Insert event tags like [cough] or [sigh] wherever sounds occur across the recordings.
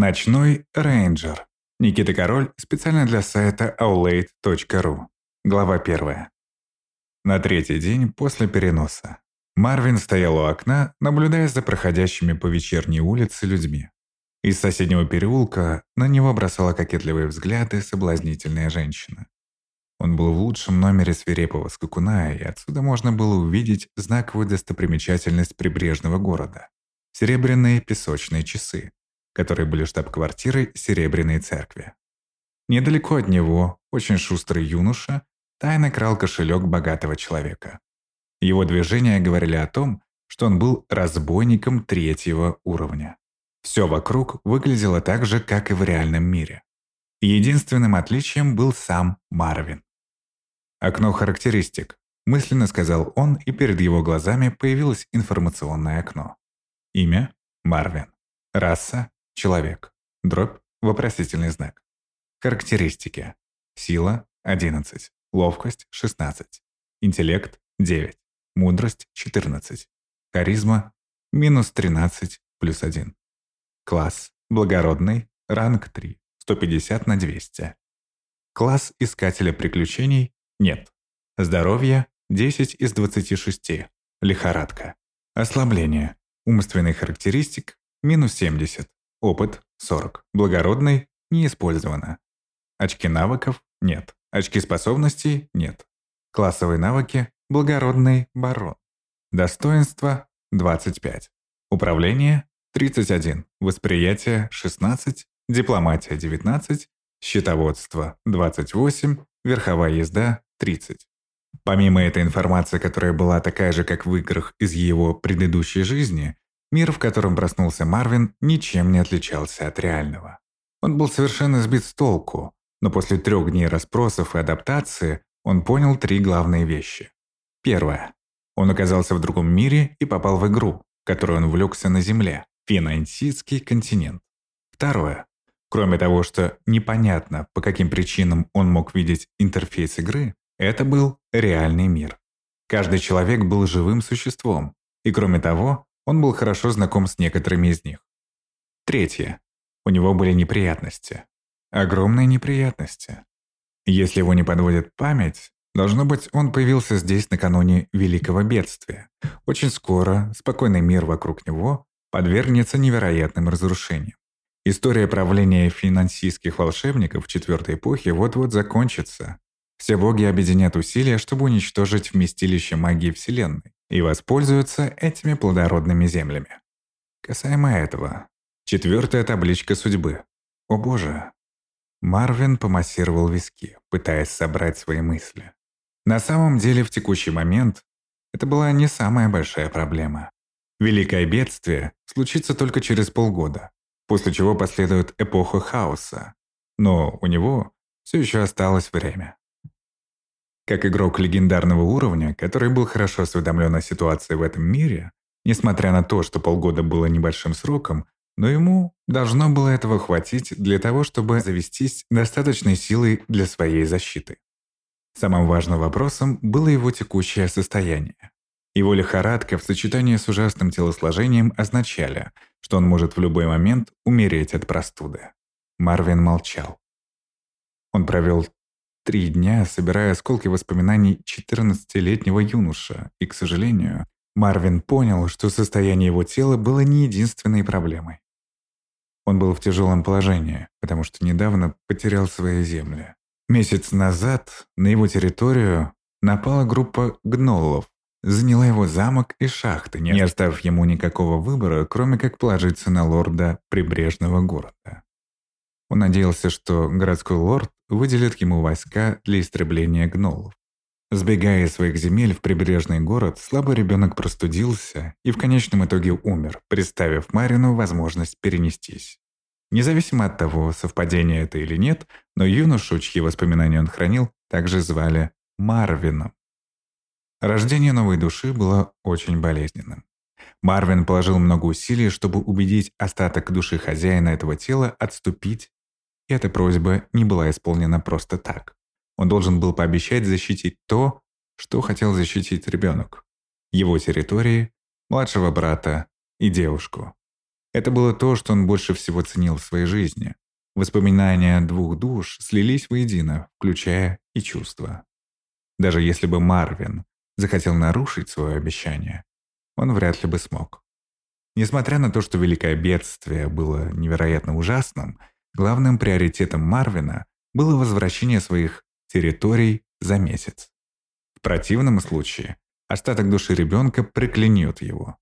Ночной рейнджер. Никита Король специально для сайта aulade.ru. Глава 1. На третий день после переноса. Марвин стоял у окна, наблюдая за проходящими по вечерней улице людьми. Из соседнего переулка на него бросала кокетливые взгляды соблазнительная женщина. Он был в лучшем номере свирепого скакуна, и отсюда можно было увидеть знаковую достопримечательность прибрежного города – серебряные песочные часы, которые были штаб-квартирой Серебряной церкви. Недалеко от него очень шустрый юноша тайно крал кошелек богатого человека. Его движения говорили о том, что он был разбойником третьего уровня. Все вокруг выглядело так же, как и в реальном мире. Единственным отличием был сам Марвин. «Окно характеристик», – мысленно сказал он, и перед его глазами появилось информационное окно. Имя – Марвин. Раса – человек. Дробь – вопросительный знак. Характеристики. Сила – 11. Ловкость – 16. Интеллект – 9. Мудрость – 14. Харизма – минус 13 плюс 1. Класс – благородный, ранг 3, 150 на 200. Класс Искателя приключений нет. Здоровье – 10 из 26. Лихорадка. Ослабление. Умственный характеристик – минус 70. Опыт – 40. Благородный – не использовано. Очки навыков – нет. Очки способностей – нет. Классовые навыки – благородный барон. Достоинство – 25. Управление – 31. Восприятие – 16. Дипломатия – 19. Счетоводство – 28. Верховая езда 30. Помимо этой информации, которая была такая же, как в играх из его предыдущей жизни, мир, в котором проснулся Марвин, ничем не отличался от реального. Он был совершенно сбит с толку, но после трех дней расспросов и адаптации он понял три главные вещи. Первое. Он оказался в другом мире и попал в игру, в которую он влекся на Земле – финансийский континент. Второе. Кроме того, что непонятно, по каким причинам он мог видеть интерфейс игры, это был реальный мир. Каждый человек был живым существом, и кроме того, он был хорошо знаком с некоторыми из них. Третье. У него были неприятности. Огромные неприятности. Если его не подводит память, должно быть, он появился здесь накануне Великого Бедствия. Очень скоро спокойный мир вокруг него подвергнется невероятным разрушениям. История правления финансийских волшебников Четвертой эпохе вот-вот закончится, все боги объединят усилия, чтобы уничтожить вместилище магии Вселенной и воспользуются этими плодородными землями. Касаемо этого, четвертая табличка судьбы. О боже. Марвин помассировал виски, пытаясь собрать свои мысли. На самом деле, в текущий момент, это была не самая большая проблема. Великое бедствие случится только через полгода, после чего последует эпоха хаоса. Но у него все еще осталось время. Как игрок легендарного уровня, который был хорошо осведомлен о ситуации в этом мире, несмотря на то, что полгода было небольшим сроком, но ему должно было этого хватить для того, чтобы завестись достаточной силой для своей защиты. Самым важным вопросом было его текущее состояние. Его лихорадка в сочетании с ужасным телосложением означали, что он может в любой момент умереть от простуды. Марвин молчал. Он провел три дня, собирая осколки воспоминаний 14-летнего юноша, и, к сожалению, Марвин понял, что состояние его тела было не единственной проблемой. Он был в тяжелом положении, потому что недавно потерял свои земли. Месяц назад на его территорию напала группа гноллов, заняла его замок и шахты, не оставив ему никакого выбора, кроме как положиться на лорда прибрежного города. Он надеялся, что городской лорд выделит ему войска для истребления гнолов. Сбегая из своих земель в прибрежный город, слабый ребенок простудился и в конечном итоге умер, представив Марину возможность перенестись. Независимо от того, совпадение это или нет, но юношу, чьи воспоминания он хранил, также звали Марвином. Рождение новой души было очень болезненным. Марвин положил много усилий, чтобы убедить остаток души хозяина этого тела отступить и эта просьба не была исполнена просто так. Он должен был пообещать защитить то, что хотел защитить ребенок. Его территории, младшего брата и девушку. Это было то, что он больше всего ценил в своей жизни. Воспоминания двух душ слились воедино, включая и чувства. Даже если бы Марвин захотел нарушить свое обещание, он вряд ли бы смог. Несмотря на то, что великое бедствие было невероятно ужасным, главным приоритетом Марвина было возвращение своих территорий за месяц. В противном случае остаток души ребенка проклянет его,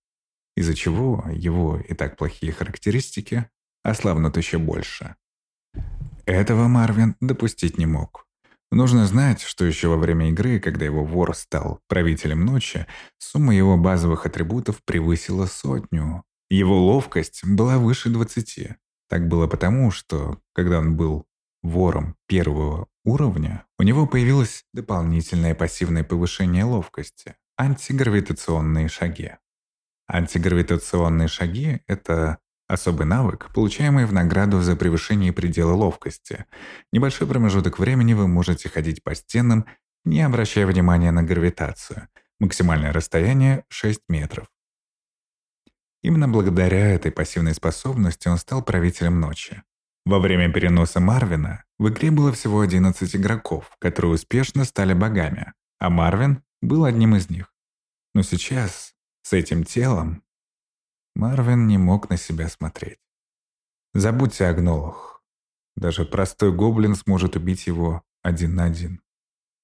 из-за чего его и так плохие характеристики ослабнут еще больше. Этого Марвин допустить не мог. Нужно знать, что еще во время игры, когда его вор стал правителем ночи, сумма его базовых атрибутов превысила сотню. Его ловкость была выше 20. Так было потому, что, когда он был вором первого уровня, у него появилось дополнительное пассивное повышение ловкости – антигравитационные шаги. Антигравитационные шаги – это особый навык, получаемый в награду за превышение предела ловкости. Небольшой промежуток времени вы можете ходить по стенам, не обращая внимания на гравитацию. Максимальное расстояние – 6 метров. Именно благодаря этой пассивной способности он стал правителем ночи. Во время переноса Марвина в игре было всего 11 игроков, которые успешно стали богами, а Марвин был одним из них. Но сейчас, с этим телом, Марвин не мог на себя смотреть. Забудьте о гнолах. Даже простой гоблин сможет убить его один на один.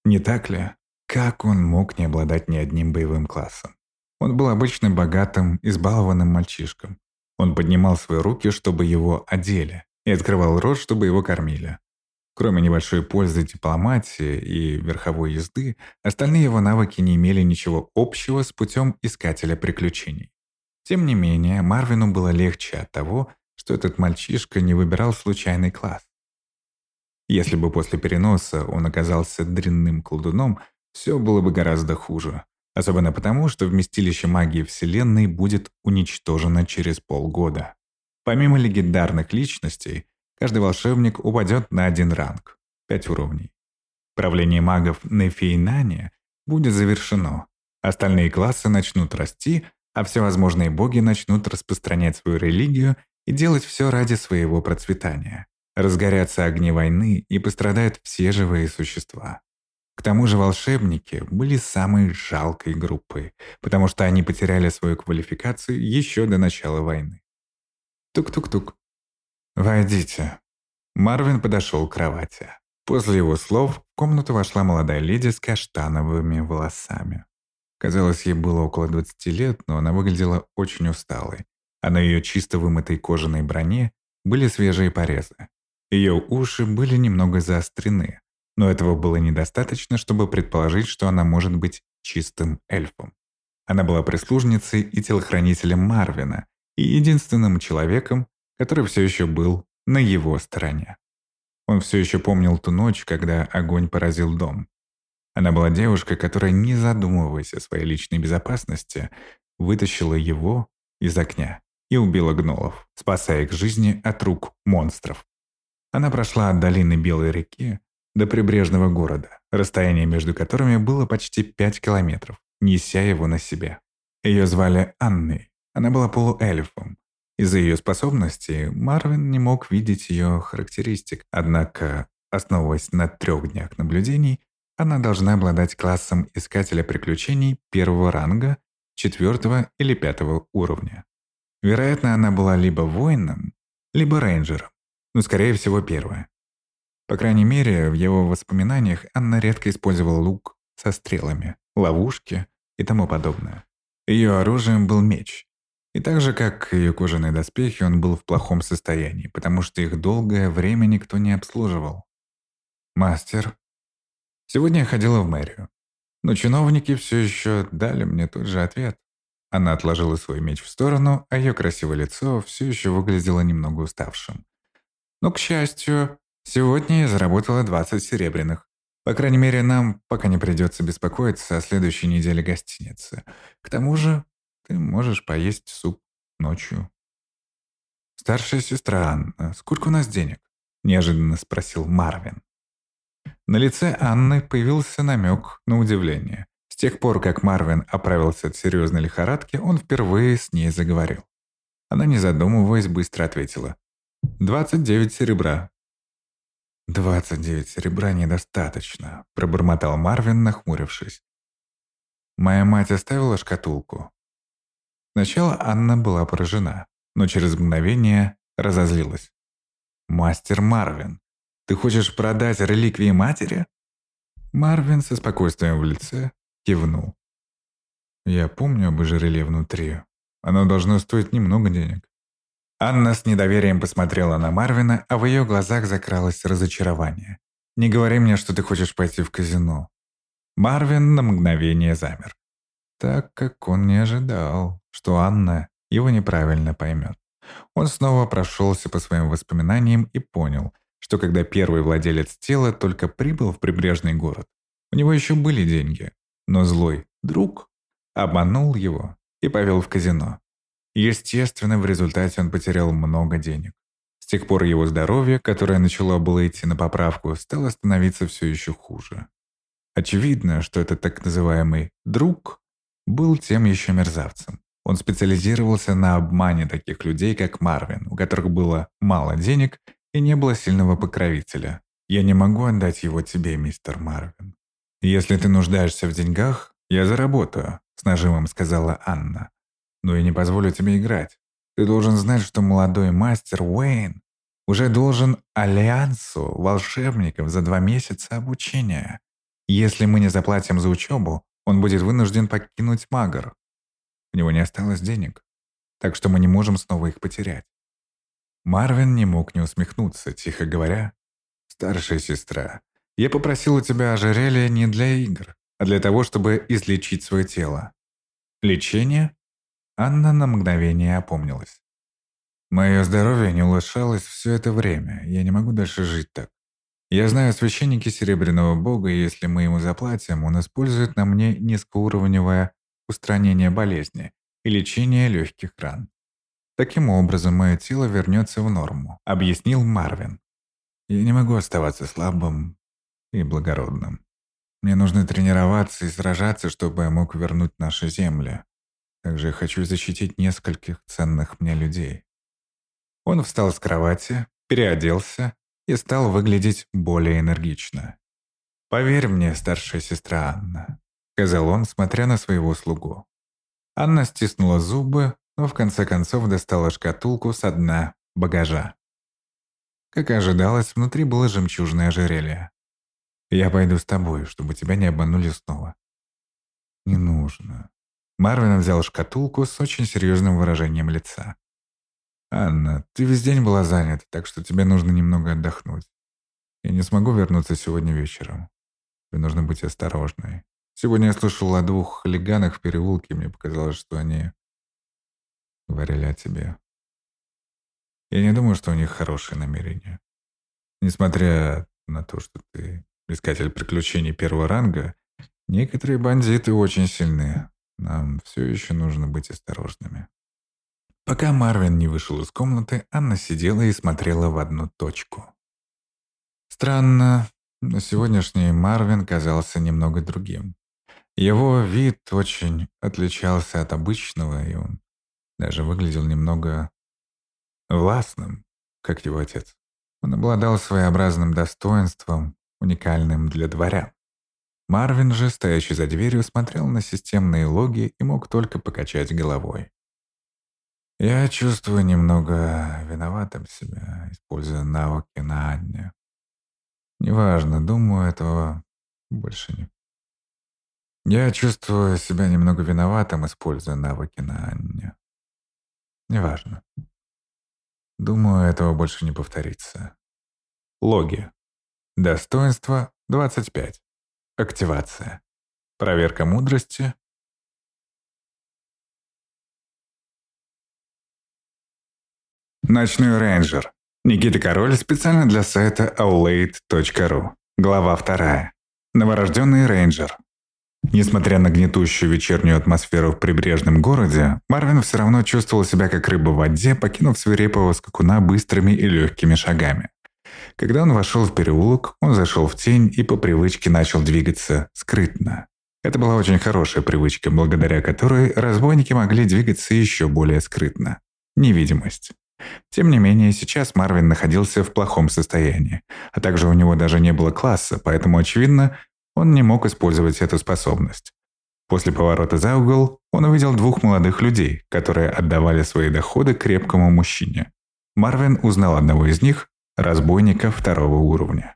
Не так ли? Как он мог не обладать ни одним боевым классом? Он был обычным богатым, избалованным мальчишком. Он поднимал свои руки, чтобы его одели, и открывал рот, чтобы его кормили. Кроме небольшой пользы дипломатии и верховой езды, остальные его навыки не имели ничего общего с путем искателя приключений. Тем не менее, Марвину было легче от того, что этот мальчишка не выбирал случайный класс. Если бы после переноса он оказался дрянным колдуном, все было бы гораздо хуже. Особенно потому, что вместилище магии Вселенной будет уничтожено через полгода. Помимо легендарных личностей, каждый волшебник упадет на один ранг – пять уровней. Правление магов на Фейнане будет завершено. Остальные классы начнут расти, а всевозможные боги начнут распространять свою религию и делать все ради своего процветания. Разгорятся огни войны и пострадают все живые существа. К тому же волшебники были самой жалкой группой, потому что они потеряли свою квалификацию еще до начала войны. Тук-тук-тук. «Войдите». Марвин подошел к кровати. После его слов в комнату вошла молодая леди с каштановыми волосами. Казалось, ей было около 20 лет, но она выглядела очень усталой, а на ее чисто вымытой кожаной броне были свежие порезы. Ее уши были немного заострены, но этого было недостаточно, чтобы предположить, что она может быть чистым эльфом. Она была прислужницей и телохранителем Марвина и единственным человеком, который все еще был на его стороне. Он все еще помнил ту ночь, когда огонь поразил дом. Она была девушкой, которая, не задумываясь о своей личной безопасности, вытащила его из окна и убила гнолов, спасая их жизни от рук монстров. Она прошла от долины Белой реки до прибрежного города, расстояние между которыми было почти 5 километров, неся его на себе. Ее звали Анной, она была полуэльфом. Из-за ее способностей Марвин не мог видеть ее характеристик, однако, основываясь на трех днях наблюдений, она должна обладать классом Искателя приключений первого ранга, четвертого или пятого уровня. Вероятно, она была либо воином, либо рейнджером, но, скорее всего, первое. По крайней мере, в его воспоминаниях Анна редко использовала лук со стрелами, ловушки и тому подобное. Ее оружием был меч. И так же, как ее кожаные доспехи, он был в плохом состоянии, потому что их долгое время никто не обслуживал. «Мастер, сегодня я ходила в мэрию, но чиновники все еще дали мне тот же ответ». Она отложила свой меч в сторону, а ее красивое лицо все еще выглядело немного уставшим. Но, к счастью, Сегодня я заработала 20 серебряных. По крайней мере, нам пока не придется беспокоиться о следующей неделе гостиницы. К тому же, ты можешь поесть суп ночью. «Старшая сестра Анна, сколько у нас денег?» – неожиданно спросил Марвин. На лице Анны появился намек на удивление. С тех пор, как Марвин оправился от серьезной лихорадки, он впервые с ней заговорил. Она, не задумываясь, быстро ответила. «Двадцать девять серебра». «Двадцать девять серебра недостаточно», – пробормотал Марвин, нахмурившись. «Моя мать оставила шкатулку». Сначала Анна была поражена, но через мгновение разозлилась. «Мастер Марвин, ты хочешь продать реликвии матери?» Марвин со спокойствием в лице кивнул. «Я помню об ожерелье внутри. Оно должно стоить немного денег. Анна с недоверием посмотрела на Марвина, а в ее глазах закралось разочарование. «Не говори мне, что ты хочешь пойти в казино». Марвин на мгновение замер, так как он не ожидал, что Анна его неправильно поймет. Он снова прошелся по своим воспоминаниям и понял, что когда первый владелец тела только прибыл в прибрежный город, у него еще были деньги, но злой друг обманул его и повел в казино. Естественно, в результате он потерял много денег. С тех пор его здоровье, которое начало было идти на поправку, стало становиться все еще хуже. Очевидно, что этот так называемый «друг» был тем еще мерзавцем. Он специализировался на обмане таких людей, как Марвин, у которых было мало денег и не было сильного покровителя. «Я не могу отдать его тебе, мистер Марвин. Если ты нуждаешься в деньгах, я заработаю», — с нажимом сказала Анна но я не позволю тебе играть. Ты должен знать, что молодой мастер Уэйн уже должен альянсу волшебников за два месяца обучения. Если мы не заплатим за учебу, он будет вынужден покинуть Магар. У него не осталось денег, так что мы не можем снова их потерять. Марвин не мог не усмехнуться, тихо говоря. «Старшая сестра, я попросил у тебя ожерелье не для игр, а для того, чтобы излечить свое тело. Лечение Анна на мгновение опомнилась. «Мое здоровье не улучшалось все это время. Я не могу дальше жить так. Я знаю священники Серебряного Бога, и если мы ему заплатим, он использует на мне низкоуровневое устранение болезни и лечение легких ран. Таким образом, мое тело вернется в норму», — объяснил Марвин. «Я не могу оставаться слабым и благородным. Мне нужно тренироваться и сражаться, чтобы я мог вернуть наши земли. Также хочу защитить нескольких ценных мне людей. Он встал с кровати, переоделся и стал выглядеть более энергично. «Поверь мне, старшая сестра Анна», — сказал он, смотря на своего слугу. Анна стиснула зубы, но в конце концов достала шкатулку со дна багажа. Как и ожидалось, внутри было жемчужное ожерелье. «Я пойду с тобой, чтобы тебя не обманули снова». «Не нужно», Марвин взял шкатулку с очень серьезным выражением лица. «Анна, ты весь день была занята, так что тебе нужно немного отдохнуть. Я не смогу вернуться сегодня вечером. Тебе нужно быть осторожной. Сегодня я слышал о двух хулиганах в переулке, мне показалось, что они говорили о тебе. Я не думаю, что у них хорошие намерения. Несмотря на то, что ты искатель приключений первого ранга, некоторые бандиты очень сильны. Нам все еще нужно быть осторожными. Пока Марвин не вышел из комнаты, Анна сидела и смотрела в одну точку. Странно, но сегодняшний Марвин казался немного другим. Его вид очень отличался от обычного, и он даже выглядел немного властным, как его отец. Он обладал своеобразным достоинством, уникальным для дворян. Марвин же, стоящий за дверью, смотрел на системные логи и мог только покачать головой. Я чувствую немного виноватым себя, используя навыки на Анне. Неважно, думаю, этого больше не... Я чувствую себя немного виноватым, используя навыки на Анне. Неважно. Думаю, этого больше не повторится. Логи. Достоинство 25. Активация. Проверка мудрости. Ночной рейнджер. Никита Король специально для сайта aulade.ru. Глава 2. Новорожденный рейнджер. Несмотря на гнетущую вечернюю атмосферу в прибрежном городе, Марвин все равно чувствовал себя как рыба в воде, покинув свирепого скакуна быстрыми и легкими шагами. Когда он вошел в переулок, он зашел в тень и по привычке начал двигаться скрытно. Это была очень хорошая привычка, благодаря которой разбойники могли двигаться еще более скрытно. невидимость. Тем не менее, сейчас Марвин находился в плохом состоянии, а также у него даже не было класса, поэтому, очевидно, он не мог использовать эту способность. После поворота за угол он увидел двух молодых людей, которые отдавали свои доходы крепкому мужчине. Марвин узнал одного из них, разбойника второго уровня.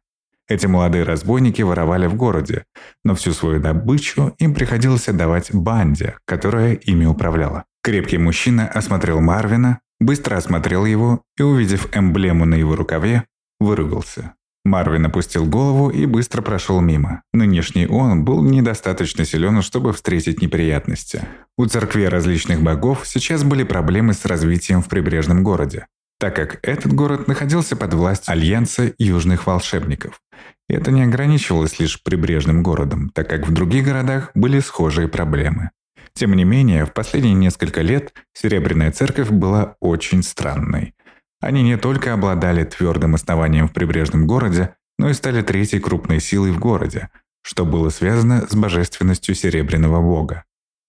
Эти молодые разбойники воровали в городе, но всю свою добычу им приходилось отдавать банде, которая ими управляла. Крепкий мужчина осмотрел Марвина, быстро осмотрел его и, увидев эмблему на его рукаве, выругался. Марвин опустил голову и быстро прошел мимо. Нынешний он был недостаточно силен, чтобы встретить неприятности. У церквей различных богов сейчас были проблемы с развитием в прибрежном городе, так как этот город находился под властью Альянса Южных Волшебников. И это не ограничивалось лишь прибрежным городом, так как в других городах были схожие проблемы. Тем не менее, в последние несколько лет Серебряная Церковь была очень странной. Они не только обладали твердым основанием в прибрежном городе, но и стали третьей крупной силой в городе, что было связано с божественностью Серебряного Бога.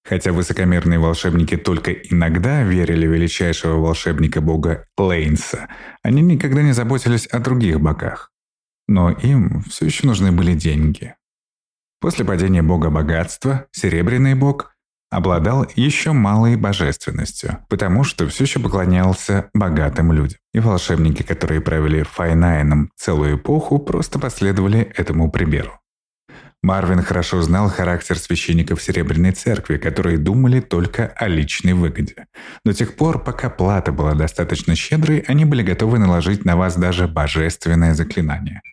Хотя высокомерные волшебники только иногда верили в величайшего волшебника бога Лейнса, они никогда не заботились о других богах. Но им все еще нужны были деньги. После падения бога богатства, Серебряный бог обладал еще малой божественностью, потому что все еще поклонялся богатым людям. И волшебники, которые правили Файнайном целую эпоху, просто последовали этому примеру. Марвин хорошо знал характер священников Серебряной Церкви, которые думали только о личной выгоде. До тех пор, пока плата была достаточно щедрой, они были готовы наложить на вас даже божественное заклинание –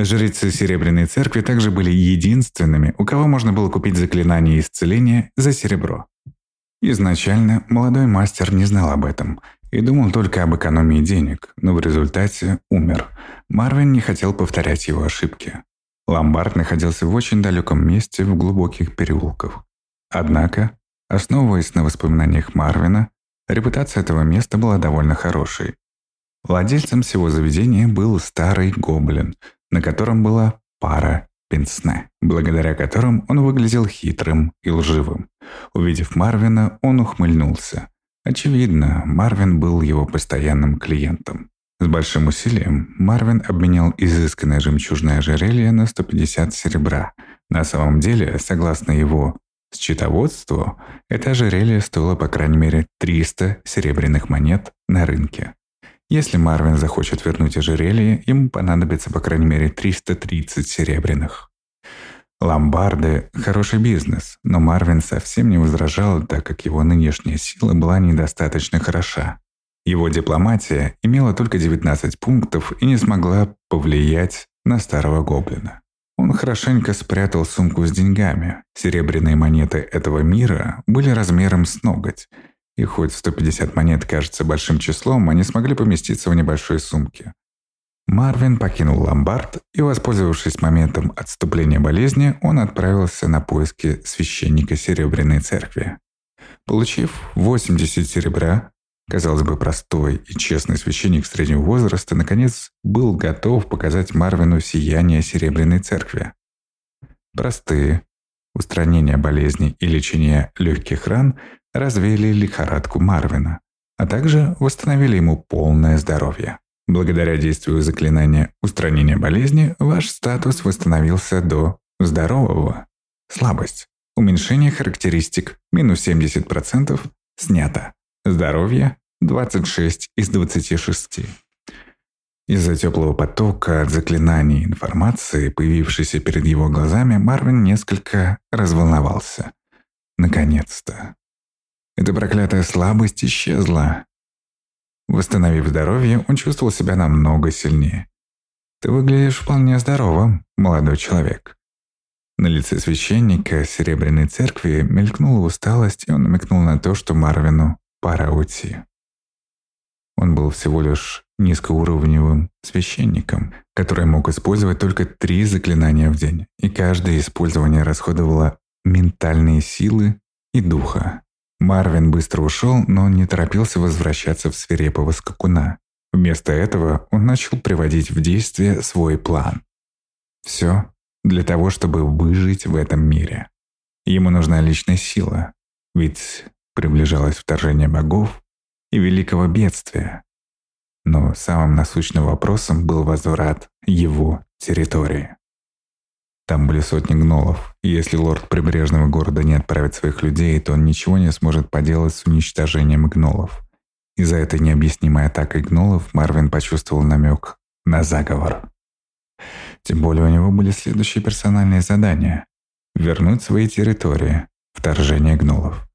Жрецы Серебряной Церкви также были единственными, у кого можно было купить заклинание исцеления за серебро. Изначально молодой мастер не знал об этом и думал только об экономии денег, но в результате умер. Марвин не хотел повторять его ошибки. Ломбард находился в очень далеком месте в глубоких переулках. Однако, основываясь на воспоминаниях Марвина, репутация этого места была довольно хорошей, Владельцем всего заведения был старый гоблин, на котором была пара пенсне, благодаря которым он выглядел хитрым и лживым. Увидев Марвина, он ухмыльнулся. Очевидно, Марвин был его постоянным клиентом. С большим усилием Марвин обменял изысканное жемчужное ожерелье на 150 серебра. На самом деле, согласно его счетоводству, это ожерелье стоило по крайней мере 300 серебряных монет на рынке. Если Марвин захочет вернуть ожерелье, ему понадобится по крайней мере 330 серебряных. Ломбарды – хороший бизнес, но Марвин совсем не возражал, так как его нынешняя сила была недостаточно хороша. Его дипломатия имела только 19 пунктов и не смогла повлиять на старого гоблина. Он хорошенько спрятал сумку с деньгами. Серебряные монеты этого мира были размером с ноготь, и хоть 150 монет кажется большим числом, они смогли поместиться в небольшой сумке. Марвин покинул ломбард и, воспользовавшись моментом отступления болезни, он отправился на поиски священника Серебряной Церкви. Получив 80 серебра, казалось бы, простой и честный священник среднего возраста, наконец был готов показать Марвину сияние Серебряной Церкви. Простые, устранение болезней и лечение легких ран развеяли лихорадку Марвина, а также восстановили ему полное здоровье. Благодаря действию заклинания устранения болезни ваш статус восстановился до здорового. Слабость. Уменьшение характеристик минус 70% снято. Здоровье 26 из 26. Из-за теплого потока от заклинаний информации, появившейся перед его глазами, Марвин несколько разволновался. Наконец-то. Эта проклятая слабость исчезла. Восстановив здоровье, он чувствовал себя намного сильнее. «Ты выглядишь вполне здоровым, молодой человек». На лице священника Серебряной Церкви мелькнула усталость, и он намекнул на то, что Марвину пора уйти. Он был всего лишь низкоуровневым священником, который мог использовать только три заклинания в день, и каждое использование расходовало ментальные силы и духа. Марвин быстро ушел, но не торопился возвращаться в свирепого скакуна. Вместо этого он начал приводить в действие свой план. Все для того, чтобы выжить в этом мире. Ему нужна личная сила, ведь приближалось вторжение богов, и великого бедствия. Но самым насущным вопросом был возврат его территории. Там были сотни гнолов, и если лорд прибрежного города не отправит своих людей, то он ничего не сможет поделать с уничтожением гнолов. Из-за этой необъяснимой атакой гнолов Марвин почувствовал намек на заговор. Тем более у него были следующие персональные задания. Вернуть свои территории. Вторжение гнолов.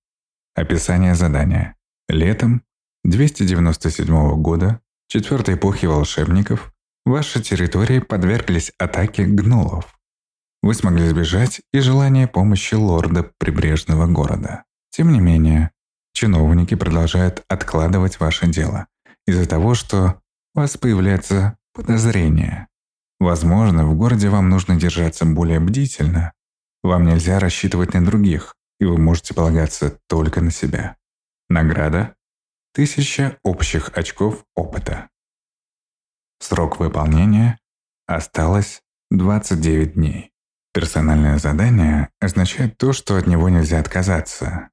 Описание задания. Летом 297 года, четвертой эпохи волшебников, ваши территории подверглись атаке гнолов. Вы смогли сбежать и желание помощи лорда прибрежного города. Тем не менее, чиновники продолжают откладывать ваше дело из-за того, что у вас появляется подозрение. Возможно, в городе вам нужно держаться более бдительно. Вам нельзя рассчитывать на других, и вы можете полагаться только на себя. Награда – тысяча общих очков опыта. Срок выполнения – осталось 29 дней. Персональное задание означает то, что от него нельзя отказаться.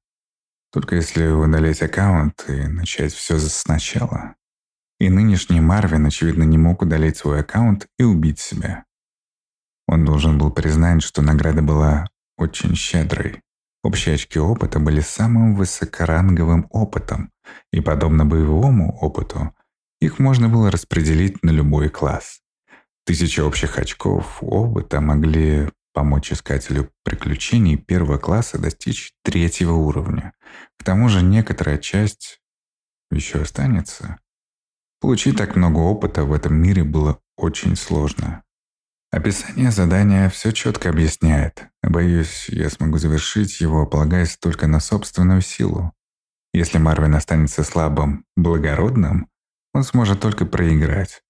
Только если удалить аккаунт и начать все сначала. И нынешний Марвин, очевидно, не мог удалить свой аккаунт и убить себя. Он должен был признать, что награда была очень щедрой. Общие очки опыта были самым высокоранговым опытом, и, подобно боевому опыту, их можно было распределить на любой класс. Тысячи общих очков опыта могли помочь искателю приключений первого класса достичь третьего уровня. К тому же некоторая часть еще останется. Получить так много опыта в этом мире было очень сложно. Описание задания все четко объясняет. Боюсь, я смогу завершить его, полагаясь только на собственную силу. Если Марвин останется слабым, благородным, он сможет только проиграть.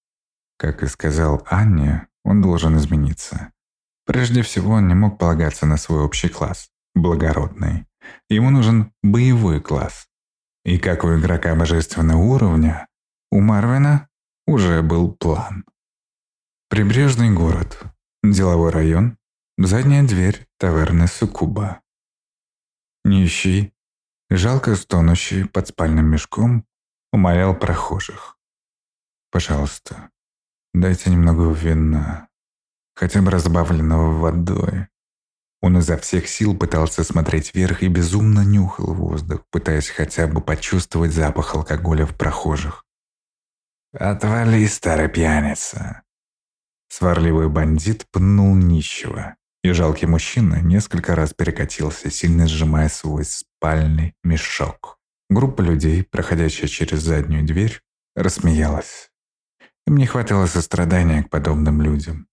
Как и сказал Анне, он должен измениться. Прежде всего, он не мог полагаться на свой общий класс, благородный. Ему нужен боевой класс. И как у игрока божественного уровня, у Марвина уже был план. Прибрежный город, деловой район, задняя дверь таверны Сукуба. Нищий, жалко стонущий под спальным мешком, умолял прохожих. «Пожалуйста, дайте немного вина, хотя бы разбавленного водой. Он изо всех сил пытался смотреть вверх и безумно нюхал воздух, пытаясь хотя бы почувствовать запах алкоголя в прохожих. «Отвали, старый пьяница!» Сварливый бандит пнул нищего, и жалкий мужчина несколько раз перекатился, сильно сжимая свой спальный мешок. Группа людей, проходящая через заднюю дверь, рассмеялась. Им не хватало сострадания к подобным людям.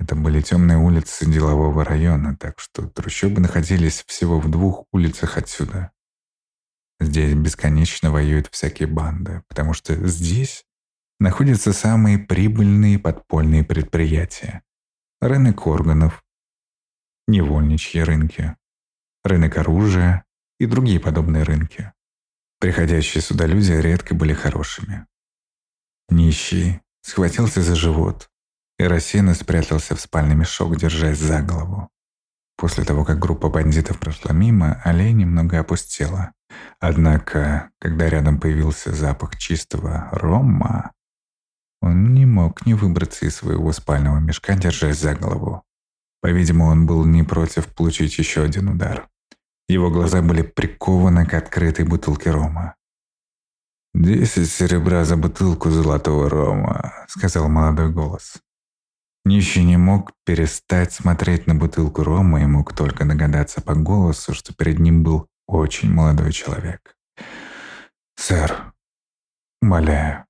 Это были темные улицы делового района, так что трущобы находились всего в двух улицах отсюда. Здесь бесконечно воюют всякие банды, потому что здесь находятся самые прибыльные подпольные предприятия. Рынок органов, невольничьи рынки, рынок оружия и другие подобные рынки. Приходящие сюда люди редко были хорошими. Нищий схватился за живот, и рассеянно спрятался в спальный мешок, держась за голову. После того, как группа бандитов прошла мимо, аллея немного опустела. Однако, когда рядом появился запах чистого рома, он не мог не выбраться из своего спального мешка, держась за голову. По-видимому, он был не против получить еще один удар. Его глаза были прикованы к открытой бутылке рома. «Десять серебра за бутылку золотого рома», — сказал молодой голос. Нищий не мог перестать смотреть на бутылку рома и мог только догадаться по голосу, что перед ним был очень молодой человек. «Сэр, умоляю,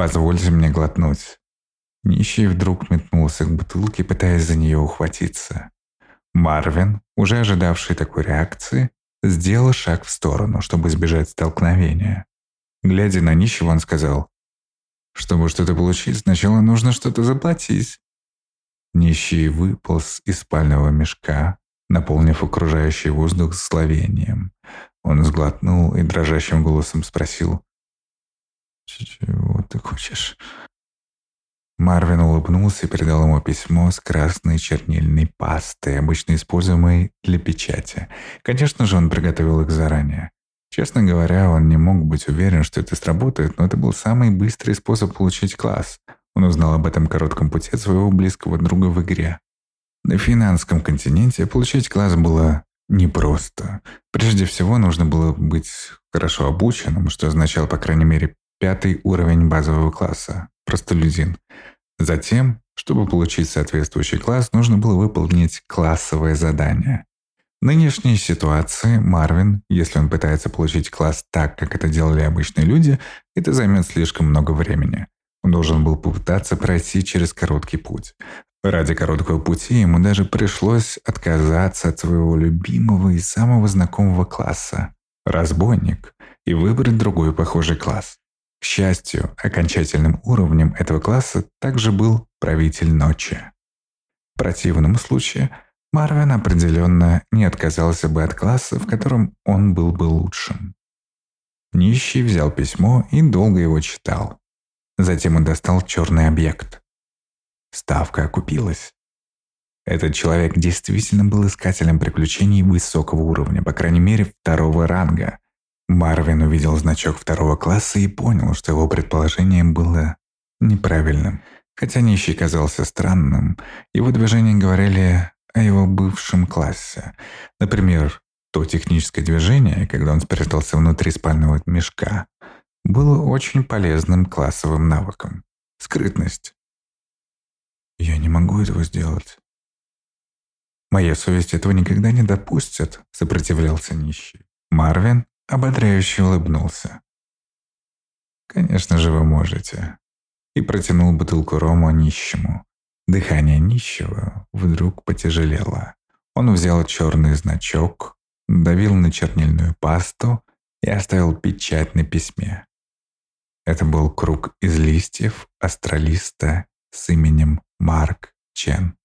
позвольте мне глотнуть». Нищий вдруг метнулся к бутылке, пытаясь за нее ухватиться. Марвин, уже ожидавший такой реакции, сделал шаг в сторону, чтобы избежать столкновения. Глядя на нищего, он сказал, чтобы что-то получить, сначала нужно что-то заплатить. Нищий выполз из спального мешка, наполнив окружающий воздух словением. Он сглотнул и дрожащим голосом спросил. «Чего ты хочешь?» Марвин улыбнулся и передал ему письмо с красной чернильной пастой, обычно используемой для печати. Конечно же, он приготовил их заранее. Честно говоря, он не мог быть уверен, что это сработает, но это был самый быстрый способ получить класс. Он узнал об этом коротком пути от своего близкого друга в игре. На финансском континенте получить класс было непросто. Прежде всего, нужно было быть хорошо обученным, что означало, по крайней мере, пятый уровень базового класса – простолюдин. Затем, чтобы получить соответствующий класс, нужно было выполнить классовое задание. В нынешней ситуации Марвин, если он пытается получить класс так, как это делали обычные люди, это займет слишком много времени. Он должен был попытаться пройти через короткий путь. Ради короткого пути ему даже пришлось отказаться от своего любимого и самого знакомого класса – разбойник, и выбрать другой похожий класс. К счастью, окончательным уровнем этого класса также был правитель ночи. В противном случае Марвин определенно не отказался бы от класса, в котором он был бы лучшим. Нищий взял письмо и долго его читал. Затем он достал черный объект. Ставка окупилась. Этот человек действительно был искателем приключений высокого уровня, по крайней мере, второго ранга. Марвин увидел значок второго класса и понял, что его предположение было неправильным. Хотя нищий казался странным, его движения говорили о его бывшем классе. Например, то техническое движение, когда он спрятался внутри спального мешка, было очень полезным классовым навыком. Скрытность. Я не могу этого сделать. Моя совесть этого никогда не допустит, сопротивлялся нищий. Марвин ободряюще улыбнулся. Конечно же вы можете. И протянул бутылку рома нищему. Дыхание нищего вдруг потяжелело. Он взял черный значок, давил на чернильную пасту и оставил печать на письме. Это был круг из листьев астралиста с именем Марк Чен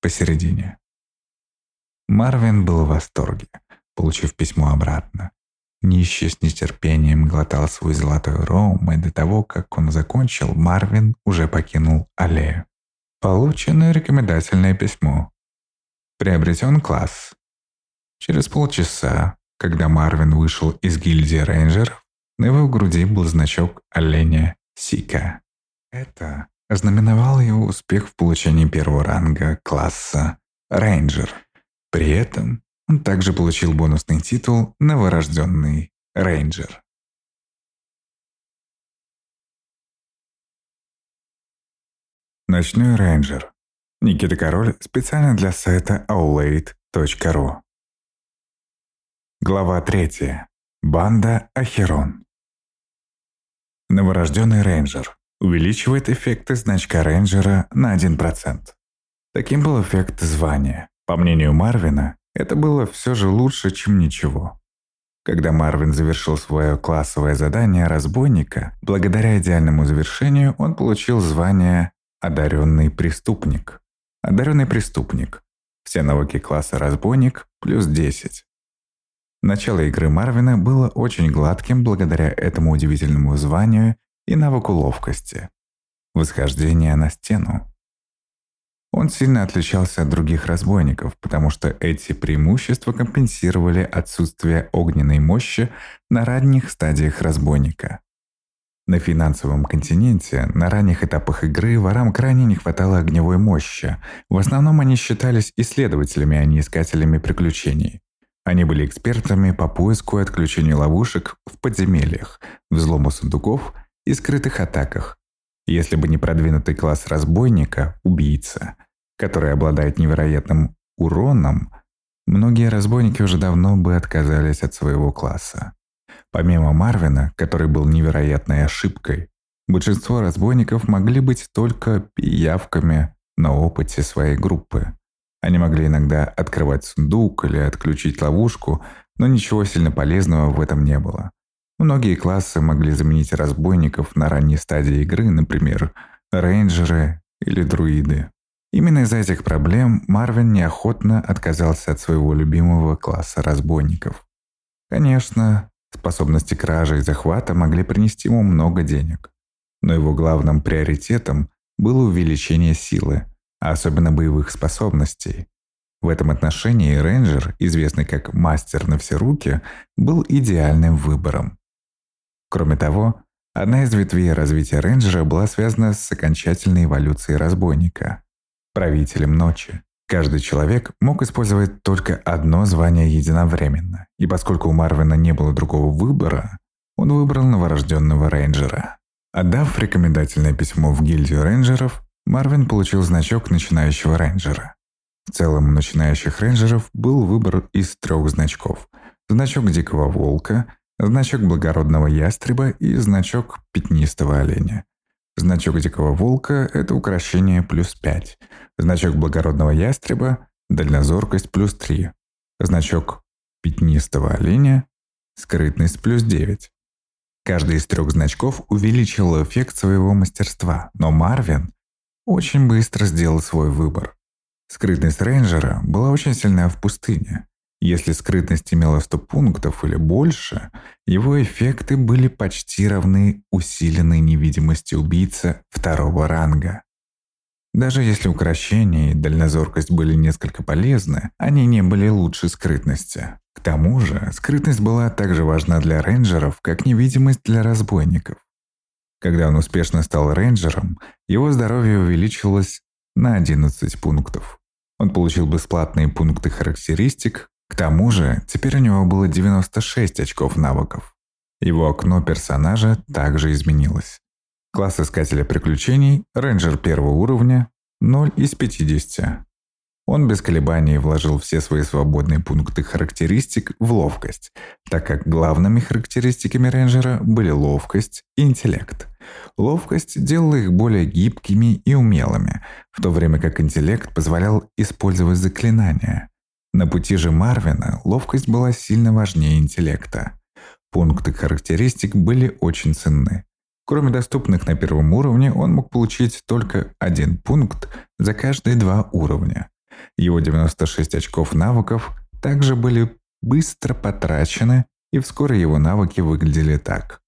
посередине. Марвин был в восторге, получив письмо обратно. Нищий с нетерпением глотал свой золотой ром, и до того, как он закончил, Марвин уже покинул аллею. Получено рекомендательное письмо. Приобретен класс. Через полчаса, когда Марвин вышел из гильдии рейнджеров, на его груди был значок оленя Сика. Это ознаменовало его успех в получении первого ранга класса «Рейнджер». При этом он также получил бонусный титул «Новорожденный рейнджер». Ночной рейнджер. Никита Король специально для сайта Rulate.ru. Глава 3. Банда Ахерон. Новорожденный рейнджер увеличивает эффекты значка рейнджера на 1%. Таким был эффект звания. По мнению Марвина, это было все же лучше, чем ничего. Когда Марвин завершил свое классовое задание разбойника, благодаря идеальному завершению он получил звание «Одаренный преступник». Одаренный преступник. Все навыки класса разбойник плюс 10. Начало игры Марвина было очень гладким благодаря этому удивительному званию и навыку ловкости. Восхождение на стену. Он сильно отличался от других разбойников, потому что эти преимущества компенсировали отсутствие огненной мощи на ранних стадиях разбойника. На финансовом континенте на ранних этапах игры ворам крайне не хватало огневой мощи. В основном они считались исследователями, а не искателями приключений. Они были экспертами по поиску и отключению ловушек в подземельях, взлому сундуков и скрытых атаках. Если бы не продвинутый класс разбойника, убийца, который обладает невероятным уроном, многие разбойники уже давно бы отказались от своего класса. Помимо Марвина, который был невероятной ошибкой, большинство разбойников могли быть только пиявками на опыте своей группы. Они могли иногда открывать сундук или отключить ловушку, но ничего сильно полезного в этом не было. Многие классы могли заменить разбойников на ранней стадии игры, например, рейнджеры или друиды. Именно из-за этих проблем Марвин неохотно отказался от своего любимого класса разбойников. Конечно, способности кражи и захвата могли принести ему много денег, но его главным приоритетом было увеличение силы, а особенно боевых способностей. В этом отношении рейнджер, известный как мастер на все руки, был идеальным выбором. Кроме того, одна из ветвей развития рейнджера была связана с окончательной эволюцией разбойника – правителем ночи. Каждый человек мог использовать только одно звание единовременно, и поскольку у Марвина не было другого выбора, он выбрал новорожденного рейнджера. Отдав рекомендательное письмо в гильдию рейнджеров, Марвин получил значок начинающего рейнджера. В целом у начинающих рейнджеров был выбор из трех значков. Значок дикого волка, значок благородного ястреба и значок пятнистого оленя. Значок дикого волка – это украшение плюс 5. Значок благородного ястреба – дальнозоркость плюс 3. Значок пятнистого оленя – скрытность плюс 9. Каждый из трех значков увеличил эффект своего мастерства, но Марвин очень быстро сделал свой выбор. Скрытность рейнджера была очень сильна в пустыне. Если скрытность имела 100 пунктов или больше, его эффекты были почти равны усиленной невидимости убийцы второго ранга. Даже если украшения и дальнозоркость были несколько полезны, они не были лучше скрытности. К тому же, скрытность была так же важна для рейнджеров, как невидимость для разбойников. Когда он успешно стал рейнджером, его здоровье увеличилось на 11 пунктов. Он получил бесплатные пункты характеристик, к тому же теперь у него было 96 очков навыков. Его окно персонажа также изменилось. Класс Искателя Приключений, рейнджер первого уровня, 0 из 50. Он без колебаний вложил все свои свободные пункты характеристик в ловкость, так как главными характеристиками рейнджера были ловкость и интеллект. Ловкость делала их более гибкими и умелыми, в то время как интеллект позволял использовать заклинания. На пути же Марвина ловкость была сильно важнее интеллекта. Пункты характеристик были очень ценны. Кроме доступных на первом уровне, он мог получить только один пункт за каждые два уровня. Его 96 очков навыков также были быстро потрачены, и вскоре его навыки выглядели так.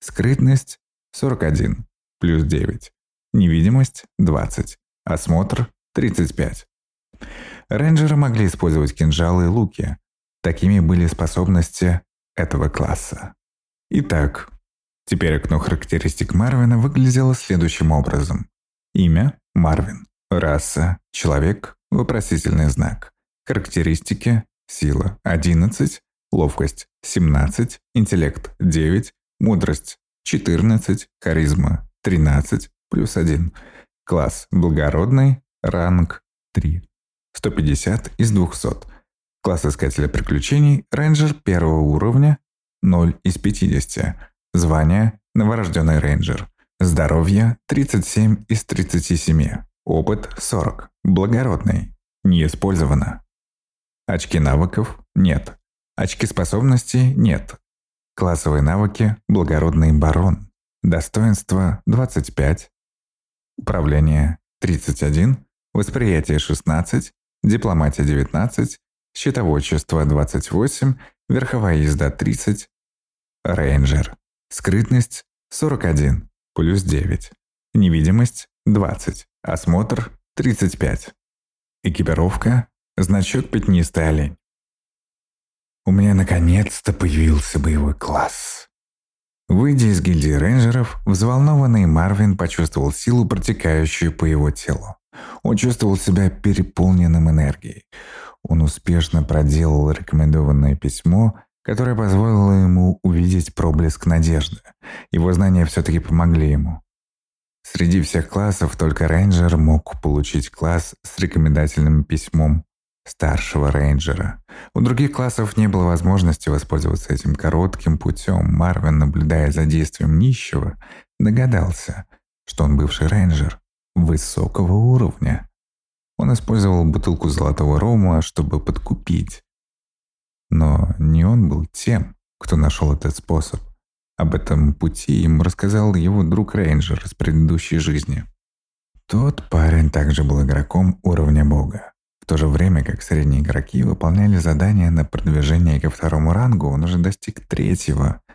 Скрытность 41, плюс 9. Невидимость 20. Осмотр 35. Рейнджеры могли использовать кинжалы и луки. Такими были способности этого класса. Итак, теперь окно характеристик Марвина выглядело следующим образом. Имя – Марвин. Раса – человек, Вопросительный знак. Характеристики. Сила 11, ловкость 17, интеллект 9, мудрость 14, харизма 13, плюс 1. Класс благородный, ранг 3. 150 из 200. Класс искателя приключений, рейнджер первого уровня, 0 из 50. Звание новорожденный рейнджер. Здоровье 37 из 37. Опыт 40. Благородный. Не использовано. Очки навыков нет. Очки способностей нет. Классовые навыки Благородный барон. Достоинство 25. Управление 31. Восприятие 16. Дипломатия 19. Счетоводчество 28. Верховая езда 30. Рейнджер. Скрытность 41. Плюс 9. Невидимость 20. Осмотр 35. Экипировка значок пятнистый олень. У меня наконец-то появился боевой класс. Выйдя из гильдии рейнджеров, взволнованный Марвин почувствовал силу, протекающую по его телу. Он чувствовал себя переполненным энергией. Он успешно проделал рекомендованное письмо, которое позволило ему увидеть проблеск надежды. Его знания все-таки помогли ему. Среди всех классов только рейнджер мог получить класс с рекомендательным письмом старшего рейнджера. У других классов не было возможности воспользоваться этим коротким путем. Марвин, наблюдая за действием нищего, догадался, что он бывший рейнджер высокого уровня. Он использовал бутылку золотого рома, чтобы подкупить. Но не он был тем, кто нашел этот способ. Об этом пути ему рассказал его друг Рейнджер из предыдущей жизни. Тот парень также был игроком уровня бога. В то же время как средние игроки выполняли задания на продвижение ко второму рангу, он уже достиг третьего –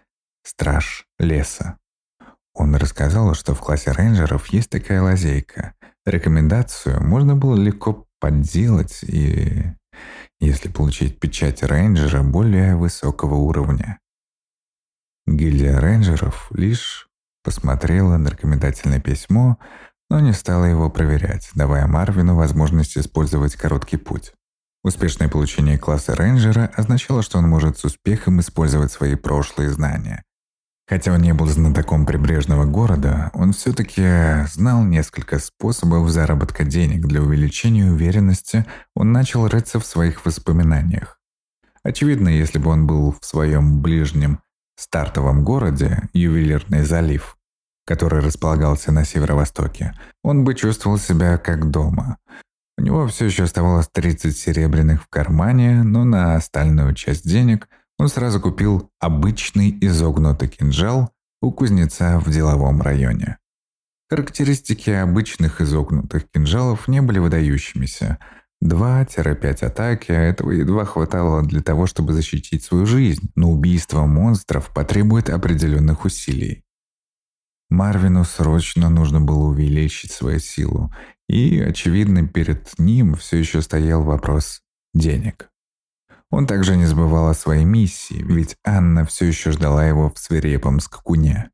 Страж леса. Он рассказал, что в классе рейнджеров есть такая лазейка. Рекомендацию можно было легко подделать и, если получить печать рейнджера более высокого уровня. Гильдия рейнджеров лишь посмотрела на рекомендательное письмо, но не стала его проверять, давая Марвину возможность использовать короткий путь. Успешное получение класса рейнджера означало, что он может с успехом использовать свои прошлые знания. Хотя он не был знатоком прибрежного города, он все-таки знал несколько способов заработка денег для увеличения уверенности, он начал рыться в своих воспоминаниях. Очевидно, если бы он был в своем ближнем стартовом городе, Ювелирный залив, который располагался на северо-востоке, он бы чувствовал себя как дома. У него все еще оставалось 30 серебряных в кармане, но на остальную часть денег он сразу купил обычный изогнутый кинжал у кузнеца в деловом районе. Характеристики обычных изогнутых кинжалов не были выдающимися. 2-5 атаки, этого едва хватало для того, чтобы защитить свою жизнь, но убийство монстров потребует определенных усилий. Марвину срочно нужно было увеличить свою силу, и, очевидно, перед ним все еще стоял вопрос денег. Он также не забывал о своей миссии, ведь Анна все еще ждала его в свирепом скакуне.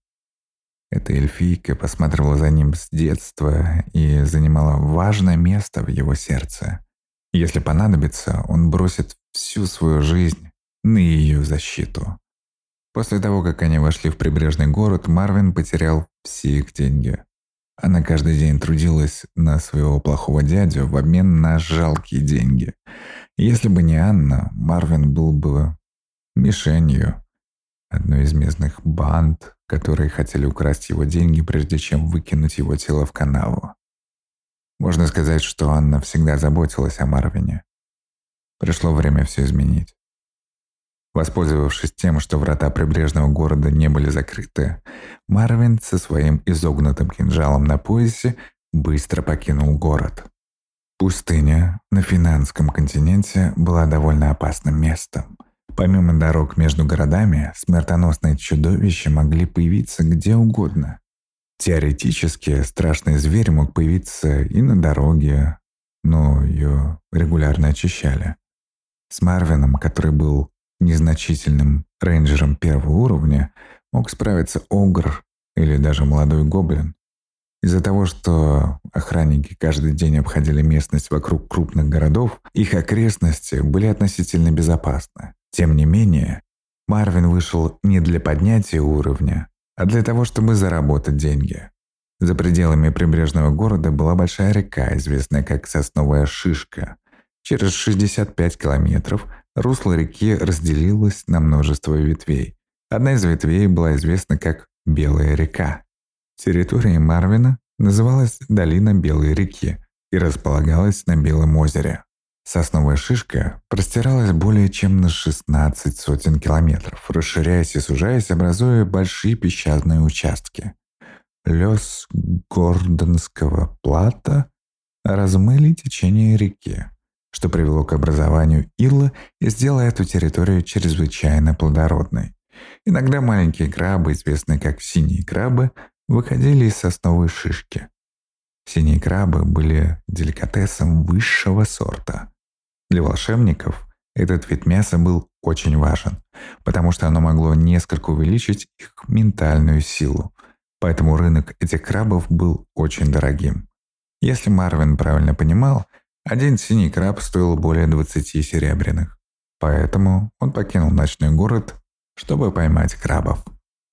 Эта эльфийка посматривала за ним с детства и занимала важное место в его сердце. Если понадобится, он бросит всю свою жизнь на ее защиту. После того, как они вошли в прибрежный город, Марвин потерял все их деньги. Она каждый день трудилась на своего плохого дядю в обмен на жалкие деньги. Если бы не Анна, Марвин был бы мишенью одной из местных банд, которые хотели украсть его деньги, прежде чем выкинуть его тело в канаву. Можно сказать, что Анна всегда заботилась о Марвине. Пришло время все изменить. Воспользовавшись тем, что врата прибрежного города не были закрыты, Марвин со своим изогнутым кинжалом на поясе быстро покинул город. Пустыня на финанском континенте была довольно опасным местом. Помимо дорог между городами, смертоносные чудовища могли появиться где угодно. Теоретически, страшный зверь мог появиться и на дороге, но ее регулярно очищали. С Марвином, который был незначительным рейнджером первого уровня мог справиться огр или даже молодой гоблин. Из-за того, что охранники каждый день обходили местность вокруг крупных городов, их окрестности были относительно безопасны. Тем не менее, Марвин вышел не для поднятия уровня, а для того, чтобы заработать деньги. За пределами прибрежного города была большая река, известная как Сосновая Шишка. Через 65 километров Русло реки разделилось на множество ветвей. Одна из ветвей была известна как Белая река. Территория Марвина называлась Долина Белой реки и располагалась на Белом озере. Сосновая шишка простиралась более чем на 16 сотен километров, расширяясь и сужаясь, образуя большие песчаные участки. Лес Гордонского плата размыли течение реки что привело к образованию ила и сделало эту территорию чрезвычайно плодородной. Иногда маленькие крабы, известные как синие крабы, выходили из сосновой шишки. Синие крабы были деликатесом высшего сорта. Для волшебников этот вид мяса был очень важен, потому что оно могло несколько увеличить их ментальную силу, поэтому рынок этих крабов был очень дорогим. Если Марвин правильно понимал – один синий краб стоил более 20 серебряных. Поэтому он покинул ночной город, чтобы поймать крабов.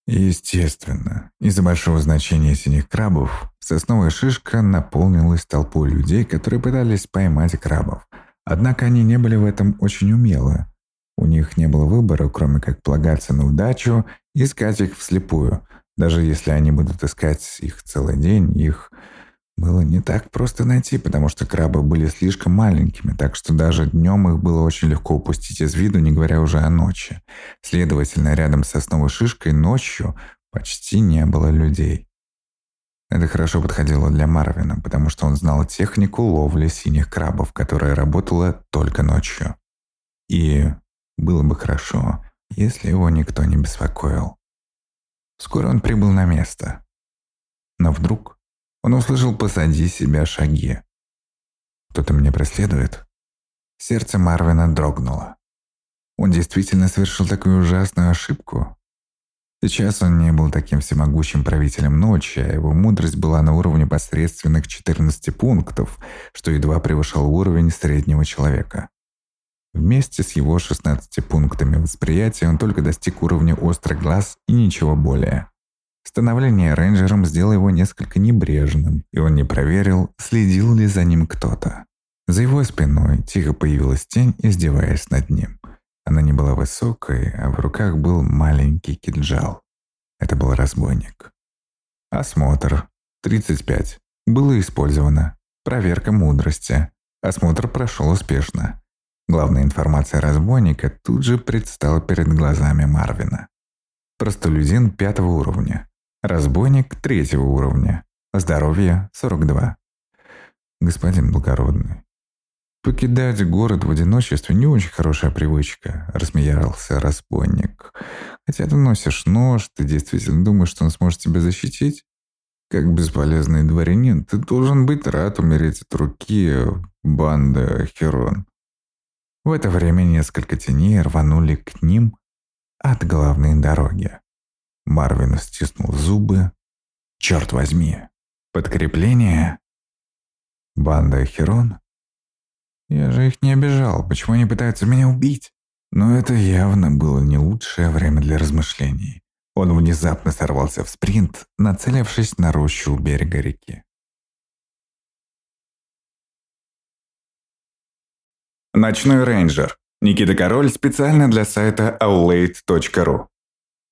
естественно, из-за большого значения синих крабов, сосновая шишка наполнилась толпой людей, которые пытались поймать крабов. Однако они не были в этом очень умелы. У них не было выбора, кроме как полагаться на удачу и искать их вслепую. Даже если они будут искать их целый день, их было не так просто найти, потому что крабы были слишком маленькими, так что даже днем их было очень легко упустить из виду, не говоря уже о ночи. Следовательно, рядом с сосновой шишкой ночью почти не было людей. Это хорошо подходило для Марвина, потому что он знал технику ловли синих крабов, которая работала только ночью. И было бы хорошо, если его никто не беспокоил. Вскоре он прибыл на место. Но вдруг он услышал позади себя шаги. Кто-то меня преследует?» Сердце Марвина дрогнуло. Он действительно совершил такую ужасную ошибку. Сейчас он не был таким всемогущим правителем ночи, а его мудрость была на уровне посредственных 14 пунктов, что едва превышал уровень среднего человека. Вместе с его 16 пунктами восприятия он только достиг уровня острых глаз и ничего более. Становление рейнджером сделало его несколько небрежным, и он не проверил, следил ли за ним кто-то. За его спиной тихо появилась тень, издеваясь над ним. Она не была высокой, а в руках был маленький кинжал. Это был разбойник. Осмотр. 35. Было использовано. Проверка мудрости. Осмотр прошел успешно. Главная информация разбойника тут же предстала перед глазами Марвина. Простолюдин пятого уровня. Разбойник третьего уровня. Здоровье 42. Господин благородный, «Покидать город в одиночестве не очень хорошая привычка», – рассмеялся разбойник. «Хотя ты носишь нож, ты действительно думаешь, что он сможет тебя защитить? Как бесполезный дворянин, ты должен быть рад умереть от руки банды Херон». В это время несколько теней рванули к ним от главной дороги. Марвин стиснул зубы. «Черт возьми! Подкрепление?» Банда Херон я же их не обижал. Почему они пытаются меня убить? Но это явно было не лучшее время для размышлений. Он внезапно сорвался в спринт, нацелившись на рощу у берега реки. Ночной рейнджер. Никита Король специально для сайта aulade.ru.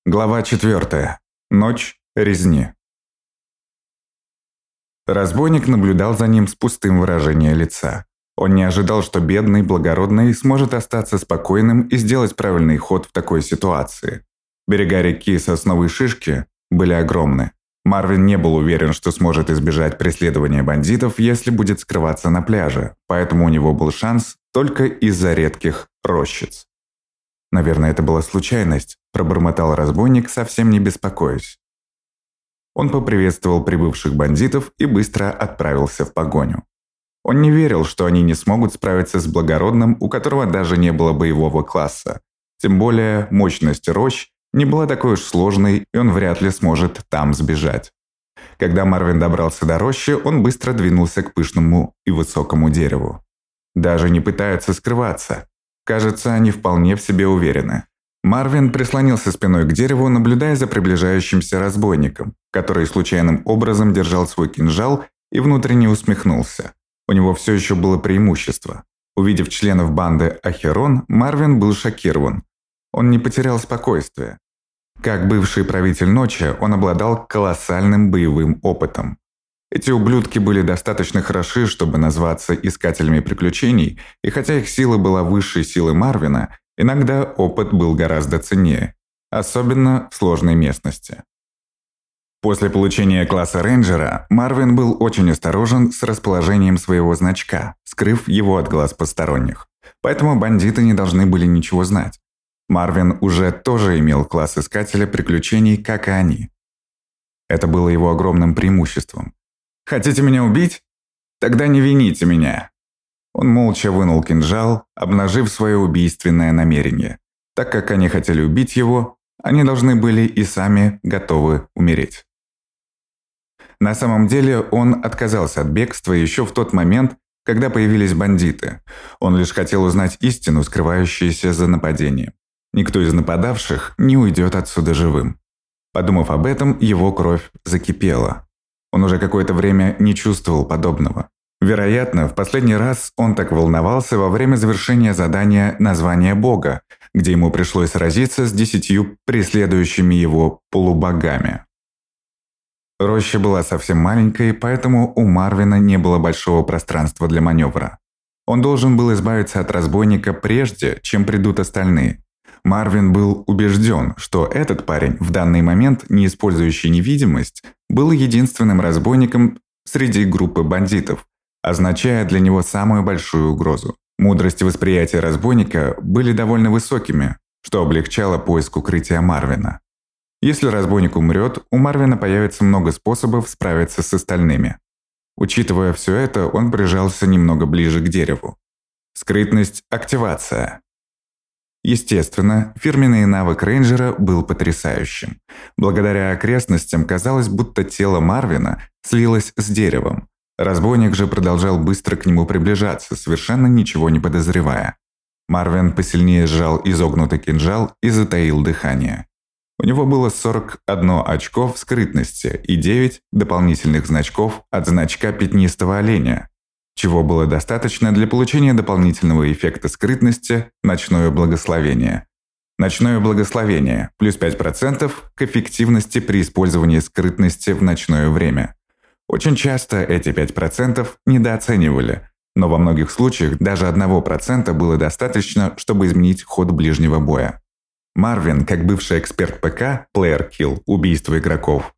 Глава 4. Ночь резни. Разбойник наблюдал за ним с пустым выражением лица. Он не ожидал, что бедный, благородный сможет остаться спокойным и сделать правильный ход в такой ситуации. Берега реки Сосновой Шишки были огромны. Марвин не был уверен, что сможет избежать преследования бандитов, если будет скрываться на пляже, поэтому у него был шанс только из-за редких рощиц. «Наверное, это была случайность», – пробормотал разбойник, совсем не беспокоясь. Он поприветствовал прибывших бандитов и быстро отправился в погоню. Он не верил, что они не смогут справиться с благородным, у которого даже не было боевого класса. Тем более мощность рощ не была такой уж сложной, и он вряд ли сможет там сбежать. Когда Марвин добрался до рощи, он быстро двинулся к пышному и высокому дереву. Даже не пытаются скрываться. Кажется, они вполне в себе уверены. Марвин прислонился спиной к дереву, наблюдая за приближающимся разбойником, который случайным образом держал свой кинжал и внутренне усмехнулся. У него все еще было преимущество. Увидев членов банды Ахерон, Марвин был шокирован. Он не потерял спокойствие. Как бывший правитель ночи, он обладал колоссальным боевым опытом. Эти ублюдки были достаточно хороши, чтобы назваться искателями приключений, и хотя их сила была высшей силы Марвина, иногда опыт был гораздо ценнее, особенно в сложной местности. После получения класса рейнджера Марвин был очень осторожен с расположением своего значка, скрыв его от глаз посторонних. Поэтому бандиты не должны были ничего знать. Марвин уже тоже имел класс искателя приключений, как и они. Это было его огромным преимуществом. «Хотите меня убить? Тогда не вините меня!» Он молча вынул кинжал, обнажив свое убийственное намерение. Так как они хотели убить его, они должны были и сами готовы умереть. На самом деле он отказался от бегства еще в тот момент, когда появились бандиты. Он лишь хотел узнать истину, скрывающуюся за нападением. Никто из нападавших не уйдет отсюда живым. Подумав об этом, его кровь закипела. Он уже какое-то время не чувствовал подобного. Вероятно, в последний раз он так волновался во время завершения задания «Название Бога», где ему пришлось сразиться с десятью преследующими его полубогами. Роща была совсем маленькой, поэтому у Марвина не было большого пространства для маневра. Он должен был избавиться от разбойника прежде, чем придут остальные. Марвин был убежден, что этот парень, в данный момент не использующий невидимость, был единственным разбойником среди группы бандитов, означая для него самую большую угрозу. Мудрость и восприятие разбойника были довольно высокими, что облегчало поиск укрытия Марвина. Если разбойник умрет, у Марвина появится много способов справиться с остальными. Учитывая все это, он прижался немного ближе к дереву. Скрытность – активация. Естественно, фирменный навык рейнджера был потрясающим. Благодаря окрестностям казалось, будто тело Марвина слилось с деревом. Разбойник же продолжал быстро к нему приближаться, совершенно ничего не подозревая. Марвин посильнее сжал изогнутый кинжал и затаил дыхание. У него было 41 очко в скрытности и 9 дополнительных значков от значка пятнистого оленя, чего было достаточно для получения дополнительного эффекта скрытности «Ночное благословение». Ночное благословение – плюс 5% к эффективности при использовании скрытности в ночное время. Очень часто эти 5% недооценивали, но во многих случаях даже 1% было достаточно, чтобы изменить ход ближнего боя. Марвин, как бывший эксперт ПК, Player Kill, убийство игроков,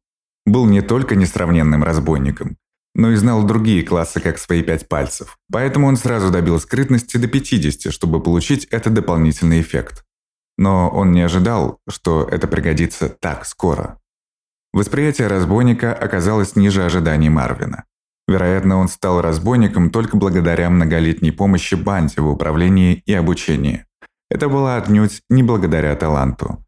был не только несравненным разбойником, но и знал другие классы как свои пять пальцев. Поэтому он сразу добил скрытности до 50, чтобы получить этот дополнительный эффект. Но он не ожидал, что это пригодится так скоро. Восприятие разбойника оказалось ниже ожиданий Марвина. Вероятно, он стал разбойником только благодаря многолетней помощи Банти в управлении и обучении. Это было отнюдь не благодаря таланту.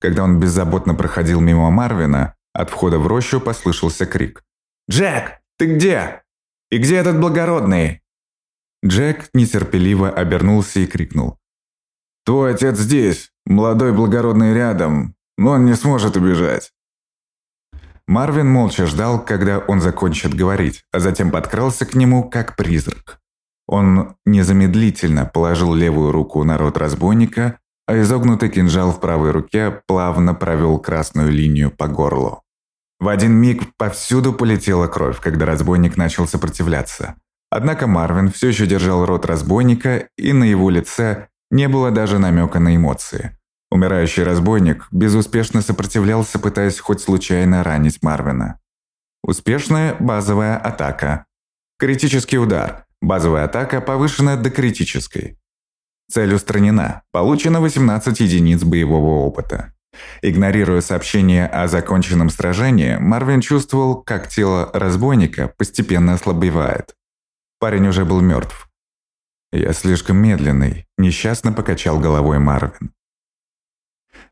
Когда он беззаботно проходил мимо Марвина, от входа в рощу послышался крик. «Джек, ты где? И где этот благородный?» Джек нетерпеливо обернулся и крикнул. «Твой отец здесь, молодой благородный рядом, но он не сможет убежать». Марвин молча ждал, когда он закончит говорить, а затем подкрался к нему, как призрак. Он незамедлительно положил левую руку на рот разбойника, а изогнутый кинжал в правой руке плавно провел красную линию по горлу. В один миг повсюду полетела кровь, когда разбойник начал сопротивляться. Однако Марвин все еще держал рот разбойника, и на его лице не было даже намека на эмоции. Умирающий разбойник безуспешно сопротивлялся, пытаясь хоть случайно ранить Марвина. Успешная базовая атака. Критический удар. Базовая атака повышена до критической. Цель устранена. Получено 18 единиц боевого опыта. Игнорируя сообщение о законченном сражении, Марвин чувствовал, как тело разбойника постепенно ослабевает. Парень уже был мертв. «Я слишком медленный», – несчастно покачал головой Марвин.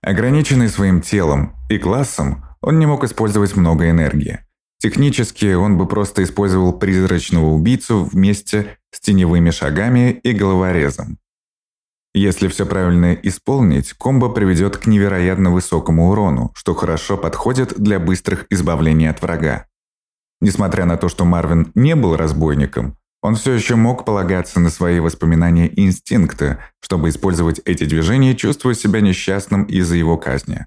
Ограниченный своим телом и классом, он не мог использовать много энергии. Технически он бы просто использовал призрачного убийцу вместе с теневыми шагами и головорезом. Если все правильно исполнить, комбо приведет к невероятно высокому урону, что хорошо подходит для быстрых избавлений от врага. Несмотря на то, что Марвин не был разбойником, он все еще мог полагаться на свои воспоминания и инстинкты, чтобы использовать эти движения, чувствуя себя несчастным из-за его казни.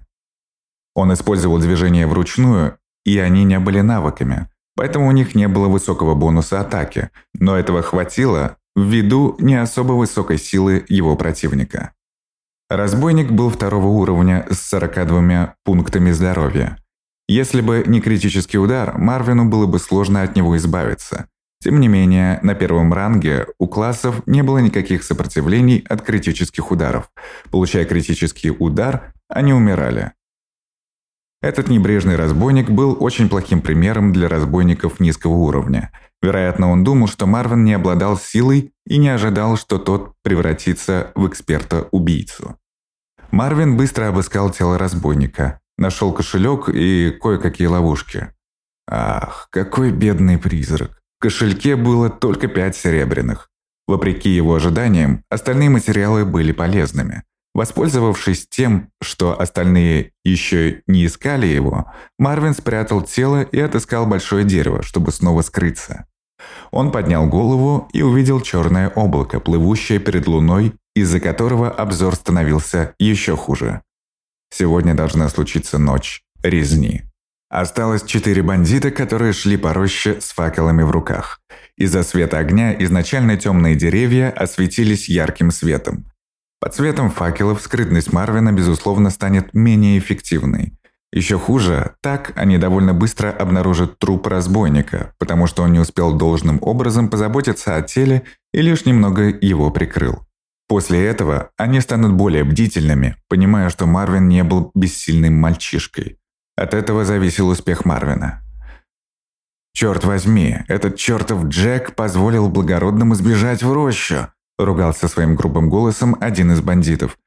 Он использовал движения вручную и они не были навыками, поэтому у них не было высокого бонуса атаки, но этого хватило ввиду не особо высокой силы его противника. Разбойник был второго уровня с 42 пунктами здоровья. Если бы не критический удар, Марвину было бы сложно от него избавиться. Тем не менее, на первом ранге у классов не было никаких сопротивлений от критических ударов. Получая критический удар, они умирали. Этот небрежный разбойник был очень плохим примером для разбойников низкого уровня. Вероятно, он думал, что Марвин не обладал силой и не ожидал, что тот превратится в эксперта-убийцу. Марвин быстро обыскал тело разбойника, нашел кошелек и кое-какие ловушки. Ах, какой бедный призрак. Кошельке было только пять серебряных. Вопреки его ожиданиям, остальные материалы были полезными. Воспользовавшись тем, что остальные еще не искали его, Марвин спрятал тело и отыскал большое дерево, чтобы снова скрыться. Он поднял голову и увидел черное облако, плывущее перед луной, из-за которого обзор становился еще хуже. Сегодня должна случиться ночь резни. Осталось четыре бандита, которые шли по роще с факелами в руках. Из-за света огня изначально темные деревья осветились ярким светом. Под светом факелов скрытность Марвина, безусловно, станет менее эффективной. Еще хуже, так они довольно быстро обнаружат труп разбойника, потому что он не успел должным образом позаботиться о теле и лишь немного его прикрыл. После этого они станут более бдительными, понимая, что Марвин не был бессильным мальчишкой. От этого зависел успех Марвина. «Черт возьми, этот чертов Джек позволил благородному сбежать в рощу!» – ругался своим грубым голосом один из бандитов.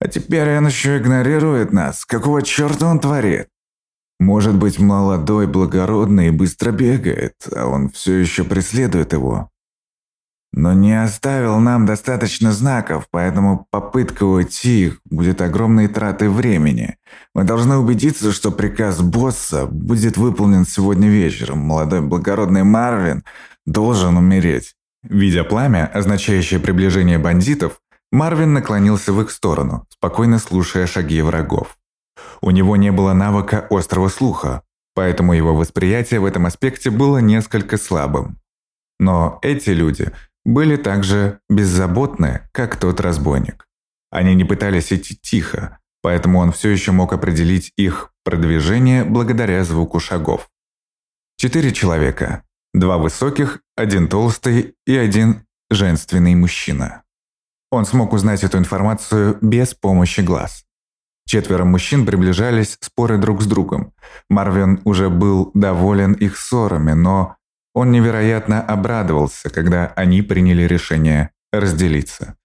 «А теперь он еще игнорирует нас. Какого черта он творит?» «Может быть, молодой, благородный быстро бегает, а он все еще преследует его но не оставил нам достаточно знаков, поэтому попытка уйти будет огромной тратой времени. Мы должны убедиться, что приказ босса будет выполнен сегодня вечером. Молодой благородный Марвин должен умереть. Видя пламя, означающее приближение бандитов, Марвин наклонился в их сторону, спокойно слушая шаги врагов. У него не было навыка острого слуха, поэтому его восприятие в этом аспекте было несколько слабым. Но эти люди были также беззаботны, как тот разбойник. Они не пытались идти тихо, поэтому он все еще мог определить их продвижение благодаря звуку шагов. Четыре человека. Два высоких, один толстый и один женственный мужчина. Он смог узнать эту информацию без помощи глаз. Четверо мужчин приближались, споры друг с другом. Марвин уже был доволен их ссорами, но он невероятно обрадовался, когда они приняли решение разделиться.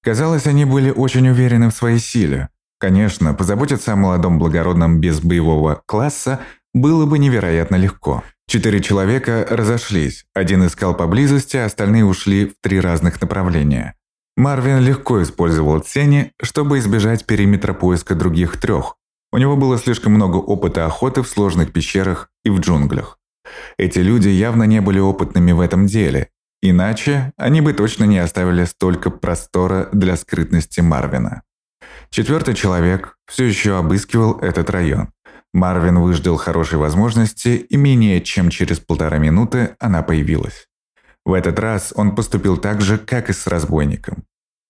Казалось, они были очень уверены в своей силе. Конечно, позаботиться о молодом благородном без боевого класса было бы невероятно легко. Четыре человека разошлись, один искал поблизости, а остальные ушли в три разных направления. Марвин легко использовал тени, чтобы избежать периметра поиска других трех. У него было слишком много опыта охоты в сложных пещерах и в джунглях. Эти люди явно не были опытными в этом деле, иначе они бы точно не оставили столько простора для скрытности Марвина. Четвертый человек все еще обыскивал этот район. Марвин выждал хорошей возможности, и менее чем через полтора минуты она появилась. В этот раз он поступил так же, как и с разбойником.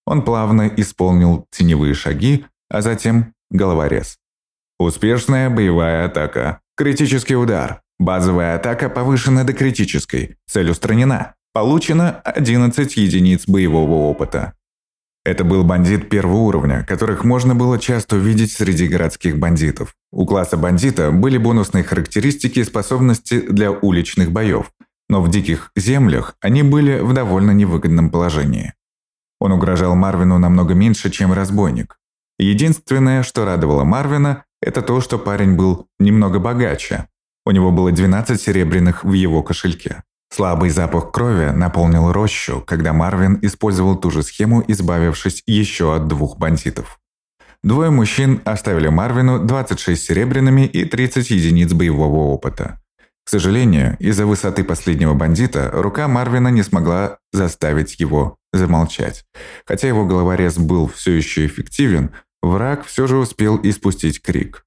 Он плавно исполнил теневые шаги, а затем головорез. Успешная боевая атака. Критический удар. Базовая атака повышена до критической. Цель устранена. Получено 11 единиц боевого опыта. Это был бандит первого уровня, которых можно было часто увидеть среди городских бандитов. У класса бандита были бонусные характеристики и способности для уличных боев, но в диких землях они были в довольно невыгодном положении. Он угрожал Марвину намного меньше, чем разбойник. Единственное, что радовало Марвина, это то, что парень был немного богаче, у него было 12 серебряных в его кошельке. Слабый запах крови наполнил рощу, когда Марвин использовал ту же схему, избавившись еще от двух бандитов. Двое мужчин оставили Марвину 26 серебряными и 30 единиц боевого опыта. К сожалению, из-за высоты последнего бандита рука Марвина не смогла заставить его замолчать. Хотя его головорез был все еще эффективен, враг все же успел испустить крик.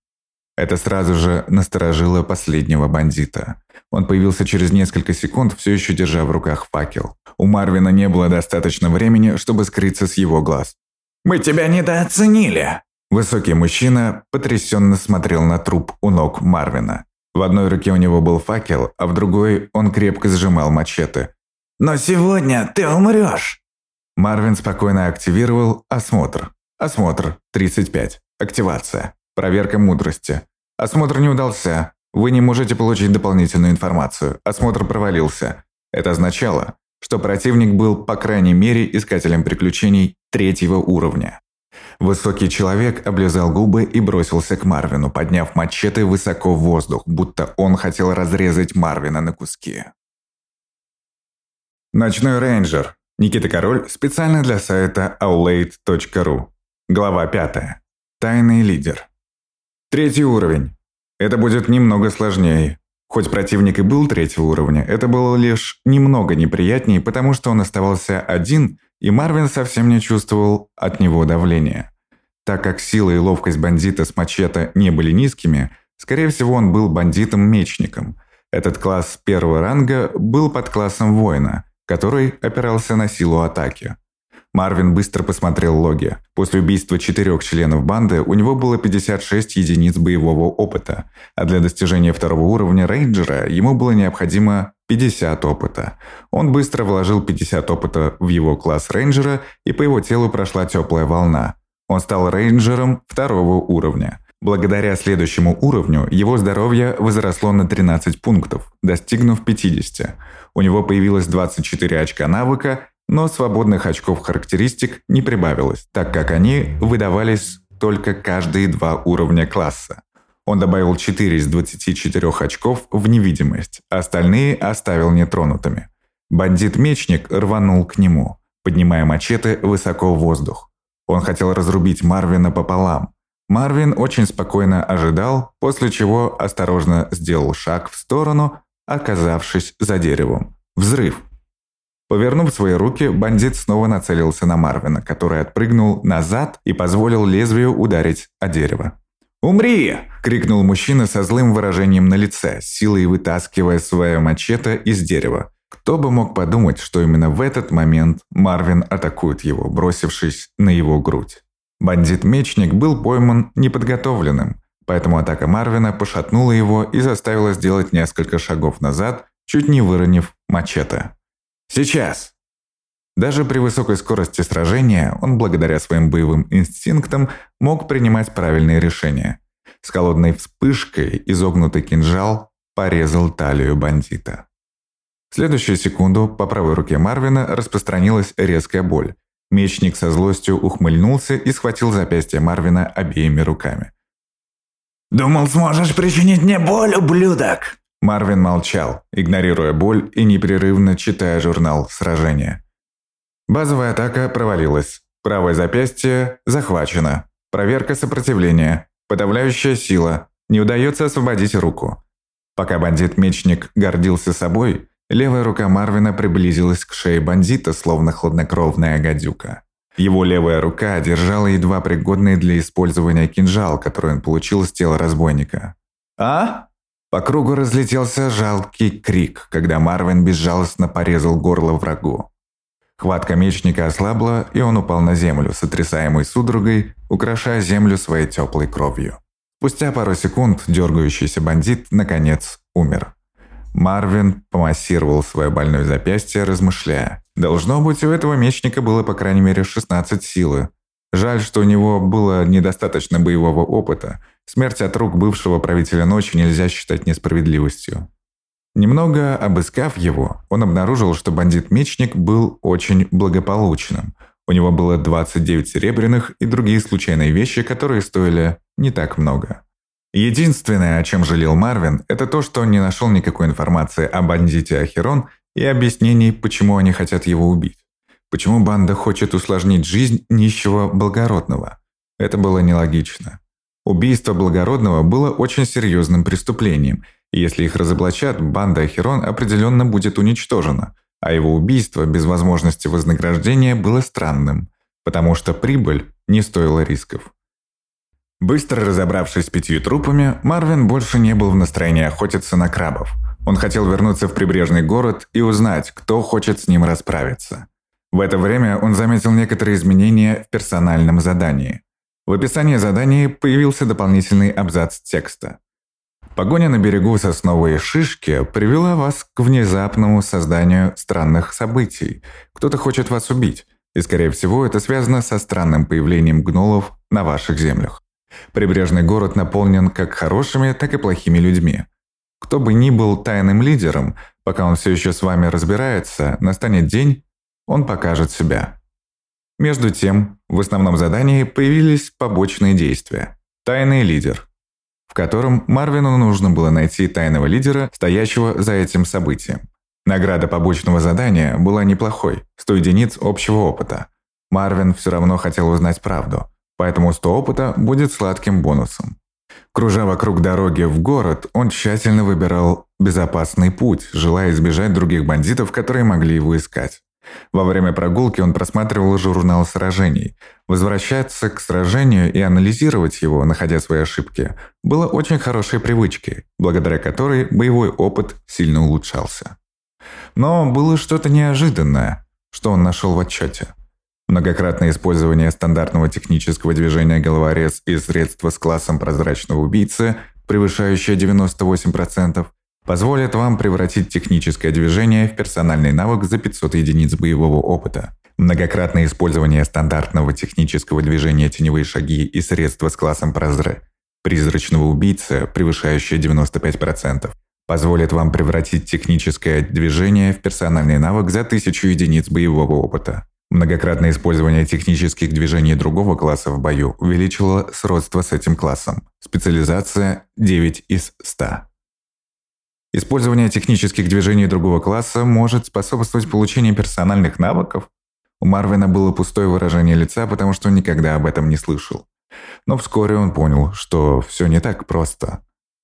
Это сразу же насторожило последнего бандита. Он появился через несколько секунд, все еще держа в руках факел. У Марвина не было достаточно времени, чтобы скрыться с его глаз. «Мы тебя недооценили!» Высокий мужчина потрясенно смотрел на труп у ног Марвина. В одной руке у него был факел, а в другой он крепко сжимал мачете. «Но сегодня ты умрешь!» Марвин спокойно активировал осмотр. Осмотр 35. Активация. Проверка мудрости. Осмотр не удался. Вы не можете получить дополнительную информацию. Осмотр провалился. Это означало, что противник был, по крайней мере, искателем приключений третьего уровня. Высокий человек облизал губы и бросился к Марвину, подняв мачете высоко в воздух, будто он хотел разрезать Марвина на куски. Ночной рейнджер. Никита Король специально для сайта aulade.ru. Глава 5. Тайный лидер. Третий уровень. Это будет немного сложнее. Хоть противник и был третьего уровня, это было лишь немного неприятнее, потому что он оставался один, и Марвин совсем не чувствовал от него давления. Так как сила и ловкость бандита с мачете не были низкими, скорее всего он был бандитом-мечником. Этот класс первого ранга был под классом воина, который опирался на силу атаки. Марвин быстро посмотрел логи. После убийства четырех членов банды у него было 56 единиц боевого опыта, а для достижения второго уровня рейнджера ему было необходимо 50 опыта. Он быстро вложил 50 опыта в его класс рейнджера, и по его телу прошла теплая волна. Он стал рейнджером второго уровня. Благодаря следующему уровню его здоровье возросло на 13 пунктов, достигнув 50. У него появилось 24 очка навыка, но свободных очков характеристик не прибавилось, так как они выдавались только каждые два уровня класса. Он добавил 4 из 24 очков в невидимость, остальные оставил нетронутыми. Бандит-мечник рванул к нему, поднимая мачете высоко в воздух. Он хотел разрубить Марвина пополам, Марвин очень спокойно ожидал, после чего осторожно сделал шаг в сторону, оказавшись за деревом. Взрыв. Повернув свои руки, бандит снова нацелился на Марвина, который отпрыгнул назад и позволил лезвию ударить о дерево. «Умри!» – крикнул мужчина со злым выражением на лице, силой вытаскивая свое мачете из дерева. Кто бы мог подумать, что именно в этот момент Марвин атакует его, бросившись на его грудь. Бандит-мечник был пойман неподготовленным, поэтому атака Марвина пошатнула его и заставила сделать несколько шагов назад, чуть не выронив мачете. «Сейчас!» Даже при высокой скорости сражения он, благодаря своим боевым инстинктам, мог принимать правильные решения. С холодной вспышкой изогнутый кинжал порезал талию бандита. В следующую секунду по правой руке Марвина распространилась резкая боль, Мечник со злостью ухмыльнулся и схватил запястье Марвина обеими руками. «Думал, сможешь причинить мне боль, ублюдок!» Марвин молчал, игнорируя боль и непрерывно читая журнал сражения. Базовая атака провалилась. Правое запястье захвачено. Проверка сопротивления. Подавляющая сила. Не удается освободить руку. Пока бандит-мечник гордился собой, Левая рука Марвина приблизилась к шее бандита, словно хладнокровная гадюка. Его левая рука держала едва пригодный для использования кинжал, который он получил с тела разбойника. «А?» По кругу разлетелся жалкий крик, когда Марвин безжалостно порезал горло врагу. Хватка мечника ослабла, и он упал на землю, сотрясаемый судорогой, украшая землю своей теплой кровью. Спустя пару секунд дергающийся бандит, наконец, умер. Марвин помассировал свое больное запястье, размышляя. Должно быть, у этого мечника было по крайней мере 16 силы. Жаль, что у него было недостаточно боевого опыта. Смерть от рук бывшего правителя ночи нельзя считать несправедливостью. Немного обыскав его, он обнаружил, что бандит-мечник был очень благополучным. У него было 29 серебряных и другие случайные вещи, которые стоили не так много. Единственное, о чем жалел Марвин, это то, что он не нашел никакой информации о бандите Ахерон и объяснений, почему они хотят его убить. Почему банда хочет усложнить жизнь нищего благородного. Это было нелогично. Убийство благородного было очень серьезным преступлением, и если их разоблачат, банда Ахерон определенно будет уничтожена, а его убийство без возможности вознаграждения было странным, потому что прибыль не стоила рисков. Быстро разобравшись с пятью трупами, Марвин больше не был в настроении охотиться на крабов. Он хотел вернуться в прибрежный город и узнать, кто хочет с ним расправиться. В это время он заметил некоторые изменения в персональном задании. В описании задания появился дополнительный абзац текста. Погоня на берегу сосновой шишки привела вас к внезапному созданию странных событий. Кто-то хочет вас убить, и, скорее всего, это связано со странным появлением гнолов на ваших землях. Прибрежный город наполнен как хорошими, так и плохими людьми. Кто бы ни был тайным лидером, пока он все еще с вами разбирается, настанет день, он покажет себя. Между тем, в основном задании появились побочные действия. Тайный лидер, в котором Марвину нужно было найти тайного лидера, стоящего за этим событием. Награда побочного задания была неплохой, 100 единиц общего опыта. Марвин все равно хотел узнать правду – поэтому 100 опыта будет сладким бонусом. Кружа вокруг дороги в город, он тщательно выбирал безопасный путь, желая избежать других бандитов, которые могли его искать. Во время прогулки он просматривал журнал сражений. Возвращаться к сражению и анализировать его, находя свои ошибки, было очень хорошей привычкой, благодаря которой боевой опыт сильно улучшался. Но было что-то неожиданное, что он нашел в отчете – Многократное использование стандартного технического движения головорез и средства с классом прозрачного убийцы, превышающее 98%, позволит вам превратить техническое движение в персональный навык за 500 единиц боевого опыта. Многократное использование стандартного технического движения теневые шаги и средства с классом прозрачного призрачного убийцы, превышающая 95%, позволит вам превратить техническое движение в персональный навык за 1000 единиц боевого опыта. Многократное использование технических движений другого класса в бою увеличило сродство с этим классом. Специализация 9 из 100. Использование технических движений другого класса может способствовать получению персональных навыков? У Марвина было пустое выражение лица, потому что он никогда об этом не слышал. Но вскоре он понял, что все не так просто.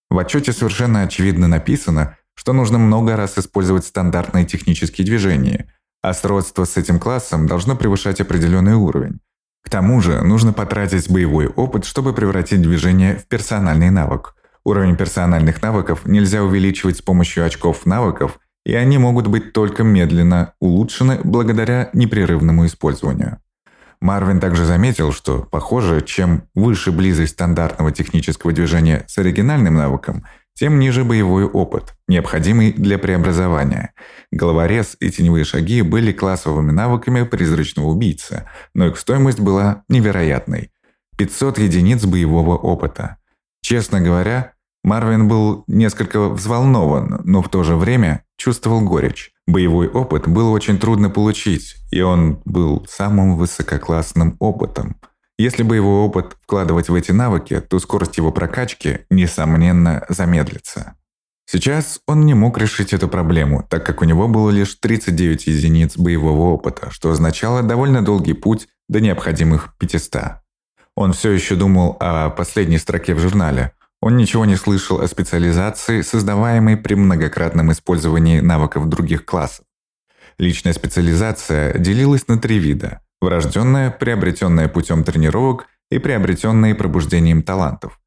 В отчете совершенно очевидно написано, что нужно много раз использовать стандартные технические движения – а сродство с этим классом должно превышать определенный уровень. К тому же нужно потратить боевой опыт, чтобы превратить движение в персональный навык. Уровень персональных навыков нельзя увеличивать с помощью очков навыков, и они могут быть только медленно улучшены благодаря непрерывному использованию. Марвин также заметил, что, похоже, чем выше близость стандартного технического движения с оригинальным навыком, тем ниже боевой опыт, необходимый для преобразования. Головорез и теневые шаги были классовыми навыками призрачного убийцы, но их стоимость была невероятной. 500 единиц боевого опыта. Честно говоря, Марвин был несколько взволнован, но в то же время чувствовал горечь. Боевой опыт было очень трудно получить, и он был самым высококлассным опытом – если бы его опыт вкладывать в эти навыки, то скорость его прокачки, несомненно, замедлится. Сейчас он не мог решить эту проблему, так как у него было лишь 39 единиц боевого опыта, что означало довольно долгий путь до необходимых 500. Он все еще думал о последней строке в журнале. Он ничего не слышал о специализации, создаваемой при многократном использовании навыков других классов. Личная специализация делилась на три вида – Врожденное, приобретенное путем тренировок и приобретенное пробуждением талантов.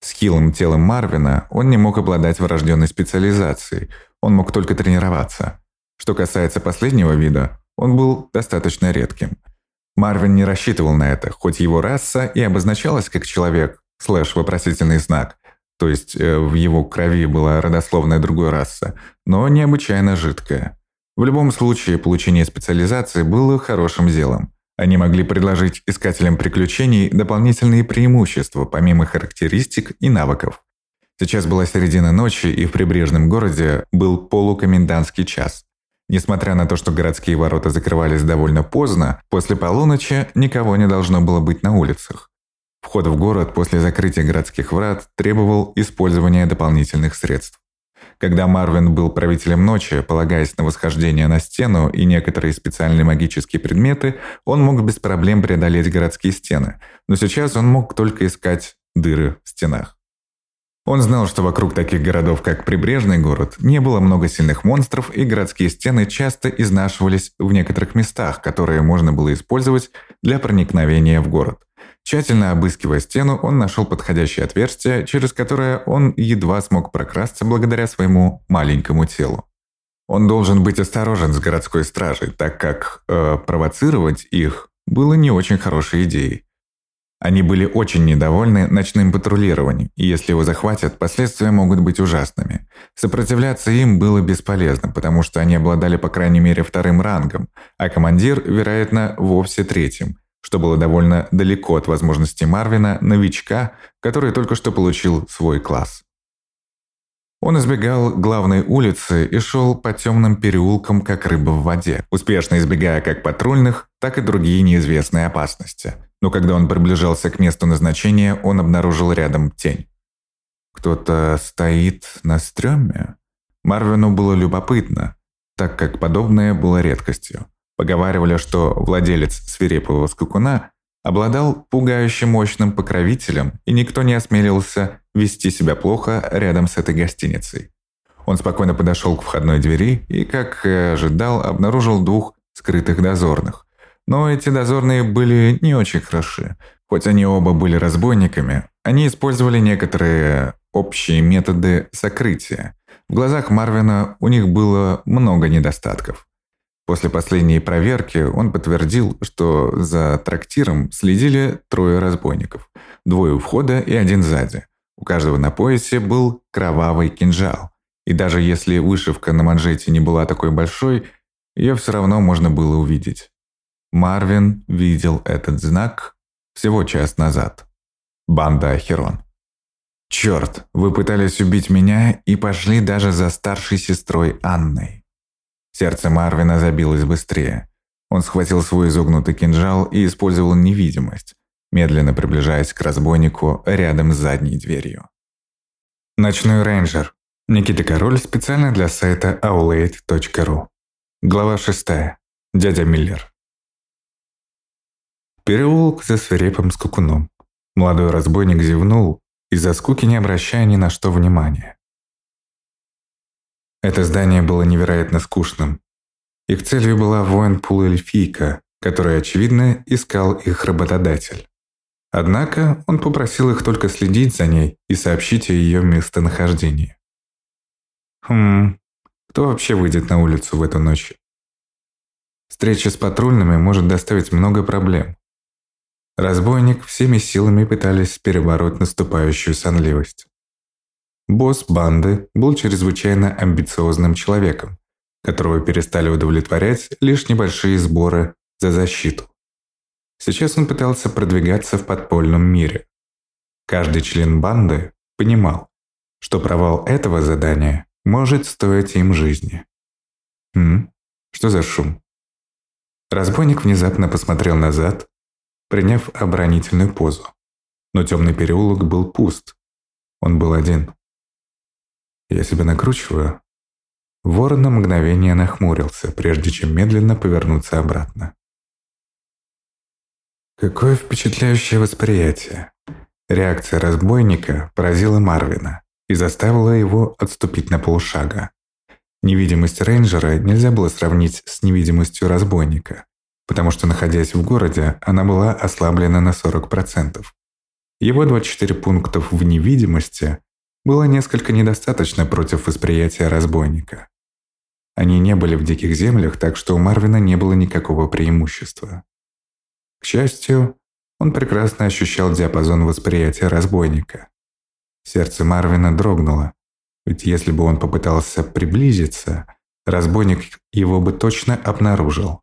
С хилым телом Марвина он не мог обладать врожденной специализацией, он мог только тренироваться. Что касается последнего вида, он был достаточно редким. Марвин не рассчитывал на это, хоть его раса и обозначалась как человек, слэш вопросительный знак, то есть э, в его крови была родословная другой раса, но необычайно жидкая. В любом случае, получение специализации было хорошим делом. Они могли предложить искателям приключений дополнительные преимущества, помимо характеристик и навыков. Сейчас была середина ночи, и в прибрежном городе был полукомендантский час. Несмотря на то, что городские ворота закрывались довольно поздно, после полуночи никого не должно было быть на улицах. Вход в город после закрытия городских врат требовал использования дополнительных средств. Когда Марвин был правителем ночи, полагаясь на восхождение на стену и некоторые специальные магические предметы, он мог без проблем преодолеть городские стены, но сейчас он мог только искать дыры в стенах. Он знал, что вокруг таких городов, как Прибрежный город, не было много сильных монстров, и городские стены часто изнашивались в некоторых местах, которые можно было использовать для проникновения в город. Тщательно обыскивая стену, он нашел подходящее отверстие, через которое он едва смог прокрасться благодаря своему маленькому телу. Он должен быть осторожен с городской стражей, так как э, провоцировать их было не очень хорошей идеей. Они были очень недовольны ночным патрулированием, и если его захватят, последствия могут быть ужасными. Сопротивляться им было бесполезно, потому что они обладали по крайней мере вторым рангом, а командир, вероятно, вовсе третьим – что было довольно далеко от возможности Марвина, новичка, который только что получил свой класс. Он избегал главной улицы и шел по темным переулкам, как рыба в воде, успешно избегая как патрульных, так и другие неизвестные опасности. Но когда он приближался к месту назначения, он обнаружил рядом тень. Кто-то стоит на стреме? Марвину было любопытно, так как подобное было редкостью. Поговаривали, что владелец свирепого скакуна обладал пугающе мощным покровителем, и никто не осмелился вести себя плохо рядом с этой гостиницей. Он спокойно подошел к входной двери и, как и ожидал, обнаружил двух скрытых дозорных. Но эти дозорные были не очень хороши. Хоть они оба были разбойниками, они использовали некоторые общие методы сокрытия. В глазах Марвина у них было много недостатков. После последней проверки он подтвердил, что за трактиром следили трое разбойников. Двое у входа и один сзади. У каждого на поясе был кровавый кинжал. И даже если вышивка на манжете не была такой большой, ее все равно можно было увидеть. Марвин видел этот знак всего час назад. Банда Ахерон. Черт, вы пытались убить меня и пошли даже за старшей сестрой Анной. Сердце Марвина забилось быстрее. Он схватил свой изогнутый кинжал и использовал невидимость, медленно приближаясь к разбойнику рядом с задней дверью. Ночной рейнджер. Никита Король специально для сайта aulade.ru. Глава 6. Дядя Миллер. Переулок за свирепым скукуном. Молодой разбойник зевнул, из-за скуки не обращая ни на что внимания. Это здание было невероятно скучным. Их целью была воин Пулэльфийка, который, очевидно, искал их работодатель. Однако он попросил их только следить за ней и сообщить о ее местонахождении. Хм, кто вообще выйдет на улицу в эту ночь? Встреча с патрульными может доставить много проблем. Разбойник всеми силами пытались перебороть наступающую сонливость. Босс банды был чрезвычайно амбициозным человеком, которого перестали удовлетворять лишь небольшие сборы за защиту. Сейчас он пытался продвигаться в подпольном мире. Каждый член банды понимал, что провал этого задания может стоить им жизни. Хм, что за шум? Разбойник внезапно посмотрел назад, приняв оборонительную позу. Но темный переулок был пуст. Он был один. Я себя накручиваю. Ворон на мгновение нахмурился, прежде чем медленно повернуться обратно. Какое впечатляющее восприятие. Реакция разбойника поразила Марвина и заставила его отступить на полшага. Невидимость рейнджера нельзя было сравнить с невидимостью разбойника, потому что, находясь в городе, она была ослаблена на 40%. Его 24 пунктов в невидимости было несколько недостаточно против восприятия разбойника. Они не были в диких землях, так что у Марвина не было никакого преимущества. К счастью, он прекрасно ощущал диапазон восприятия разбойника. Сердце Марвина дрогнуло, ведь если бы он попытался приблизиться, разбойник его бы точно обнаружил.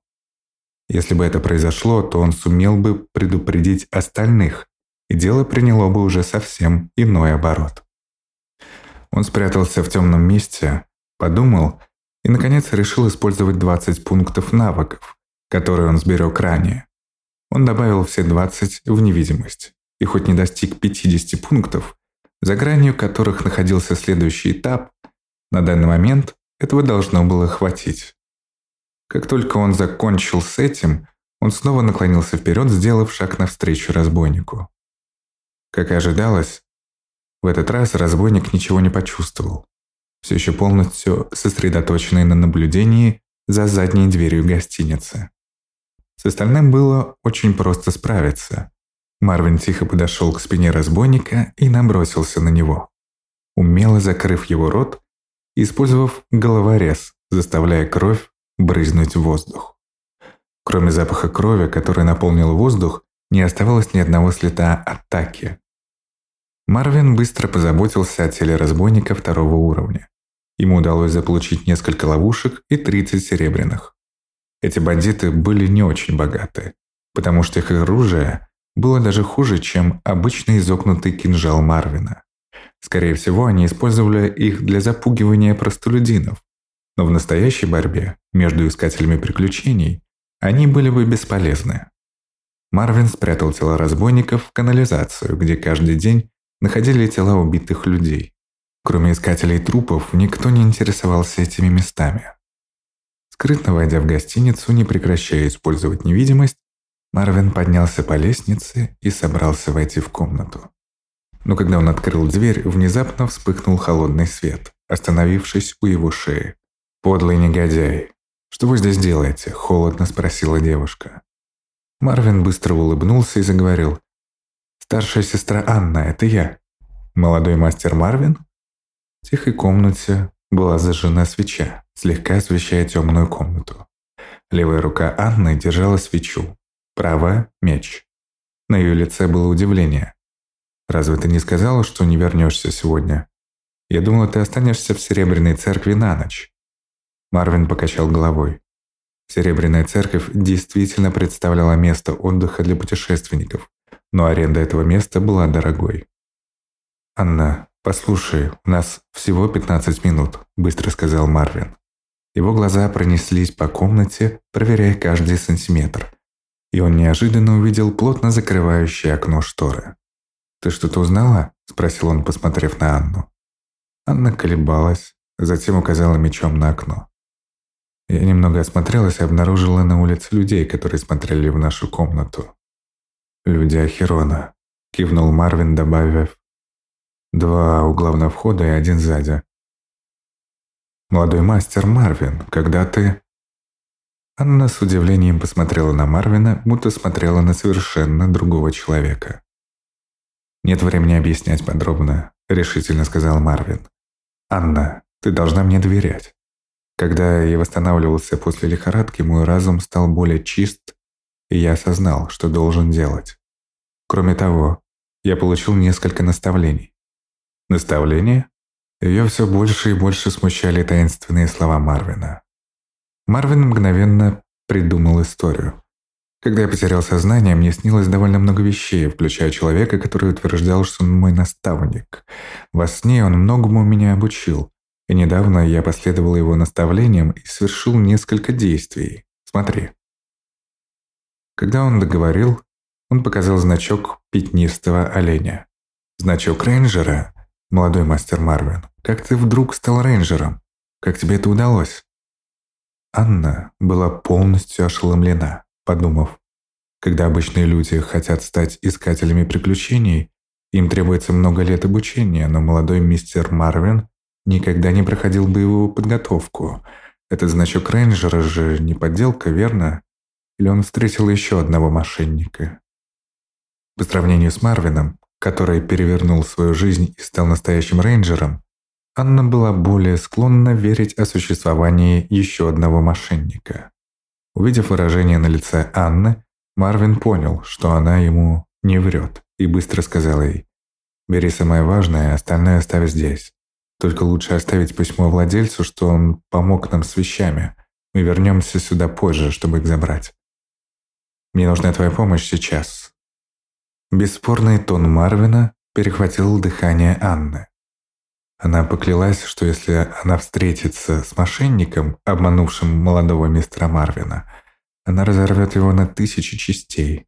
Если бы это произошло, то он сумел бы предупредить остальных, и дело приняло бы уже совсем иной оборот. Он спрятался в темном месте, подумал и, наконец, решил использовать 20 пунктов навыков, которые он сберег ранее. Он добавил все 20 в невидимость, и хоть не достиг 50 пунктов, за гранью которых находился следующий этап, на данный момент этого должно было хватить. Как только он закончил с этим, он снова наклонился вперед, сделав шаг навстречу разбойнику. Как и ожидалось, в этот раз разбойник ничего не почувствовал, все еще полностью сосредоточенный на наблюдении за задней дверью гостиницы. С остальным было очень просто справиться. Марвин тихо подошел к спине разбойника и набросился на него, умело закрыв его рот, использовав головорез, заставляя кровь брызнуть в воздух. Кроме запаха крови, который наполнил воздух, не оставалось ни одного следа атаки. Марвин быстро позаботился о теле разбойника второго уровня. Ему удалось заполучить несколько ловушек и 30 серебряных. Эти бандиты были не очень богаты, потому что их оружие было даже хуже, чем обычный изогнутый кинжал Марвина. Скорее всего, они использовали их для запугивания простолюдинов, но в настоящей борьбе между искателями приключений они были бы бесполезны. Марвин спрятал тела разбойников в канализацию, где каждый день находили тела убитых людей. Кроме искателей трупов, никто не интересовался этими местами. Скрытно войдя в гостиницу, не прекращая использовать невидимость, Марвин поднялся по лестнице и собрался войти в комнату. Но когда он открыл дверь, внезапно вспыхнул холодный свет, остановившись у его шеи. «Подлый негодяй! Что вы здесь делаете?» – холодно спросила девушка. Марвин быстро улыбнулся и заговорил. «Старшая сестра Анна, это я. Молодой мастер Марвин?» В тихой комнате была зажжена свеча, слегка освещая темную комнату. Левая рука Анны держала свечу, правая – меч. На ее лице было удивление. «Разве ты не сказала, что не вернешься сегодня? Я думала, ты останешься в Серебряной церкви на ночь». Марвин покачал головой. Серебряная церковь действительно представляла место отдыха для путешественников, но аренда этого места была дорогой. «Анна, послушай, у нас всего 15 минут», – быстро сказал Марвин. Его глаза пронеслись по комнате, проверяя каждый сантиметр. И он неожиданно увидел плотно закрывающее окно шторы. «Ты что-то узнала?» – спросил он, посмотрев на Анну. Анна колебалась, затем указала мечом на окно. Я немного осмотрелась и обнаружила на улице людей, которые смотрели в нашу комнату. «Люди Ахерона», – кивнул Марвин, добавив «Два у главного входа и один сзади». «Молодой мастер Марвин, когда ты...» Анна с удивлением посмотрела на Марвина, будто смотрела на совершенно другого человека. «Нет времени объяснять подробно», – решительно сказал Марвин. «Анна, ты должна мне доверять. Когда я восстанавливался после лихорадки, мой разум стал более чист, и я осознал, что должен делать. Кроме того, я получил несколько наставлений. Наставления? Ее все больше и больше смущали таинственные слова Марвина. Марвин мгновенно придумал историю. Когда я потерял сознание, мне снилось довольно много вещей, включая человека, который утверждал, что он мой наставник. Во сне он многому меня обучил, и недавно я последовал его наставлениям и совершил несколько действий. Смотри. Когда он договорил, он показал значок пятнистого оленя. Значок рейнджера, молодой мастер Марвин. Как ты вдруг стал рейнджером? Как тебе это удалось? Анна была полностью ошеломлена подумав, когда обычные люди хотят стать искателями приключений, им требуется много лет обучения, но молодой мистер Марвин никогда не проходил боевую подготовку. Этот значок рейнджера же не подделка, верно? Или он встретил еще одного мошенника? По сравнению с Марвином, который перевернул свою жизнь и стал настоящим рейнджером, Анна была более склонна верить о существовании еще одного мошенника. Увидев выражение на лице Анны, Марвин понял, что она ему не врет, и быстро сказал ей, «Бери самое важное, остальное оставь здесь. Только лучше оставить письмо владельцу, что он помог нам с вещами. Мы вернемся сюда позже, чтобы их забрать. Мне нужна твоя помощь сейчас». Бесспорный тон Марвина перехватил дыхание Анны. Она поклялась, что если она встретится с мошенником, обманувшим молодого мистера Марвина, она разорвет его на тысячи частей.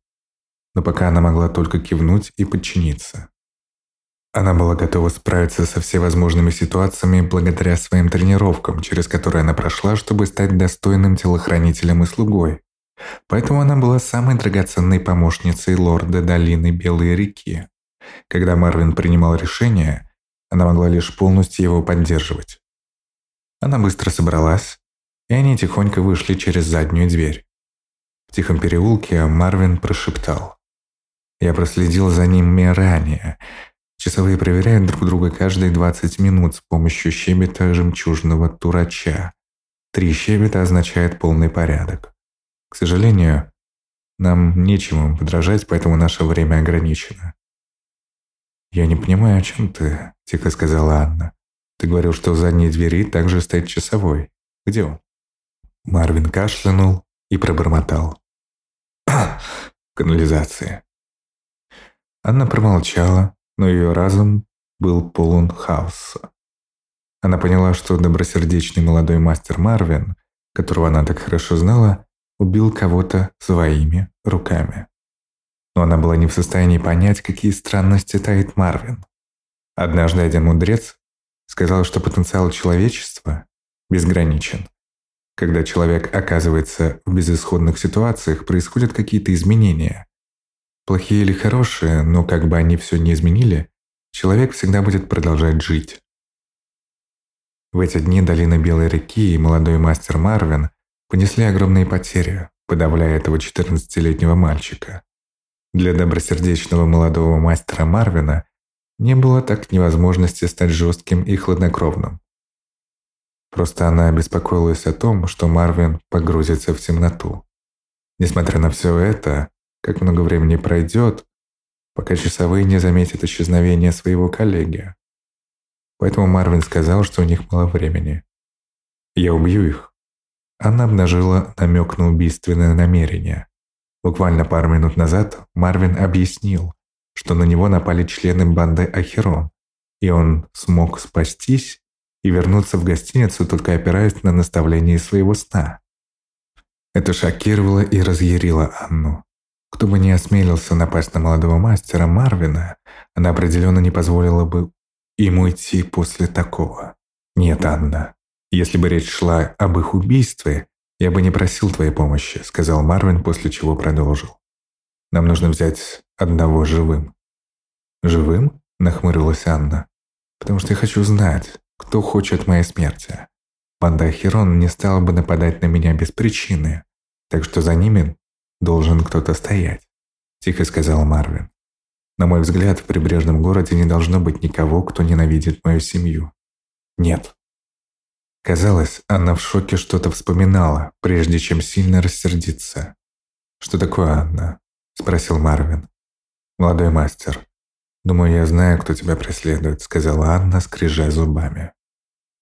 Но пока она могла только кивнуть и подчиниться. Она была готова справиться со всевозможными ситуациями благодаря своим тренировкам, через которые она прошла, чтобы стать достойным телохранителем и слугой. Поэтому она была самой драгоценной помощницей лорда долины Белой реки. Когда Марвин принимал решение, она могла лишь полностью его поддерживать. Она быстро собралась, и они тихонько вышли через заднюю дверь. В тихом переулке Марвин прошептал. Я проследил за ними ранее. Часовые проверяют друг друга каждые 20 минут с помощью щебета жемчужного турача. Три щебета означает полный порядок. К сожалению, нам нечему подражать, поэтому наше время ограничено. «Я не понимаю, о чем ты», – тихо сказала Анна. «Ты говорил, что в задней двери также стоит часовой. Где он?» Марвин кашлянул и пробормотал. [clears throat] «В канализации». Анна промолчала, но ее разум был полон хаоса. Она поняла, что добросердечный молодой мастер Марвин, которого она так хорошо знала, убил кого-то своими руками но она была не в состоянии понять, какие странности таит Марвин. Однажды один мудрец сказал, что потенциал человечества безграничен. Когда человек оказывается в безысходных ситуациях, происходят какие-то изменения. Плохие или хорошие, но как бы они все не изменили, человек всегда будет продолжать жить. В эти дни долина Белой реки и молодой мастер Марвин понесли огромные потери, подавляя этого 14-летнего мальчика. Для добросердечного молодого мастера Марвина не было так невозможности стать жестким и хладнокровным. Просто она беспокоилась о том, что Марвин погрузится в темноту. Несмотря на все это, как много времени пройдет, пока часовые не заметят исчезновения своего коллеги. Поэтому Марвин сказал, что у них мало времени. «Я убью их». Она обнажила намек на убийственное намерение. Буквально пару минут назад Марвин объяснил, что на него напали члены банды Ахерон, и он смог спастись и вернуться в гостиницу, только опираясь на наставление своего сна. Это шокировало и разъярило Анну. Кто бы не осмелился напасть на молодого мастера Марвина, она определенно не позволила бы ему идти после такого. Нет, Анна, если бы речь шла об их убийстве, я бы не просил твоей помощи, сказал Марвин, после чего продолжил. Нам нужно взять одного живым. Живым? Нахмурилась Анна. Потому что я хочу знать, кто хочет моей смерти. Банда Херон не стала бы нападать на меня без причины, так что за ними должен кто-то стоять», – тихо сказал Марвин. «На мой взгляд, в прибрежном городе не должно быть никого, кто ненавидит мою семью. Нет». Казалось, Анна в шоке что-то вспоминала, прежде чем сильно рассердиться. «Что такое, Анна?» – спросил Марвин. «Молодой мастер, думаю, я знаю, кто тебя преследует», – сказала Анна, скрижая зубами.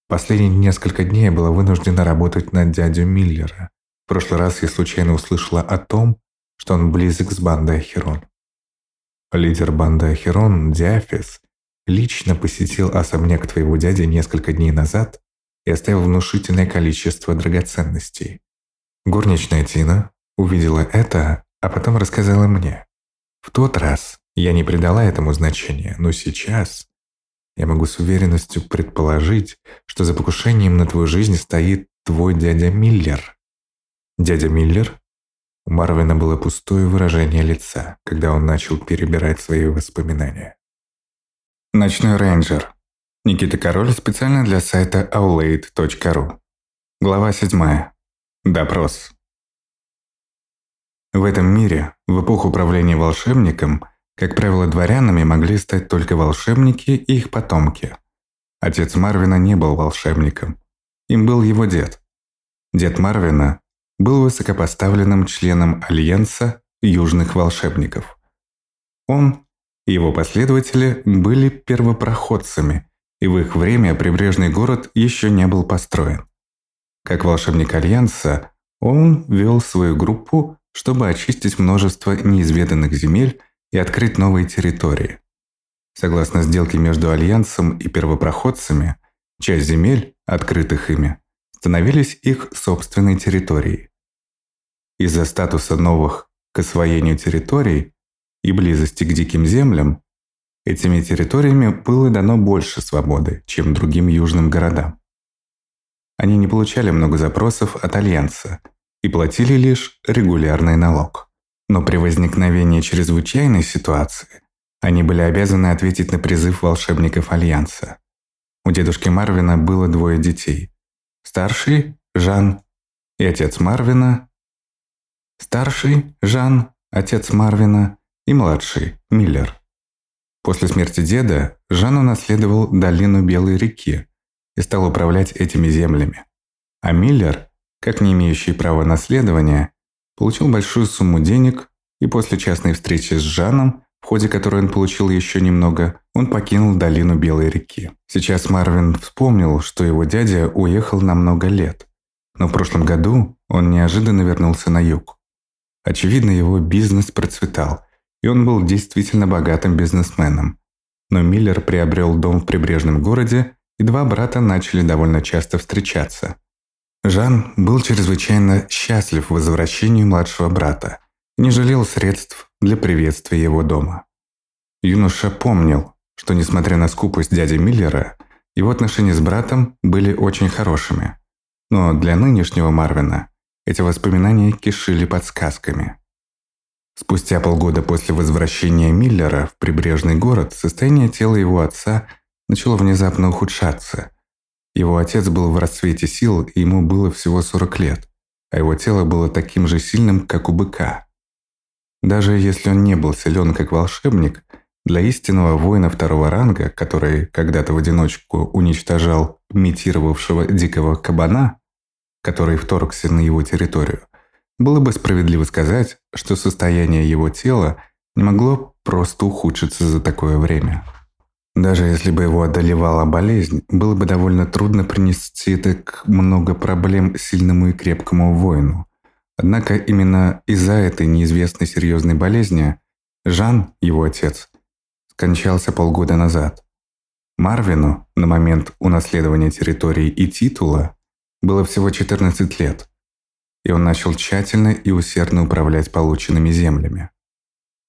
Последние несколько дней я была вынуждена работать на дядю Миллера, прошлый раз я случайно услышала о том, что он близок с бандой Ахерон. Лидер банды Ахерон, Диафис, лично посетил особняк твоего дяди несколько дней назад и оставил внушительное количество драгоценностей. Горничная Тина увидела это, а потом рассказала мне. В тот раз я не придала этому значения, но сейчас я могу с уверенностью предположить, что за покушением на твою жизнь стоит твой дядя Миллер. Дядя Миллер? У Марвина было пустое выражение лица, когда он начал перебирать свои воспоминания. Ночной рейнджер. Никита Король специально для сайта aulade.ru. Глава 7. Допрос. В этом мире, в эпоху управления волшебником, как правило, дворянами могли стать только волшебники и их потомки. Отец Марвина не был волшебником. Им был его дед. Дед Марвина был высокопоставленным членом Альянса Южных Волшебников. Он и его последователи были первопроходцами, и в их время прибрежный город еще не был построен. Как волшебник Альянса, он вел свою группу, чтобы очистить множество неизведанных земель и открыть новые территории. Согласно сделке между Альянсом и первопроходцами, часть земель, открытых ими, становились их собственной территорией. Из-за статуса новых к освоению территорий и близости к диким землям, этими территориями было дано больше свободы, чем другим южным городам. Они не получали много запросов от Альянса и платили лишь регулярный налог. Но при возникновении чрезвычайной ситуации они были обязаны ответить на призыв волшебников Альянса. У дедушки Марвина было двое детей. Старший – Жан, и отец Марвина Старший – Жан, отец Марвина, и младший – Миллер. После смерти деда Жан унаследовал долину Белой реки и стал управлять этими землями. А Миллер, как не имеющий права наследования, получил большую сумму денег и после частной встречи с Жаном, в ходе которой он получил еще немного, он покинул долину Белой реки. Сейчас Марвин вспомнил, что его дядя уехал на много лет, но в прошлом году он неожиданно вернулся на юг. Очевидно, его бизнес процветал, и он был действительно богатым бизнесменом. Но Миллер приобрел дом в прибрежном городе, и два брата начали довольно часто встречаться. Жан был чрезвычайно счастлив возвращению младшего брата и не жалел средств для приветствия его дома. Юноша помнил, что несмотря на скупость дяди Миллера, его отношения с братом были очень хорошими. Но для нынешнего Марвина эти воспоминания кишили подсказками. Спустя полгода после возвращения Миллера в прибрежный город состояние тела его отца начало внезапно ухудшаться. Его отец был в расцвете сил, и ему было всего 40 лет, а его тело было таким же сильным, как у быка. Даже если он не был силен как волшебник, для истинного воина второго ранга, который когда-то в одиночку уничтожал имитировавшего дикого кабана, который вторгся на его территорию, было бы справедливо сказать, что состояние его тела не могло просто ухудшиться за такое время. Даже если бы его одолевала болезнь, было бы довольно трудно принести так много проблем сильному и крепкому воину. Однако именно из-за этой неизвестной серьезной болезни Жан, его отец, скончался полгода назад. Марвину на момент унаследования территории и титула было всего 14 лет, и он начал тщательно и усердно управлять полученными землями.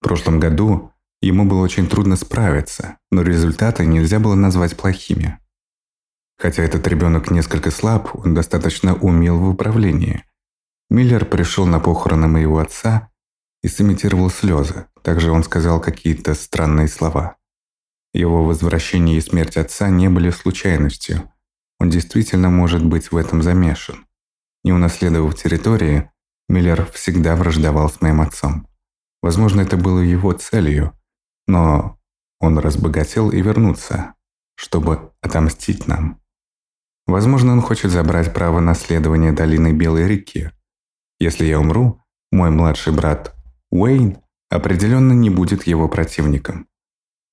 В прошлом году ему было очень трудно справиться, но результаты нельзя было назвать плохими. Хотя этот ребенок несколько слаб, он достаточно умел в управлении. Миллер пришел на похороны моего отца и сымитировал слезы. Также он сказал какие-то странные слова. Его возвращение и смерть отца не были случайностью. Он действительно может быть в этом замешан. Не унаследовав территории, Миллер всегда враждовал с моим отцом. Возможно, это было его целью, но он разбогател и вернуться, чтобы отомстить нам. Возможно, он хочет забрать право наследования долины Белой реки. Если я умру, мой младший брат Уэйн определенно не будет его противником.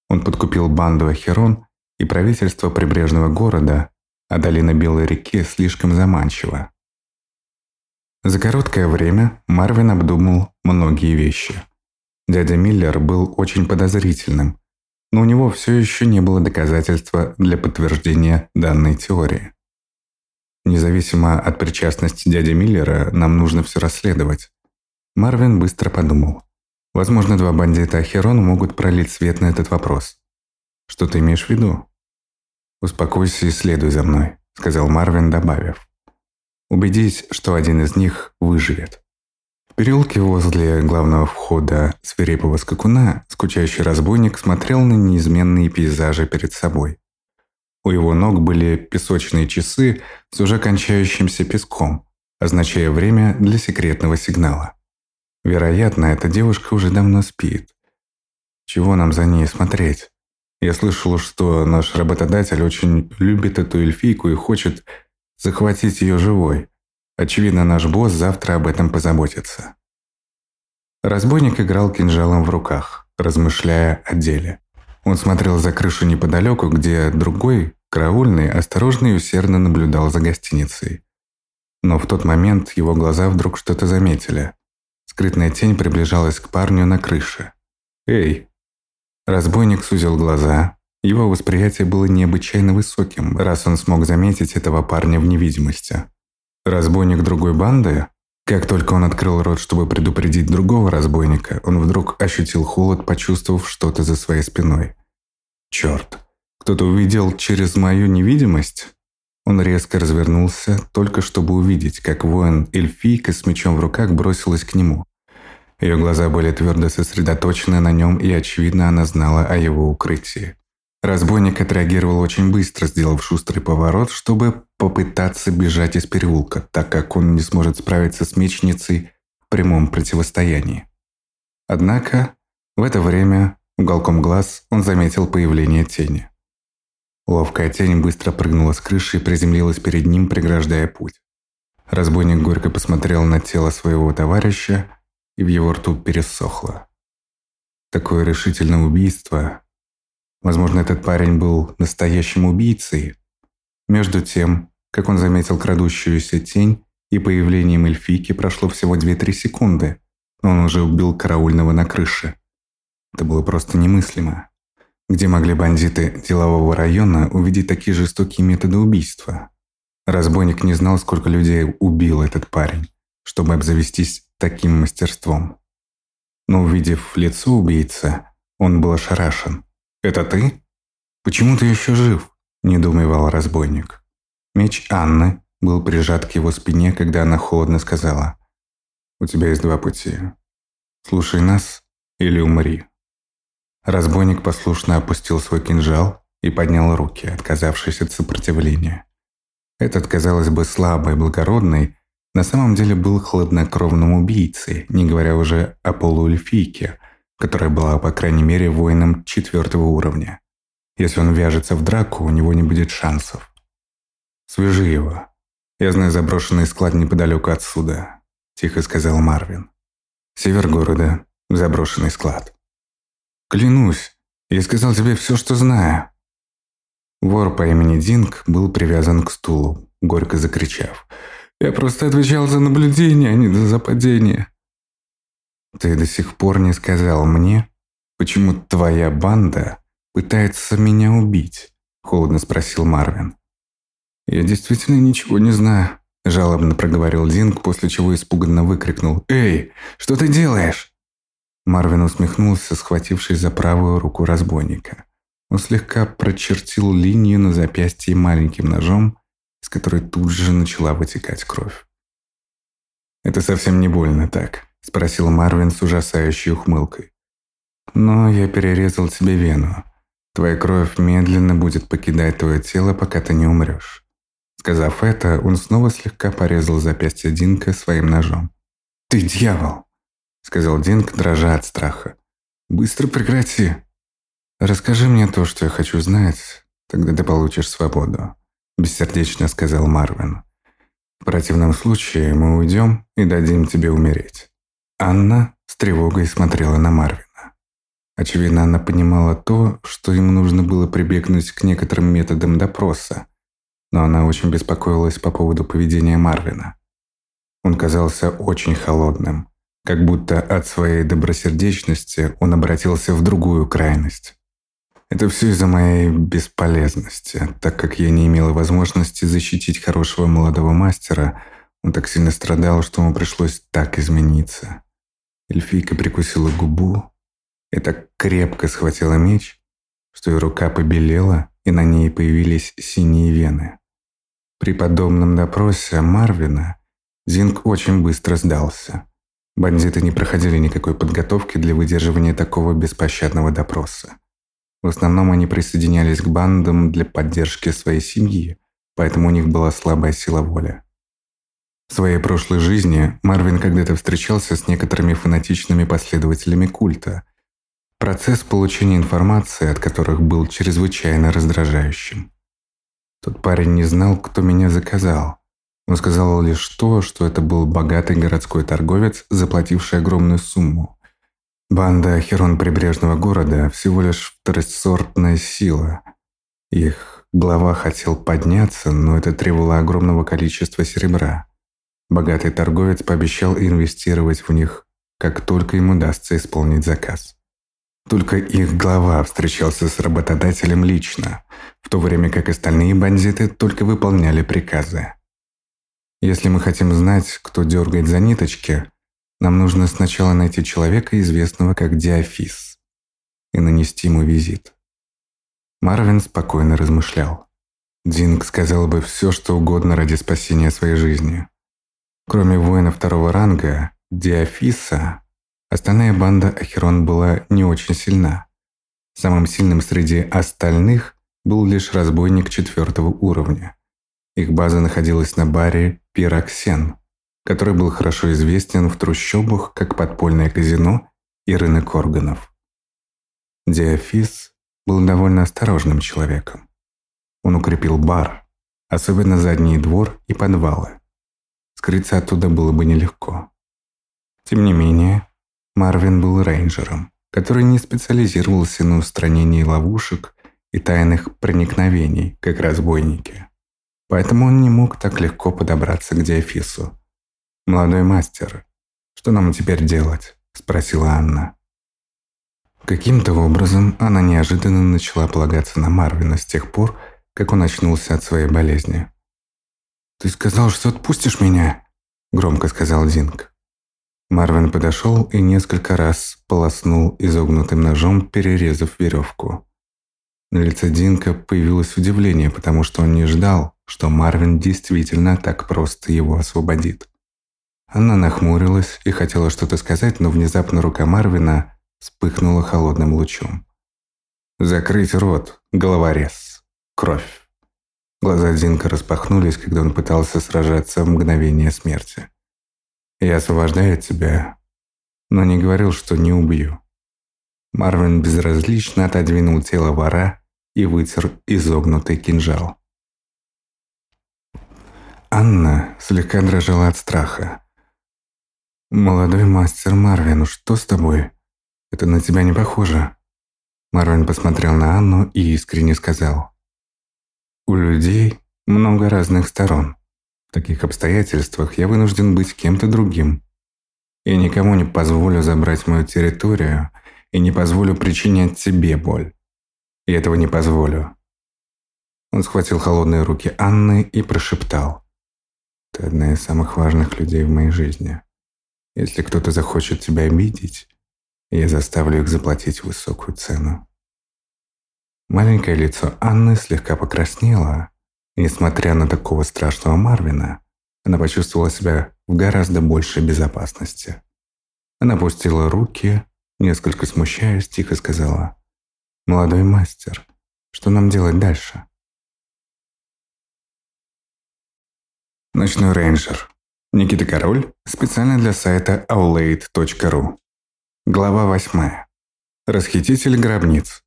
Он подкупил банду Ахерон и правительство прибрежного города, а долина Белой реки слишком заманчива. За короткое время Марвин обдумал многие вещи. Дядя Миллер был очень подозрительным, но у него все еще не было доказательства для подтверждения данной теории. Независимо от причастности дяди Миллера, нам нужно все расследовать. Марвин быстро подумал. Возможно, два бандита Ахерон могут пролить свет на этот вопрос. Что ты имеешь в виду? Успокойся и следуй за мной, сказал Марвин, добавив. Убедись, что один из них выживет. В переулке возле главного входа свирепого скакуна скучающий разбойник смотрел на неизменные пейзажи перед собой. У его ног были песочные часы с уже кончающимся песком, означая время для секретного сигнала. Вероятно, эта девушка уже давно спит. Чего нам за ней смотреть? Я слышал, что наш работодатель очень любит эту эльфийку и хочет захватить ее живой. Очевидно, наш босс завтра об этом позаботится. Разбойник играл кинжалом в руках, размышляя о деле. Он смотрел за крышу неподалеку, где другой, караульный, осторожно и усердно наблюдал за гостиницей. Но в тот момент его глаза вдруг что-то заметили. Скрытная тень приближалась к парню на крыше. «Эй!» Разбойник сузил глаза. Его восприятие было необычайно высоким, раз он смог заметить этого парня в невидимости. Разбойник другой банды? Как только он открыл рот, чтобы предупредить другого разбойника, он вдруг ощутил холод, почувствовав что-то за своей спиной. Черт, кто-то увидел через мою невидимость? Он резко развернулся, только чтобы увидеть, как воин-эльфийка с мечом в руках бросилась к нему. Ее глаза были твердо сосредоточены на нем, и, очевидно, она знала о его укрытии. Разбойник отреагировал очень быстро, сделав шустрый поворот, чтобы попытаться бежать из переулка, так как он не сможет справиться с мечницей в прямом противостоянии. Однако, в это время, уголком глаз, он заметил появление тени. Ловкая тень быстро прыгнула с крыши и приземлилась перед ним, преграждая путь. Разбойник горько посмотрел на тело своего товарища, и в его рту пересохло. Такое решительное убийство. Возможно, этот парень был настоящим убийцей. Между тем, как он заметил крадущуюся тень, и появлением эльфийки прошло всего 2-3 секунды, он уже убил караульного на крыше. Это было просто немыслимо. Где могли бандиты делового района увидеть такие жестокие методы убийства? Разбойник не знал, сколько людей убил этот парень, чтобы обзавестись таким мастерством. Но увидев лицо убийцы, он был ошарашен. «Это ты? Почему ты еще жив?» – недоумевал разбойник. Меч Анны был прижат к его спине, когда она холодно сказала. «У тебя есть два пути. Слушай нас или умри». Разбойник послушно опустил свой кинжал и поднял руки, отказавшись от сопротивления. Этот, казалось бы, слабый, благородный, на самом деле был хладнокровным убийцей, не говоря уже о полуэльфийке, которая была, по крайней мере, воином четвертого уровня. Если он вяжется в драку, у него не будет шансов. «Свяжи его. Я знаю заброшенный склад неподалеку отсюда», – тихо сказал Марвин. «Север города. Заброшенный склад». Клянусь, я сказал тебе все, что знаю. Вор по имени Динг был привязан к стулу, горько закричав. Я просто отвечал за наблюдение, а не за западение. Ты до сих пор не сказал мне, почему твоя банда пытается меня убить. – холодно спросил Марвин. «Я действительно ничего не знаю», – жалобно проговорил Динг, после чего испуганно выкрикнул. «Эй, что ты делаешь?» Марвин усмехнулся, схватившись за правую руку разбойника. Он слегка прочертил линию на запястье маленьким ножом, из которой тут же начала вытекать кровь. «Это совсем не больно так», – спросил Марвин с ужасающей ухмылкой. «Но я перерезал тебе вену. Твоя кровь медленно будет покидать твое тело, пока ты не умрешь». Сказав это, он снова слегка порезал запястье Динка своим ножом. «Ты дьявол!» — сказал Динк, дрожа от страха. «Быстро прекрати. Расскажи мне то, что я хочу знать, тогда ты получишь свободу», — бессердечно сказал Марвин. «В противном случае мы уйдем и дадим тебе умереть». Анна с тревогой смотрела на Марвина. Очевидно, она понимала то, что ему нужно было прибегнуть к некоторым методам допроса, но она очень беспокоилась по поводу поведения Марвина. Он казался очень холодным, как будто от своей добросердечности он обратился в другую крайность. Это все из-за моей бесполезности, так как я не имела возможности защитить хорошего молодого мастера, он так сильно страдал, что ему пришлось так измениться. Эльфийка прикусила губу и так крепко схватила меч, что ее рука побелела, и на ней появились синие вены. При подобном допросе Марвина Зинг очень быстро сдался. Бандиты не проходили никакой подготовки для выдерживания такого беспощадного допроса. В основном они присоединялись к бандам для поддержки своей семьи, поэтому у них была слабая сила воли. В своей прошлой жизни Марвин когда-то встречался с некоторыми фанатичными последователями культа. Процесс получения информации от которых был чрезвычайно раздражающим. Тот парень не знал, кто меня заказал, он сказал лишь то, что это был богатый городской торговец, заплативший огромную сумму. Банда Херон прибрежного города всего лишь второсортная сила. Их глава хотел подняться, но это требовало огромного количества серебра. Богатый торговец пообещал инвестировать в них, как только ему удастся исполнить заказ. Только их глава встречался с работодателем лично, в то время как остальные бандиты только выполняли приказы. Если мы хотим знать, кто дергает за ниточки, нам нужно сначала найти человека, известного как Диафис, и нанести ему визит. Марвин спокойно размышлял. Динг сказал бы все, что угодно ради спасения своей жизни. Кроме воина второго ранга, Диафиса, остальная банда Ахерон была не очень сильна. Самым сильным среди остальных был лишь разбойник четвертого уровня. Их база находилась на баре «Пироксен», который был хорошо известен в трущобах как подпольное казино и рынок органов. Диафис был довольно осторожным человеком. Он укрепил бар, особенно задний двор и подвалы. Скрыться оттуда было бы нелегко. Тем не менее, Марвин был рейнджером, который не специализировался на устранении ловушек и тайных проникновений, как разбойники. Поэтому он не мог так легко подобраться к Диафису. «Молодой мастер, что нам теперь делать?» – спросила Анна. Каким-то образом она неожиданно начала полагаться на Марвина с тех пор, как он очнулся от своей болезни. «Ты сказал, что отпустишь меня?» – громко сказал Динг. Марвин подошел и несколько раз полоснул изогнутым ножом, перерезав веревку. На лице Динка появилось удивление, потому что он не ждал, что Марвин действительно так просто его освободит. Она нахмурилась и хотела что-то сказать, но внезапно рука Марвина вспыхнула холодным лучом. «Закрыть рот, головорез, кровь». Глаза Динка распахнулись, когда он пытался сражаться в мгновение смерти. «Я освобождаю тебя, но не говорил, что не убью». Марвин безразлично отодвинул тело вора и вытер изогнутый кинжал. Анна слегка дрожала от страха. «Молодой мастер Марвин, что с тобой? Это на тебя не похоже». Марвин посмотрел на Анну и искренне сказал. «У людей много разных сторон. В таких обстоятельствах я вынужден быть кем-то другим. Я никому не позволю забрать мою территорию и не позволю причинять тебе боль. И этого не позволю. Он схватил холодные руки Анны и прошептал. «Ты одна из самых важных людей в моей жизни. Если кто-то захочет тебя обидеть, я заставлю их заплатить высокую цену». Маленькое лицо Анны слегка покраснело, несмотря на такого страшного Марвина, она почувствовала себя в гораздо большей безопасности. Она опустила руки, несколько смущаясь, тихо сказала, «Молодой мастер, что нам делать дальше?» Ночной рейнджер. Никита Король. Специально для сайта aulade.ru. Глава 8. Расхититель гробниц.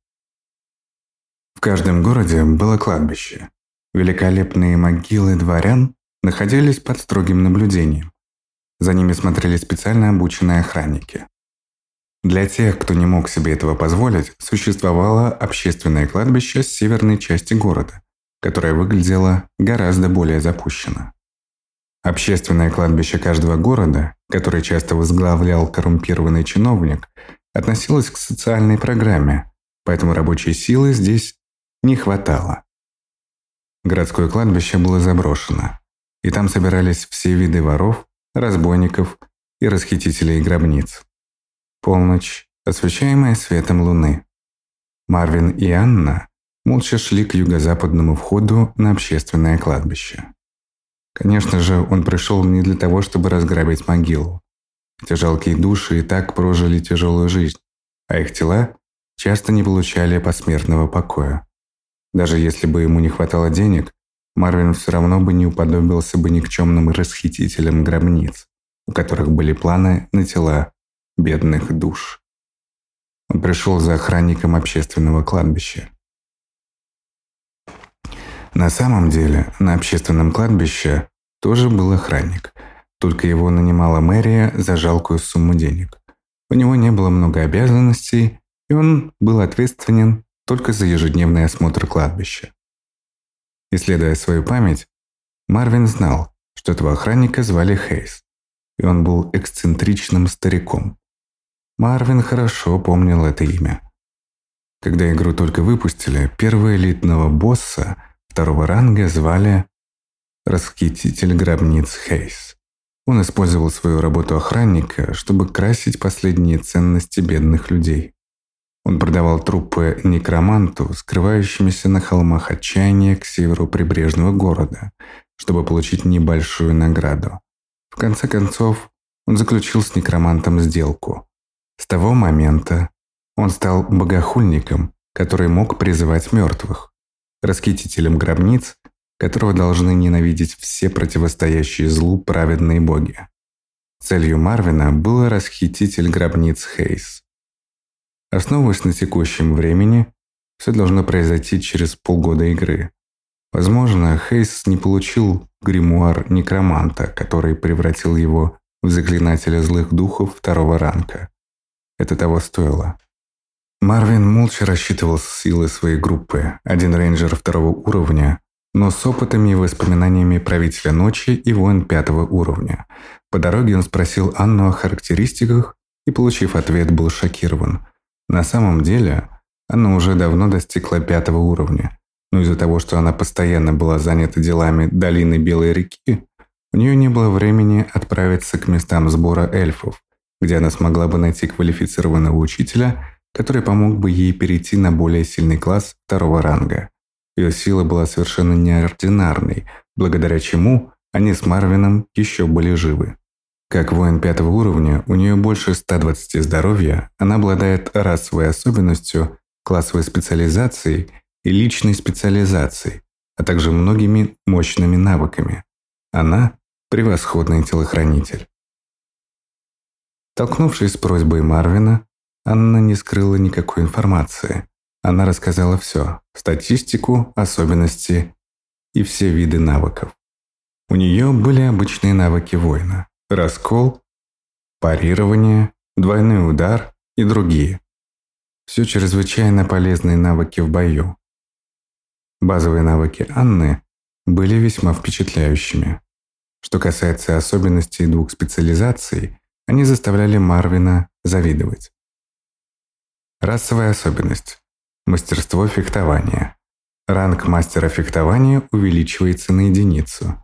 Каждом городе было кладбище. Великолепные могилы дворян находились под строгим наблюдением. За ними смотрели специально обученные охранники. Для тех, кто не мог себе этого позволить, существовало общественное кладбище с северной части города, которое выглядело гораздо более запущено. Общественное кладбище каждого города, которое часто возглавлял коррумпированный чиновник, относилось к социальной программе, поэтому рабочей силы здесь не хватало. Городское кладбище было заброшено, и там собирались все виды воров, разбойников и расхитителей гробниц. Полночь, освещаемая светом луны. Марвин и Анна молча шли к юго-западному входу на общественное кладбище. Конечно же, он пришел не для того, чтобы разграбить могилу. Эти жалкие души и так прожили тяжелую жизнь, а их тела часто не получали посмертного покоя. Даже если бы ему не хватало денег, Марвин все равно бы не уподобился бы никчемным расхитителям гробниц, у которых были планы на тела бедных душ. Он пришел за охранником общественного кладбища. На самом деле, на общественном кладбище тоже был охранник, только его нанимала мэрия за жалкую сумму денег. У него не было много обязанностей, и он был ответственен только за ежедневный осмотр кладбища. Исследуя свою память, Марвин знал, что этого охранника звали Хейс, и он был эксцентричным стариком. Марвин хорошо помнил это имя. Когда игру только выпустили, первого элитного босса – Второго ранга звали «Расхититель гробниц Хейс». Он использовал свою работу охранника, чтобы красить последние ценности бедных людей. Он продавал трупы некроманту, скрывающимися на холмах отчаяния к северу прибрежного города, чтобы получить небольшую награду. В конце концов, он заключил с некромантом сделку. С того момента он стал богохульником, который мог призывать мертвых расхитителем гробниц, которого должны ненавидеть все противостоящие злу праведные боги. Целью Марвина был расхититель гробниц Хейс. Основываясь на текущем времени, все должно произойти через полгода игры. Возможно, Хейс не получил гримуар некроманта, который превратил его в заклинателя злых духов второго ранга. Это того стоило. Марвин молча рассчитывал силы своей группы, один рейнджер второго уровня, но с опытами и воспоминаниями правителя ночи и воин пятого уровня. По дороге он спросил Анну о характеристиках и, получив ответ, был шокирован. На самом деле, Анна уже давно достигла пятого уровня, но из-за того, что она постоянно была занята делами долины Белой реки, у нее не было времени отправиться к местам сбора эльфов, где она смогла бы найти квалифицированного учителя который помог бы ей перейти на более сильный класс второго ранга. Ее сила была совершенно неординарной, благодаря чему они с Марвином еще были живы. Как воин пятого уровня, у нее больше 120 здоровья, она обладает расовой особенностью, классовой специализацией и личной специализацией, а также многими мощными навыками. Она – превосходный телохранитель. Столкнувшись с просьбой Марвина, Анна не скрыла никакой информации. Она рассказала все – статистику, особенности и все виды навыков. У нее были обычные навыки воина – раскол, парирование, двойной удар и другие. Все чрезвычайно полезные навыки в бою. Базовые навыки Анны были весьма впечатляющими. Что касается особенностей двух специализаций, они заставляли Марвина завидовать. Расовая особенность. Мастерство фехтования. Ранг мастера фехтования увеличивается на единицу.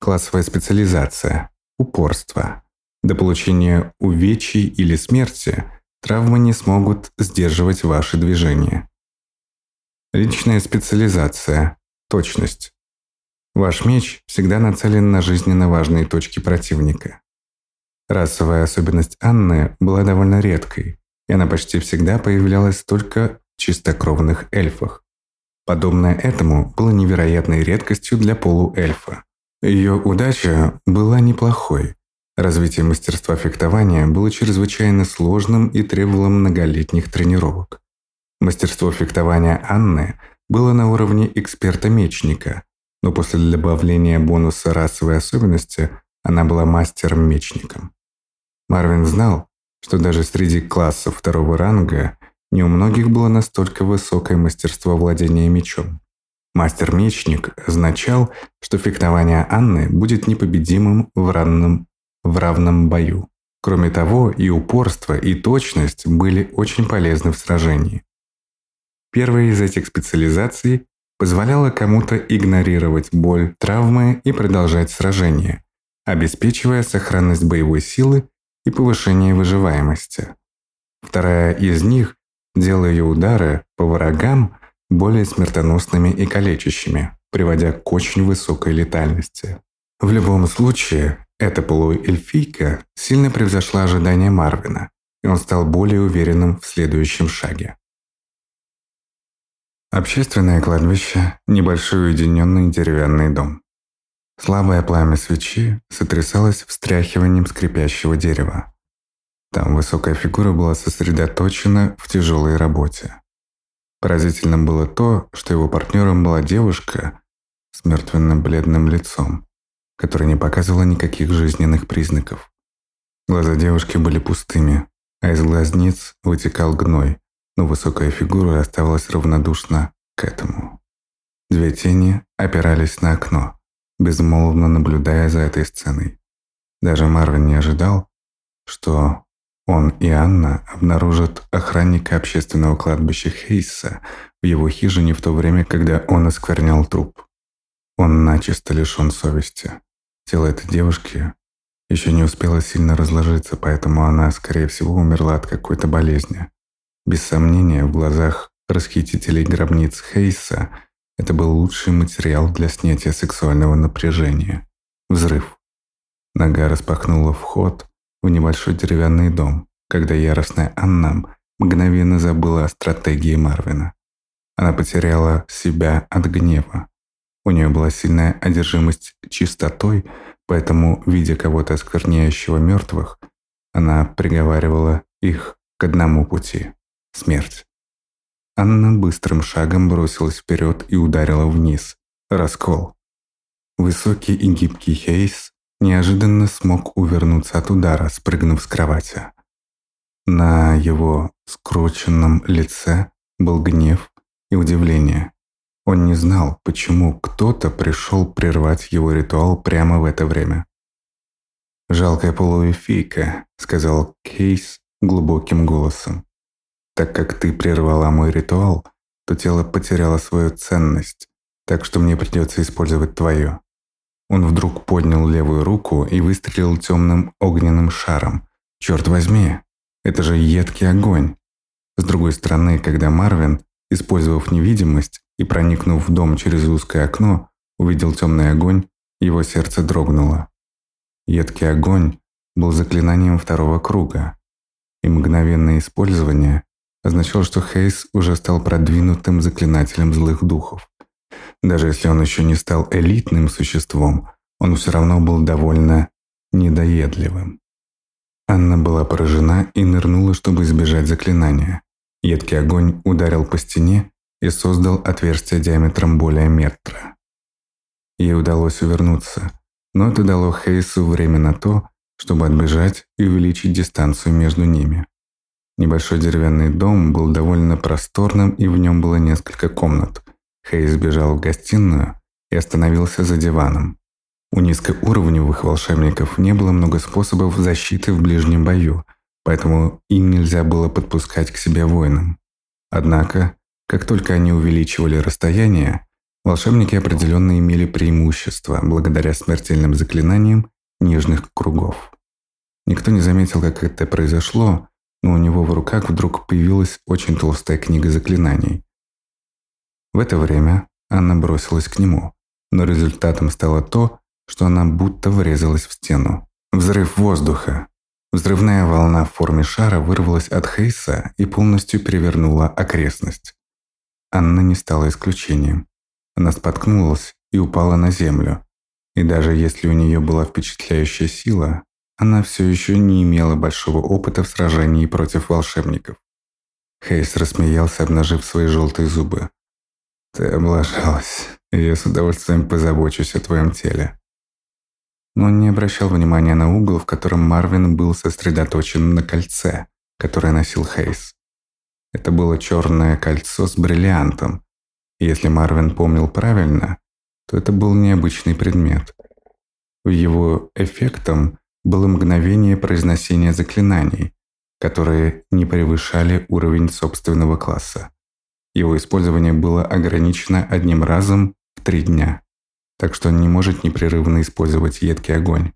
Классовая специализация. Упорство. До получения увечий или смерти травмы не смогут сдерживать ваши движения. Личная специализация. Точность. Ваш меч всегда нацелен на жизненно важные точки противника. Расовая особенность Анны была довольно редкой, и она почти всегда появлялась только в чистокровных эльфах. Подобное этому было невероятной редкостью для полуэльфа. Ее удача была неплохой. Развитие мастерства фехтования было чрезвычайно сложным и требовало многолетних тренировок. Мастерство фехтования Анны было на уровне эксперта-мечника, но после добавления бонуса расовой особенности она была мастером-мечником. Марвин знал, что даже среди классов второго ранга не у многих было настолько высокое мастерство владения мечом. Мастер-мечник означал, что фехтование Анны будет непобедимым в равном, в равном бою. Кроме того, и упорство, и точность были очень полезны в сражении. Первая из этих специализаций позволяла кому-то игнорировать боль, травмы и продолжать сражение, обеспечивая сохранность боевой силы и повышение выживаемости. Вторая из них делая удары по врагам более смертоносными и калечащими, приводя к очень высокой летальности. В любом случае, эта полуэльфийка сильно превзошла ожидания Марвина, и он стал более уверенным в следующем шаге. Общественное кладбище – небольшой уединенный деревянный дом. Слабое пламя свечи сотрясалось встряхиванием скрипящего дерева. Там высокая фигура была сосредоточена в тяжелой работе. Поразительным было то, что его партнером была девушка с мертвенно-бледным лицом, которая не показывала никаких жизненных признаков. Глаза девушки были пустыми, а из глазниц вытекал гной, но высокая фигура оставалась равнодушна к этому. Две тени опирались на окно, безмолвно наблюдая за этой сценой. Даже Марвин не ожидал, что он и Анна обнаружат охранника общественного кладбища Хейса в его хижине в то время, когда он осквернял труп. Он начисто лишен совести. Тело этой девушки еще не успело сильно разложиться, поэтому она, скорее всего, умерла от какой-то болезни. Без сомнения, в глазах расхитителей гробниц Хейса это был лучший материал для снятия сексуального напряжения. Взрыв. Нога распахнула вход, в небольшой деревянный дом, когда яростная Анна мгновенно забыла о стратегии Марвина. Она потеряла себя от гнева. У нее была сильная одержимость чистотой, поэтому, видя кого-то оскверняющего мертвых, она приговаривала их к одному пути – смерть. Анна быстрым шагом бросилась вперед и ударила вниз. Раскол. Высокий и гибкий Хейс неожиданно смог увернуться от удара, спрыгнув с кровати. На его скрученном лице был гнев и удивление. Он не знал, почему кто-то пришел прервать его ритуал прямо в это время. «Жалкая полуэфийка», — сказал Кейс глубоким голосом. «Так как ты прервала мой ритуал, то тело потеряло свою ценность, так что мне придется использовать твое. Он вдруг поднял левую руку и выстрелил темным огненным шаром. Черт возьми, это же едкий огонь. С другой стороны, когда Марвин, использовав невидимость и проникнув в дом через узкое окно, увидел темный огонь, его сердце дрогнуло. Едкий огонь был заклинанием второго круга, и мгновенное использование означало, что Хейс уже стал продвинутым заклинателем злых духов. Даже если он еще не стал элитным существом, он все равно был довольно недоедливым. Анна была поражена и нырнула, чтобы избежать заклинания. Едкий огонь ударил по стене и создал отверстие диаметром более метра. Ей удалось увернуться, но это дало Хейсу время на то, чтобы отбежать и увеличить дистанцию между ними. Небольшой деревянный дом был довольно просторным, и в нем было несколько комнат, Хейс бежал в гостиную и остановился за диваном. У низкоуровневых волшебников не было много способов защиты в ближнем бою, поэтому им нельзя было подпускать к себе воинам. Однако Как только они увеличивали расстояние, волшебники определенно имели преимущество благодаря смертельным заклинаниям нижних кругов. Никто не заметил, как это произошло, но у него в руках вдруг появилась очень толстая книга заклинаний. В это время Анна бросилась к нему, но результатом стало то, что она будто врезалась в стену. Взрыв воздуха. Взрывная волна в форме шара вырвалась от Хейса и полностью перевернула окрестность. Анна не стала исключением. Она споткнулась и упала на землю. И даже если у нее была впечатляющая сила, она все еще не имела большого опыта в сражении против волшебников. Хейс рассмеялся, обнажив свои желтые зубы. «Ты облажалась. Я с удовольствием позабочусь о твоем теле». Но он не обращал внимания на угол, в котором Марвин был сосредоточен на кольце, которое носил Хейс. Это было черное кольцо с бриллиантом. И если Марвин помнил правильно, то это был необычный предмет. Его эффектом было мгновение произношения заклинаний, которые не превышали уровень собственного класса. Его использование было ограничено одним разом в три дня, так что он не может непрерывно использовать едкий огонь.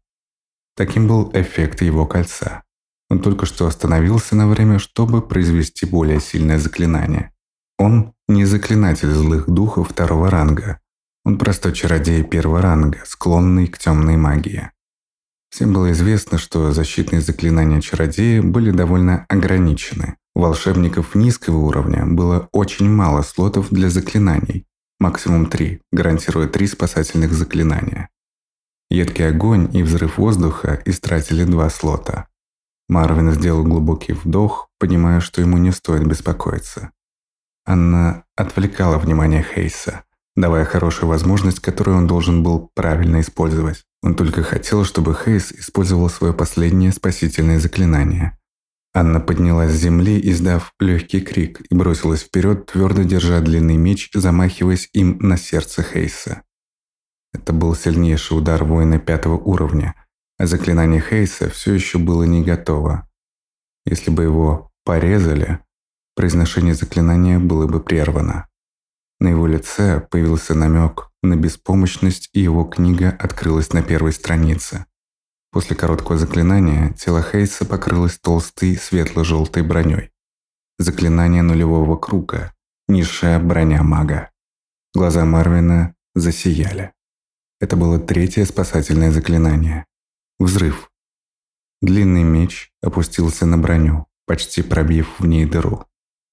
Таким был эффект его кольца. Он только что остановился на время, чтобы произвести более сильное заклинание. Он не заклинатель злых духов второго ранга. Он простой чародей первого ранга, склонный к темной магии. Всем было известно, что защитные заклинания чародея были довольно ограничены. У волшебников низкого уровня было очень мало слотов для заклинаний, максимум три, гарантируя три спасательных заклинания. Едкий огонь и взрыв воздуха истратили два слота. Марвин сделал глубокий вдох, понимая, что ему не стоит беспокоиться. Анна отвлекала внимание Хейса, давая хорошую возможность, которую он должен был правильно использовать. Он только хотел, чтобы Хейс использовал свое последнее спасительное заклинание. Анна поднялась с земли, издав легкий крик, и бросилась вперед, твердо держа длинный меч, замахиваясь им на сердце Хейса. Это был сильнейший удар воина пятого уровня, а заклинание Хейса все еще было не готово. Если бы его порезали, произношение заклинания было бы прервано. На его лице появился намек на беспомощность, и его книга открылась на первой странице. После короткого заклинания тело Хейса покрылось толстой светло-желтой броней. Заклинание нулевого круга, низшая броня мага. Глаза Марвина засияли. Это было третье спасательное заклинание. Взрыв. Длинный меч опустился на броню, почти пробив в ней дыру.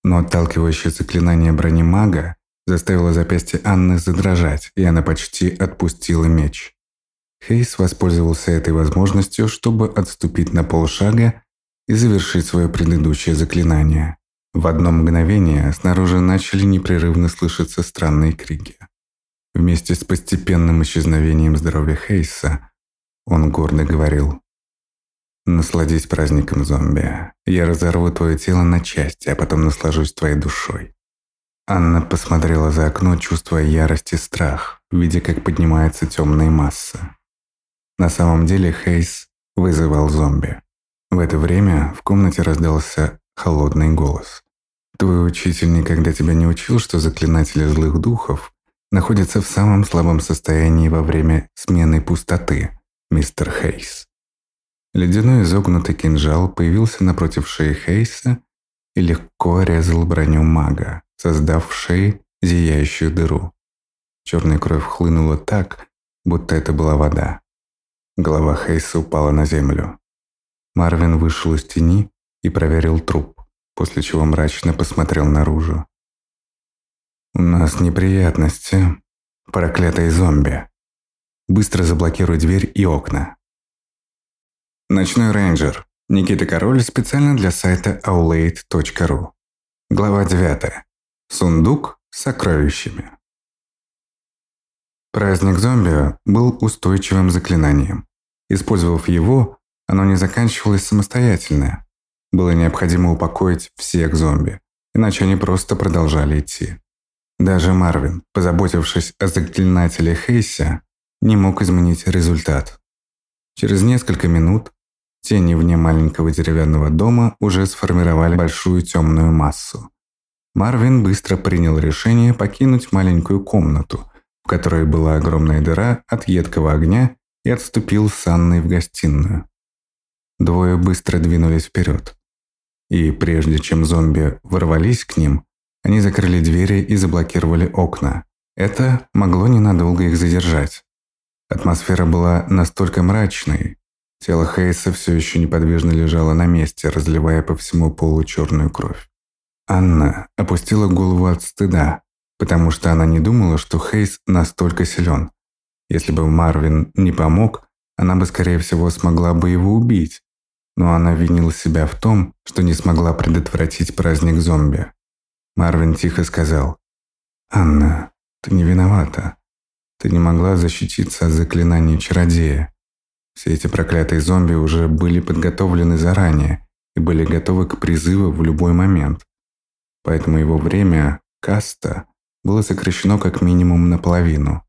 Но отталкивающее заклинание брони мага заставила запястье Анны задрожать, и она почти отпустила меч. Хейс воспользовался этой возможностью, чтобы отступить на полшага и завершить свое предыдущее заклинание. В одно мгновение снаружи начали непрерывно слышаться странные крики. Вместе с постепенным исчезновением здоровья Хейса он гордо говорил «Насладись праздником зомби. Я разорву твое тело на части, а потом наслажусь твоей душой. Анна посмотрела за окно, чувствуя ярость и страх, видя, как поднимается темная масса. На самом деле Хейс вызывал зомби. В это время в комнате раздался холодный голос. «Твой учитель никогда тебя не учил, что заклинатели злых духов находятся в самом слабом состоянии во время смены пустоты, мистер Хейс». Ледяной изогнутый кинжал появился напротив шеи Хейса и легко резал броню мага создав в шее зияющую дыру. Черная кровь хлынула так, будто это была вода. Голова Хейса упала на землю. Марвин вышел из тени и проверил труп, после чего мрачно посмотрел наружу. «У нас неприятности. Проклятые зомби. Быстро заблокируй дверь и окна». Ночной рейнджер. Никита Король специально для сайта aulade.ru. Глава 9. Сундук с сокровищами. Праздник зомби был устойчивым заклинанием. Использовав его, оно не заканчивалось самостоятельно. Было необходимо упокоить всех зомби, иначе они просто продолжали идти. Даже Марвин, позаботившись о заклинателе Хейся, не мог изменить результат. Через несколько минут тени вне маленького деревянного дома уже сформировали большую темную массу, Марвин быстро принял решение покинуть маленькую комнату, в которой была огромная дыра от едкого огня, и отступил с Анной в гостиную. Двое быстро двинулись вперед. И прежде чем зомби ворвались к ним, они закрыли двери и заблокировали окна. Это могло ненадолго их задержать. Атмосфера была настолько мрачной. Тело Хейса все еще неподвижно лежало на месте, разливая по всему полу черную кровь. Анна опустила голову от стыда, потому что она не думала, что Хейс настолько силен. Если бы Марвин не помог, она бы, скорее всего, смогла бы его убить. Но она винила себя в том, что не смогла предотвратить праздник зомби. Марвин тихо сказал, «Анна, ты не виновата. Ты не могла защититься от заклинаний чародея. Все эти проклятые зомби уже были подготовлены заранее и были готовы к призыву в любой момент. Поэтому его время, каста, было сокращено как минимум наполовину.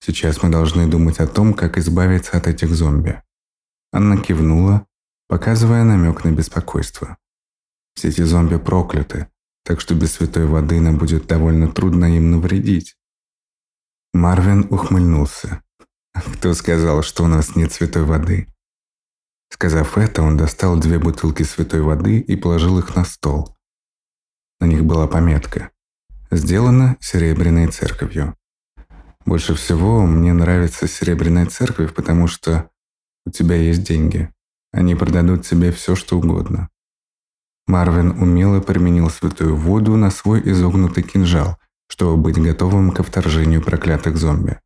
Сейчас мы должны думать о том, как избавиться от этих зомби. Анна кивнула, показывая намек на беспокойство. Все эти зомби прокляты, так что без святой воды нам будет довольно трудно им навредить. Марвин ухмыльнулся. «Кто сказал, что у нас нет святой воды?» Сказав это, он достал две бутылки святой воды и положил их на стол. На них была пометка «Сделано Серебряной Церковью». Больше всего мне нравится Серебряная Церковь, потому что у тебя есть деньги. Они продадут тебе все, что угодно. Марвин умело применил святую воду на свой изогнутый кинжал, чтобы быть готовым ко вторжению проклятых зомби.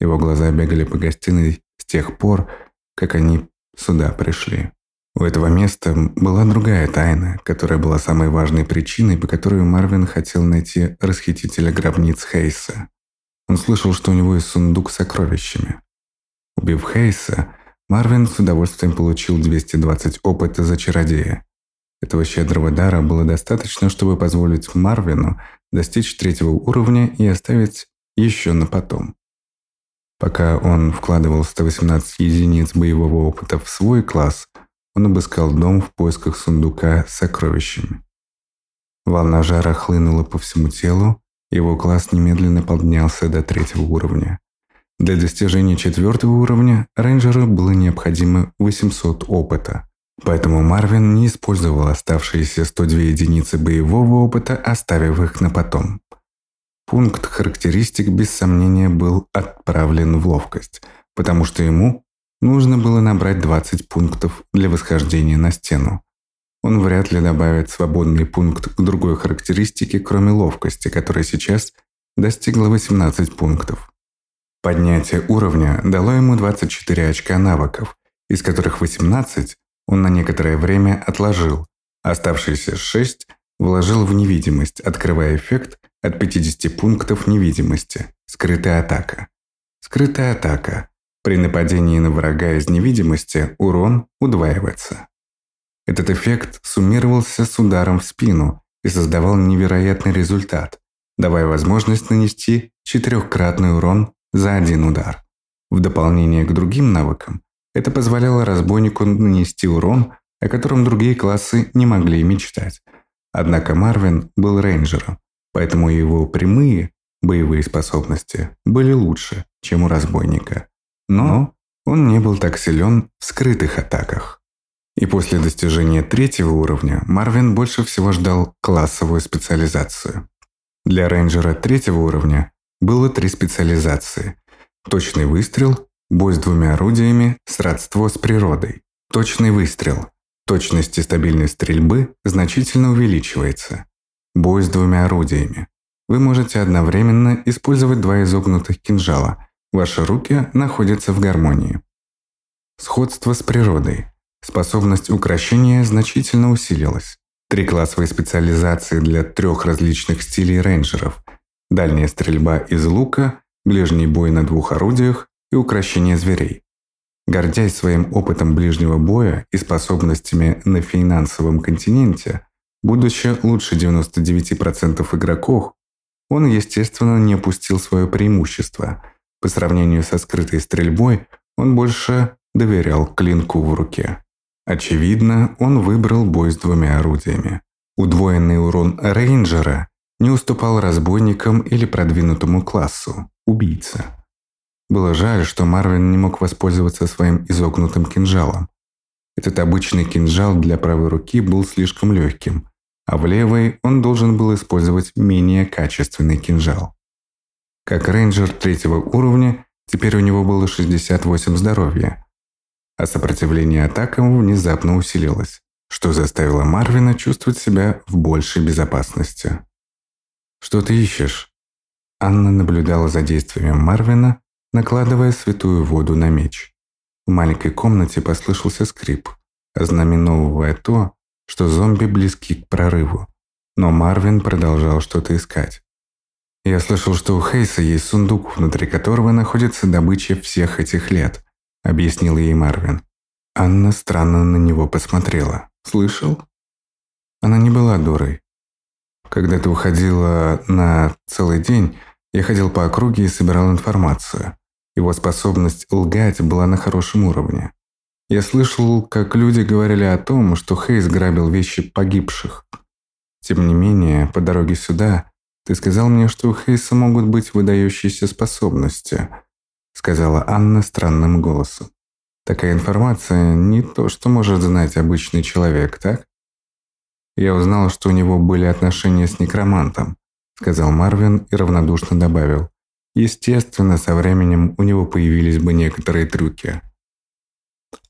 Его глаза бегали по гостиной с тех пор, как они сюда пришли. У этого места была другая тайна, которая была самой важной причиной, по которой Марвин хотел найти расхитителя гробниц Хейса. Он слышал, что у него есть сундук с сокровищами. Убив Хейса, Марвин с удовольствием получил 220 опыта за чародея. Этого щедрого дара было достаточно, чтобы позволить Марвину достичь третьего уровня и оставить еще на потом. Пока он вкладывал 118 единиц боевого опыта в свой класс, он обыскал дом в поисках сундука с сокровищами. Волна жара хлынула по всему телу, его класс немедленно поднялся до третьего уровня. Для достижения четвертого уровня рейнджеру было необходимо 800 опыта – Поэтому Марвин не использовал оставшиеся 102 единицы боевого опыта, оставив их на потом. Пункт характеристик без сомнения был отправлен в ловкость, потому что ему нужно было набрать 20 пунктов для восхождения на стену. Он вряд ли добавит свободный пункт к другой характеристике, кроме ловкости, которая сейчас достигла 18 пунктов. Поднятие уровня дало ему 24 очка навыков, из которых 18 он на некоторое время отложил. Оставшиеся шесть вложил в невидимость, открывая эффект от 50 пунктов невидимости. Скрытая атака. Скрытая атака. При нападении на врага из невидимости урон удваивается. Этот эффект суммировался с ударом в спину и создавал невероятный результат, давая возможность нанести четырехкратный урон за один удар. В дополнение к другим навыкам, это позволяло разбойнику нанести урон, о котором другие классы не могли мечтать. Однако Марвин был рейнджером, поэтому его прямые боевые способности были лучше, чем у разбойника. Но он не был так силен в скрытых атаках. И после достижения третьего уровня Марвин больше всего ждал классовую специализацию. Для рейнджера третьего уровня было три специализации. Точный выстрел, Бой с двумя орудиями – сродство с природой. Точный выстрел. Точность и стабильность стрельбы значительно увеличивается. Бой с двумя орудиями. Вы можете одновременно использовать два изогнутых кинжала. Ваши руки находятся в гармонии. Сходство с природой. Способность укрощения значительно усилилась. Три классовые специализации для трех различных стилей рейнджеров. Дальняя стрельба из лука, ближний бой на двух орудиях и укрощение зверей. Гордясь своим опытом ближнего боя и способностями на финансовом континенте, будучи лучше 99% игроков, он, естественно, не опустил свое преимущество. По сравнению со скрытой стрельбой, он больше доверял клинку в руке. Очевидно, он выбрал бой с двумя орудиями. Удвоенный урон рейнджера не уступал разбойникам или продвинутому классу – убийца. Было жаль, что Марвин не мог воспользоваться своим изогнутым кинжалом. Этот обычный кинжал для правой руки был слишком легким, а в левой он должен был использовать менее качественный кинжал. Как рейнджер третьего уровня, теперь у него было 68 здоровья, а сопротивление атакам внезапно усилилось, что заставило Марвина чувствовать себя в большей безопасности. «Что ты ищешь?» Анна наблюдала за действиями Марвина, накладывая святую воду на меч. В маленькой комнате послышался скрип, ознаменовывая то, что зомби близки к прорыву. Но Марвин продолжал что-то искать. «Я слышал, что у Хейса есть сундук, внутри которого находится добыча всех этих лет», — объяснил ей Марвин. Анна странно на него посмотрела. «Слышал?» Она не была дурой. Когда ты уходила на целый день, я ходил по округе и собирал информацию. Его способность лгать была на хорошем уровне. Я слышал, как люди говорили о том, что Хейс грабил вещи погибших. Тем не менее, по дороге сюда ты сказал мне, что у Хейса могут быть выдающиеся способности, сказала Анна странным голосом. Такая информация не то, что может знать обычный человек, так? Я узнал, что у него были отношения с некромантом, сказал Марвин и равнодушно добавил. Естественно, со временем у него появились бы некоторые трюки.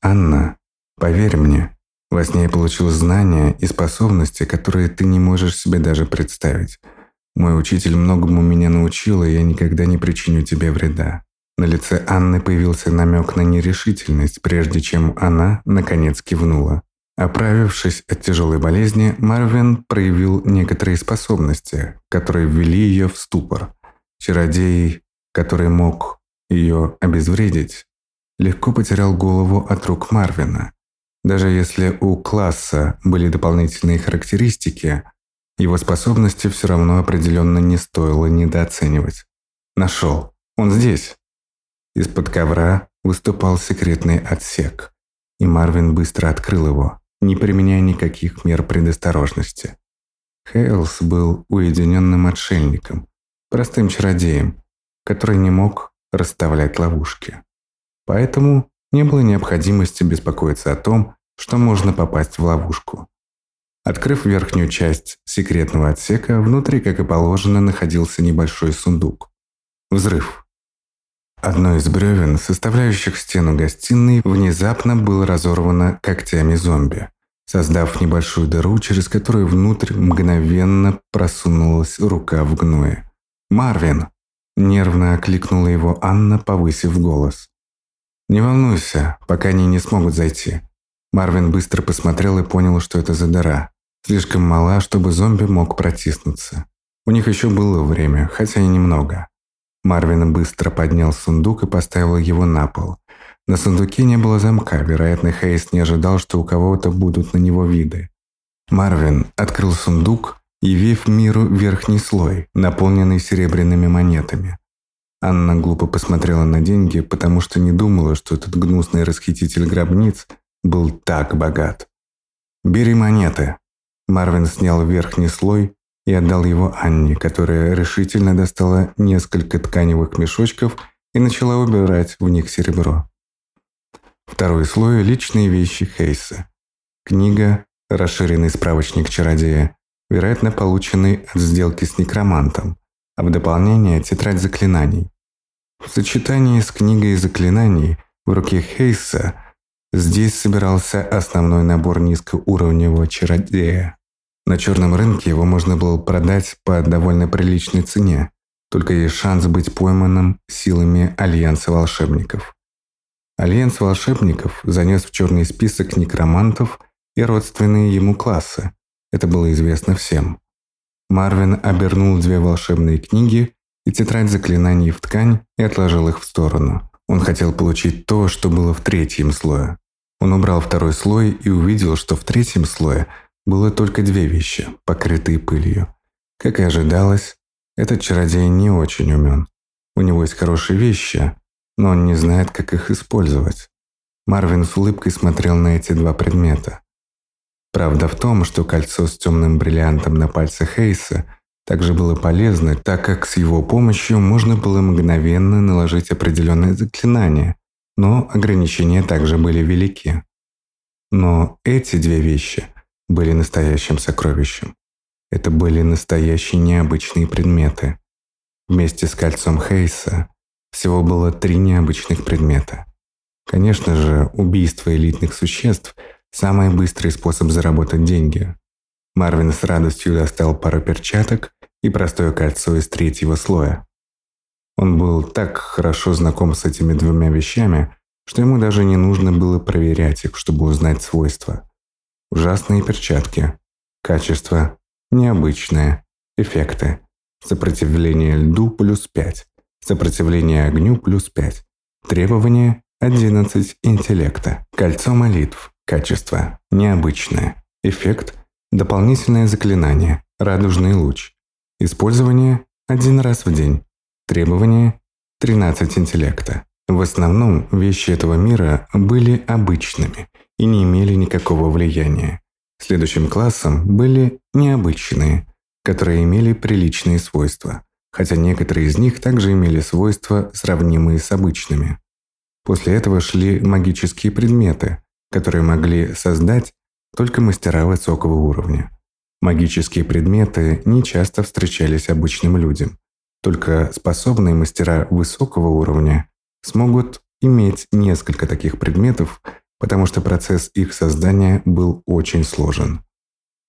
«Анна, поверь мне, во сне я получил знания и способности, которые ты не можешь себе даже представить. Мой учитель многому меня научил, и я никогда не причиню тебе вреда». На лице Анны появился намек на нерешительность, прежде чем она, наконец, кивнула. Оправившись от тяжелой болезни, Марвин проявил некоторые способности, которые ввели ее в ступор. Чародей, который мог ее обезвредить, легко потерял голову от рук Марвина. Даже если у класса были дополнительные характеристики, его способности все равно определенно не стоило недооценивать. Нашел. Он здесь. Из-под ковра выступал секретный отсек, и Марвин быстро открыл его, не применяя никаких мер предосторожности. Хейлс был уединенным отшельником, простым чародеем, который не мог расставлять ловушки. Поэтому не было необходимости беспокоиться о том, что можно попасть в ловушку. Открыв верхнюю часть секретного отсека, внутри, как и положено, находился небольшой сундук. Взрыв. Одно из бревен, составляющих стену гостиной, внезапно было разорвано когтями зомби, создав небольшую дыру, через которую внутрь мгновенно просунулась рука в гное. «Марвин!» – нервно окликнула его Анна, повысив голос. «Не волнуйся, пока они не смогут зайти». Марвин быстро посмотрел и понял, что это за дыра. Слишком мала, чтобы зомби мог протиснуться. У них еще было время, хотя и немного. Марвин быстро поднял сундук и поставил его на пол. На сундуке не было замка, вероятно, Хейс не ожидал, что у кого-то будут на него виды. Марвин открыл сундук, явив миру верхний слой, наполненный серебряными монетами. Анна глупо посмотрела на деньги, потому что не думала, что этот гнусный расхититель гробниц был так богат. «Бери монеты». Марвин снял верхний слой и отдал его Анне, которая решительно достала несколько тканевых мешочков и начала убирать в них серебро. Второй слой – личные вещи Хейса. Книга, расширенный справочник чародея, вероятно, полученный от сделки с некромантом, а в дополнение тетрадь заклинаний. В сочетании с книгой заклинаний в руке Хейса здесь собирался основной набор низкоуровневого чародея. На черном рынке его можно было продать по довольно приличной цене, только есть шанс быть пойманным силами Альянса волшебников. Альянс волшебников занес в черный список некромантов и родственные ему классы. Это было известно всем. Марвин обернул две волшебные книги и тетрадь заклинаний в ткань и отложил их в сторону. Он хотел получить то, что было в третьем слое. Он убрал второй слой и увидел, что в третьем слое было только две вещи, покрытые пылью. Как и ожидалось, этот чародей не очень умен. У него есть хорошие вещи, но он не знает, как их использовать. Марвин с улыбкой смотрел на эти два предмета. Правда в том, что кольцо с темным бриллиантом на пальце Хейса также было полезно, так как с его помощью можно было мгновенно наложить определенные заклинания, но ограничения также были велики. Но эти две вещи были настоящим сокровищем. Это были настоящие необычные предметы. Вместе с кольцом Хейса всего было три необычных предмета. Конечно же, убийство элитных существ – Самый быстрый способ заработать деньги. Марвин с радостью достал пару перчаток и простое кольцо из третьего слоя. Он был так хорошо знаком с этими двумя вещами, что ему даже не нужно было проверять их, чтобы узнать свойства. Ужасные перчатки. Качество. Необычное. Эффекты. Сопротивление льду плюс 5. Сопротивление огню плюс 5. Требования 11 интеллекта. Кольцо молитв. Качество. Необычное. Эффект. Дополнительное заклинание. Радужный луч. Использование один раз в день. Требование 13 интеллекта. В основном вещи этого мира были обычными и не имели никакого влияния. Следующим классом были необычные, которые имели приличные свойства, хотя некоторые из них также имели свойства, сравнимые с обычными. После этого шли магические предметы, которые могли создать только мастера высокого уровня. Магические предметы не часто встречались обычным людям. Только способные мастера высокого уровня смогут иметь несколько таких предметов, потому что процесс их создания был очень сложен.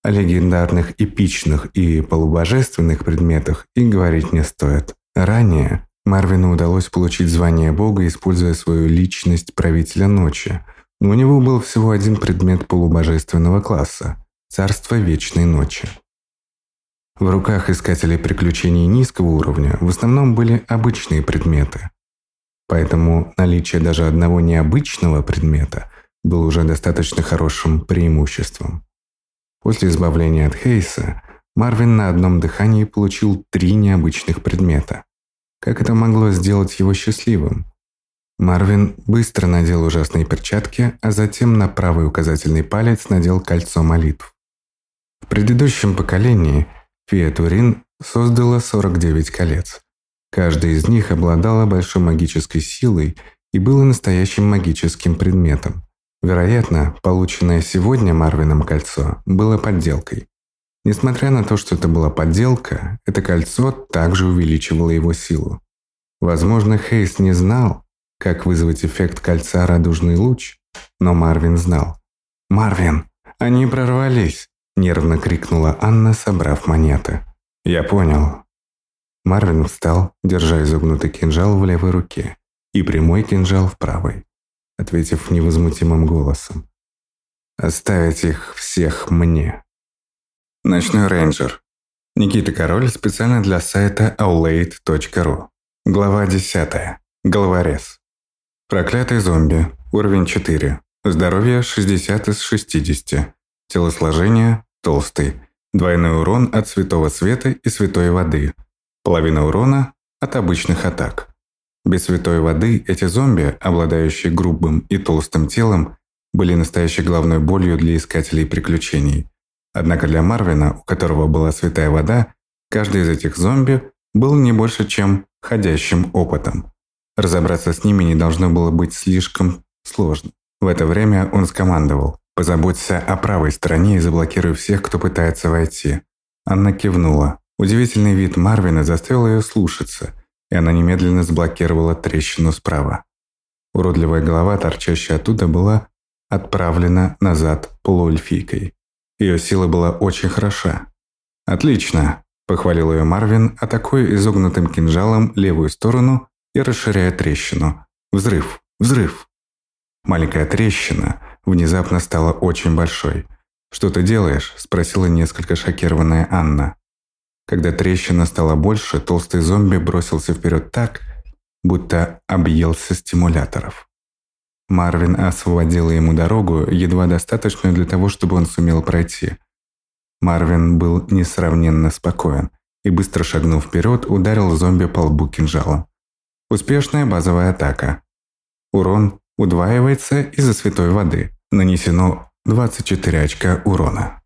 О легендарных, эпичных и полубожественных предметах и говорить не стоит. Ранее Марвину удалось получить звание бога, используя свою личность правителя ночи – но у него был всего один предмет полубожественного класса – Царство Вечной Ночи. В руках искателей приключений низкого уровня в основном были обычные предметы. Поэтому наличие даже одного необычного предмета было уже достаточно хорошим преимуществом. После избавления от Хейса Марвин на одном дыхании получил три необычных предмета. Как это могло сделать его счастливым? Марвин быстро надел ужасные перчатки, а затем на правый указательный палец надел кольцо молитв. В предыдущем поколении Фия Турин создала 49 колец. Каждый из них обладала большой магической силой и было настоящим магическим предметом. Вероятно, полученное сегодня Марвином кольцо было подделкой. Несмотря на то, что это была подделка, это кольцо также увеличивало его силу. Возможно, Хейс не знал, как вызвать эффект кольца «Радужный луч», но Марвин знал. «Марвин, они прорвались!» – нервно крикнула Анна, собрав монеты. «Я понял». Марвин встал, держа изогнутый кинжал в левой руке и прямой кинжал в правой, ответив невозмутимым голосом. «Оставить их всех мне». Ночной рейнджер. Никита Король специально для сайта aulade.ru. Глава 10. Головорез. Проклятый зомби. Уровень 4. Здоровье 60 из 60. Телосложение толстый. Двойной урон от святого света и святой воды. Половина урона от обычных атак. Без святой воды эти зомби, обладающие грубым и толстым телом, были настоящей главной болью для искателей приключений. Однако для Марвина, у которого была святая вода, каждый из этих зомби был не больше, чем ходящим опытом. Разобраться с ними не должно было быть слишком сложно. В это время он скомандовал «Позаботься о правой стороне и заблокируй всех, кто пытается войти». Анна кивнула. Удивительный вид Марвина заставил ее слушаться, и она немедленно заблокировала трещину справа. Уродливая голова, торчащая оттуда, была отправлена назад полуэльфийкой. Ее сила была очень хороша. «Отлично!» – похвалил ее Марвин, атакуя изогнутым кинжалом левую сторону и расширяя трещину. Взрыв! Взрыв! Маленькая трещина внезапно стала очень большой. «Что ты делаешь?» – спросила несколько шокированная Анна. Когда трещина стала больше, толстый зомби бросился вперед так, будто объелся стимуляторов. Марвин освободила ему дорогу, едва достаточную для того, чтобы он сумел пройти. Марвин был несравненно спокоен и, быстро шагнув вперед, ударил зомби по лбу кинжалом. Успешная базовая атака. Урон удваивается из-за святой воды. Нанесено 24 очка урона.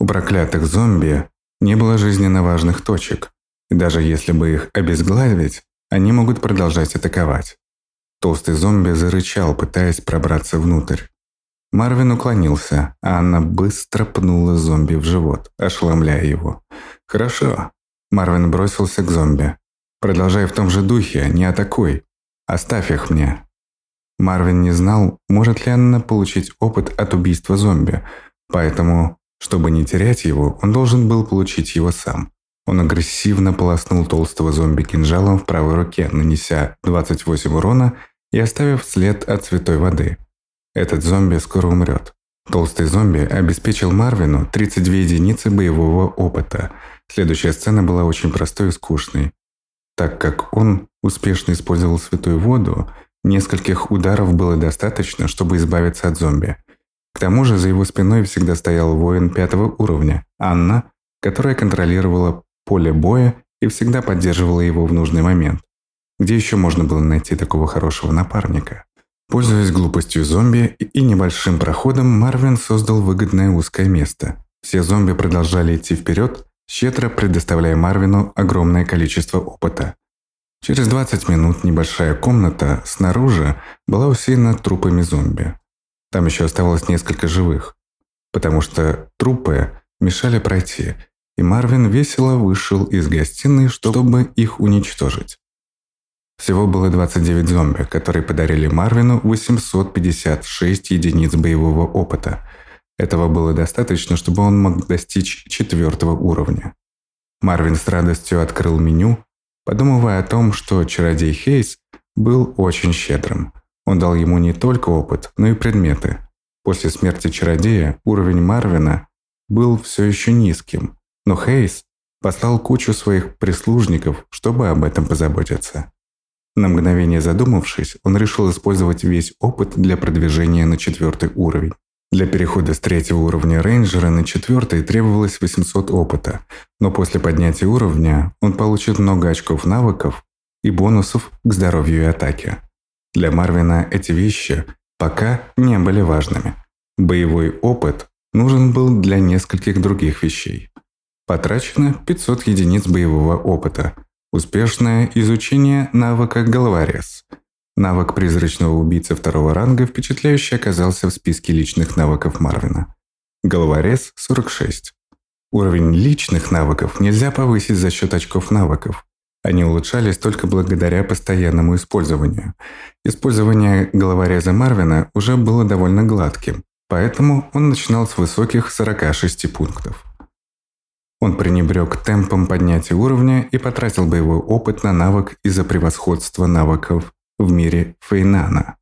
У проклятых зомби не было жизненно важных точек, и даже если бы их обезглавить, они могут продолжать атаковать. Толстый зомби зарычал, пытаясь пробраться внутрь. Марвин уклонился, а Анна быстро пнула зомби в живот, ошеломляя его. «Хорошо». Марвин бросился к зомби. «Продолжай в том же духе, не атакуй. Оставь их мне». Марвин не знал, может ли Анна получить опыт от убийства зомби, поэтому, чтобы не терять его, он должен был получить его сам. Он агрессивно полоснул толстого зомби кинжалом в правой руке, нанеся 28 урона и оставив след от святой воды. Этот зомби скоро умрет. Толстый зомби обеспечил Марвину 32 единицы боевого опыта. Следующая сцена была очень простой и скучной. Так как он успешно использовал святую воду, нескольких ударов было достаточно, чтобы избавиться от зомби. К тому же за его спиной всегда стоял воин пятого уровня, Анна, которая контролировала поле боя и всегда поддерживала его в нужный момент. Где еще можно было найти такого хорошего напарника? Пользуясь глупостью зомби и небольшим проходом, Марвин создал выгодное узкое место. Все зомби продолжали идти вперед, щедро предоставляя Марвину огромное количество опыта. Через 20 минут небольшая комната снаружи была усеяна трупами зомби. Там еще оставалось несколько живых, потому что трупы мешали пройти, и Марвин весело вышел из гостиной, чтобы их уничтожить. Всего было 29 зомби, которые подарили Марвину 856 единиц боевого опыта. Этого было достаточно, чтобы он мог достичь четвертого уровня. Марвин с радостью открыл меню, подумывая о том, что чародей Хейс был очень щедрым. Он дал ему не только опыт, но и предметы. После смерти чародея уровень Марвина был все еще низким, но Хейс послал кучу своих прислужников, чтобы об этом позаботиться. На мгновение задумавшись, он решил использовать весь опыт для продвижения на четвертый уровень. Для перехода с третьего уровня рейнджера на четвертый требовалось 800 опыта, но после поднятия уровня он получит много очков навыков и бонусов к здоровью и атаке. Для Марвина эти вещи пока не были важными. Боевой опыт нужен был для нескольких других вещей. Потрачено 500 единиц боевого опыта – Успешное изучение навыка «Головорез». Навык призрачного убийцы второго ранга впечатляюще оказался в списке личных навыков Марвина. Головорез – 46. Уровень личных навыков нельзя повысить за счет очков навыков. Они улучшались только благодаря постоянному использованию. Использование головореза Марвина уже было довольно гладким, поэтому он начинал с высоких 46 пунктов. Он пренебрег темпом поднятия уровня и потратил боевой опыт на навык из-за превосходства навыков в мире Фейнана.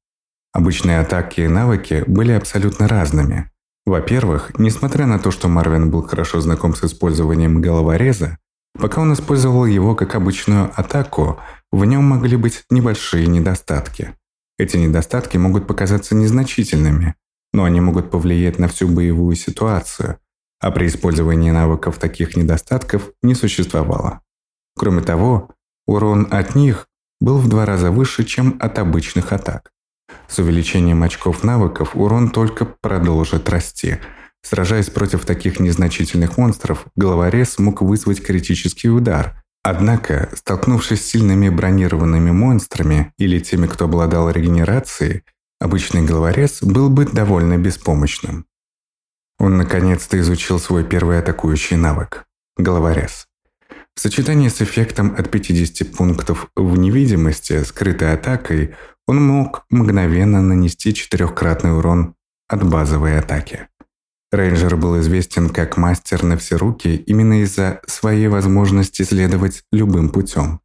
Обычные атаки и навыки были абсолютно разными. Во-первых, несмотря на то, что Марвин был хорошо знаком с использованием головореза, пока он использовал его как обычную атаку, в нем могли быть небольшие недостатки. Эти недостатки могут показаться незначительными, но они могут повлиять на всю боевую ситуацию, а при использовании навыков таких недостатков не существовало. Кроме того, урон от них был в два раза выше, чем от обычных атак. С увеличением очков навыков урон только продолжит расти. Сражаясь против таких незначительных монстров, головорез мог вызвать критический удар. Однако, столкнувшись с сильными бронированными монстрами или теми, кто обладал регенерацией, обычный головорез был бы довольно беспомощным. Он наконец-то изучил свой первый атакующий навык – головорез. В сочетании с эффектом от 50 пунктов в невидимости, скрытой атакой, он мог мгновенно нанести четырехкратный урон от базовой атаки. Рейнджер был известен как мастер на все руки именно из-за своей возможности следовать любым путем.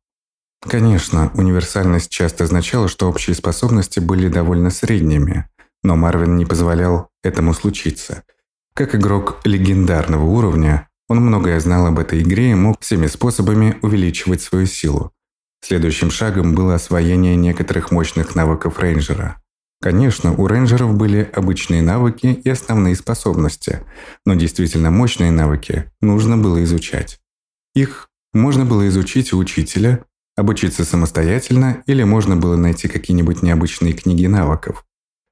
Конечно, универсальность часто означала, что общие способности были довольно средними, но Марвин не позволял этому случиться – как игрок легендарного уровня, он многое знал об этой игре и мог всеми способами увеличивать свою силу. Следующим шагом было освоение некоторых мощных навыков рейнджера. Конечно, у рейнджеров были обычные навыки и основные способности, но действительно мощные навыки нужно было изучать. Их можно было изучить у учителя, обучиться самостоятельно или можно было найти какие-нибудь необычные книги навыков.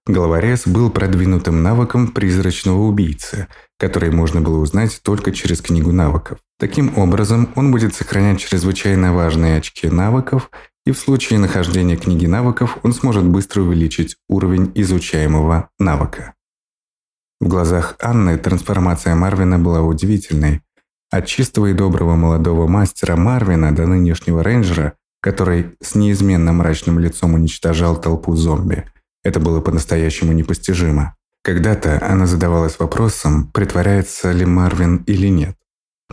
Головорез был продвинутым навыком призрачного убийцы, который можно было узнать только через книгу навыков. Таким образом, он будет сохранять чрезвычайно важные очки навыков, и в случае нахождения книги навыков он сможет быстро увеличить уровень изучаемого навыка. В глазах Анны трансформация Марвина была удивительной. От чистого и доброго молодого мастера Марвина до нынешнего рейнджера, который с неизменно мрачным лицом уничтожал толпу зомби – это было по-настоящему непостижимо. Когда-то она задавалась вопросом, притворяется ли Марвин или нет.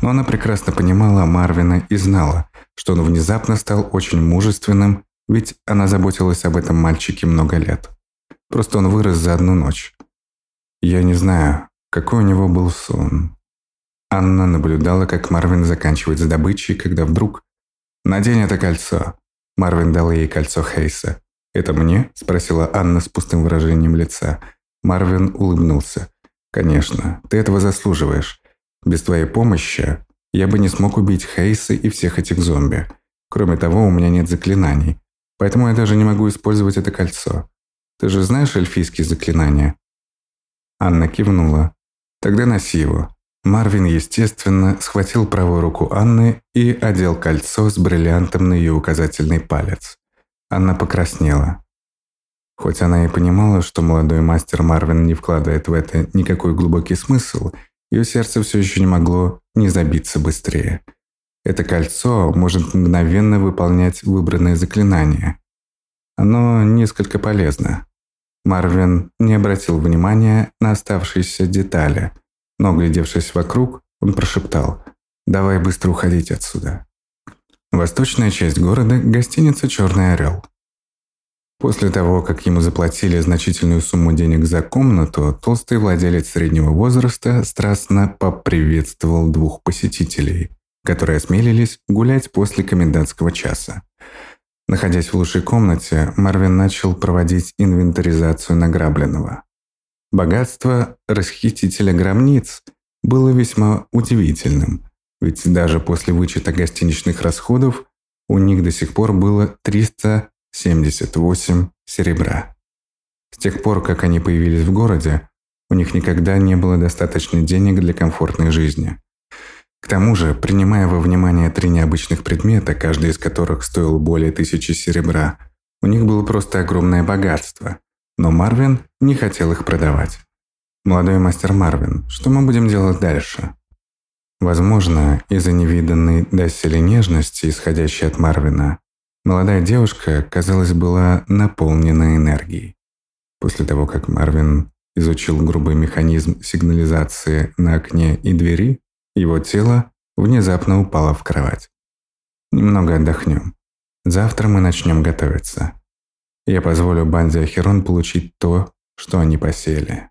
Но она прекрасно понимала Марвина и знала, что он внезапно стал очень мужественным, ведь она заботилась об этом мальчике много лет. Просто он вырос за одну ночь. Я не знаю, какой у него был сон. Анна наблюдала, как Марвин заканчивает с добычей, когда вдруг «Надень это кольцо». Марвин дал ей кольцо Хейса. «Это мне?» – спросила Анна с пустым выражением лица. Марвин улыбнулся. «Конечно, ты этого заслуживаешь. Без твоей помощи я бы не смог убить Хейса и всех этих зомби. Кроме того, у меня нет заклинаний. Поэтому я даже не могу использовать это кольцо. Ты же знаешь эльфийские заклинания?» Анна кивнула. «Тогда носи его». Марвин, естественно, схватил правую руку Анны и одел кольцо с бриллиантом на ее указательный палец. Анна покраснела. Хоть она и понимала, что молодой мастер Марвин не вкладывает в это никакой глубокий смысл, ее сердце все еще не могло не забиться быстрее. Это кольцо может мгновенно выполнять выбранные заклинания. Оно несколько полезно. Марвин не обратил внимания на оставшиеся детали, но, глядевшись вокруг, он прошептал «Давай быстро уходить отсюда». Восточная часть города – гостиница «Черный орел». После того, как ему заплатили значительную сумму денег за комнату, толстый владелец среднего возраста страстно поприветствовал двух посетителей, которые осмелились гулять после комендантского часа. Находясь в лучшей комнате, Марвин начал проводить инвентаризацию награбленного. Богатство расхитителя гробниц было весьма удивительным – ведь даже после вычета гостиничных расходов у них до сих пор было 378 серебра. С тех пор, как они появились в городе, у них никогда не было достаточно денег для комфортной жизни. К тому же, принимая во внимание три необычных предмета, каждый из которых стоил более тысячи серебра, у них было просто огромное богатство. Но Марвин не хотел их продавать. «Молодой мастер Марвин, что мы будем делать дальше?» Возможно, из-за невиданной доселе нежности, исходящей от Марвина, молодая девушка, казалось, была наполнена энергией. После того, как Марвин изучил грубый механизм сигнализации на окне и двери, его тело внезапно упало в кровать. Немного отдохнем. Завтра мы начнем готовиться. Я позволю банде Ахерон получить то, что они посеяли.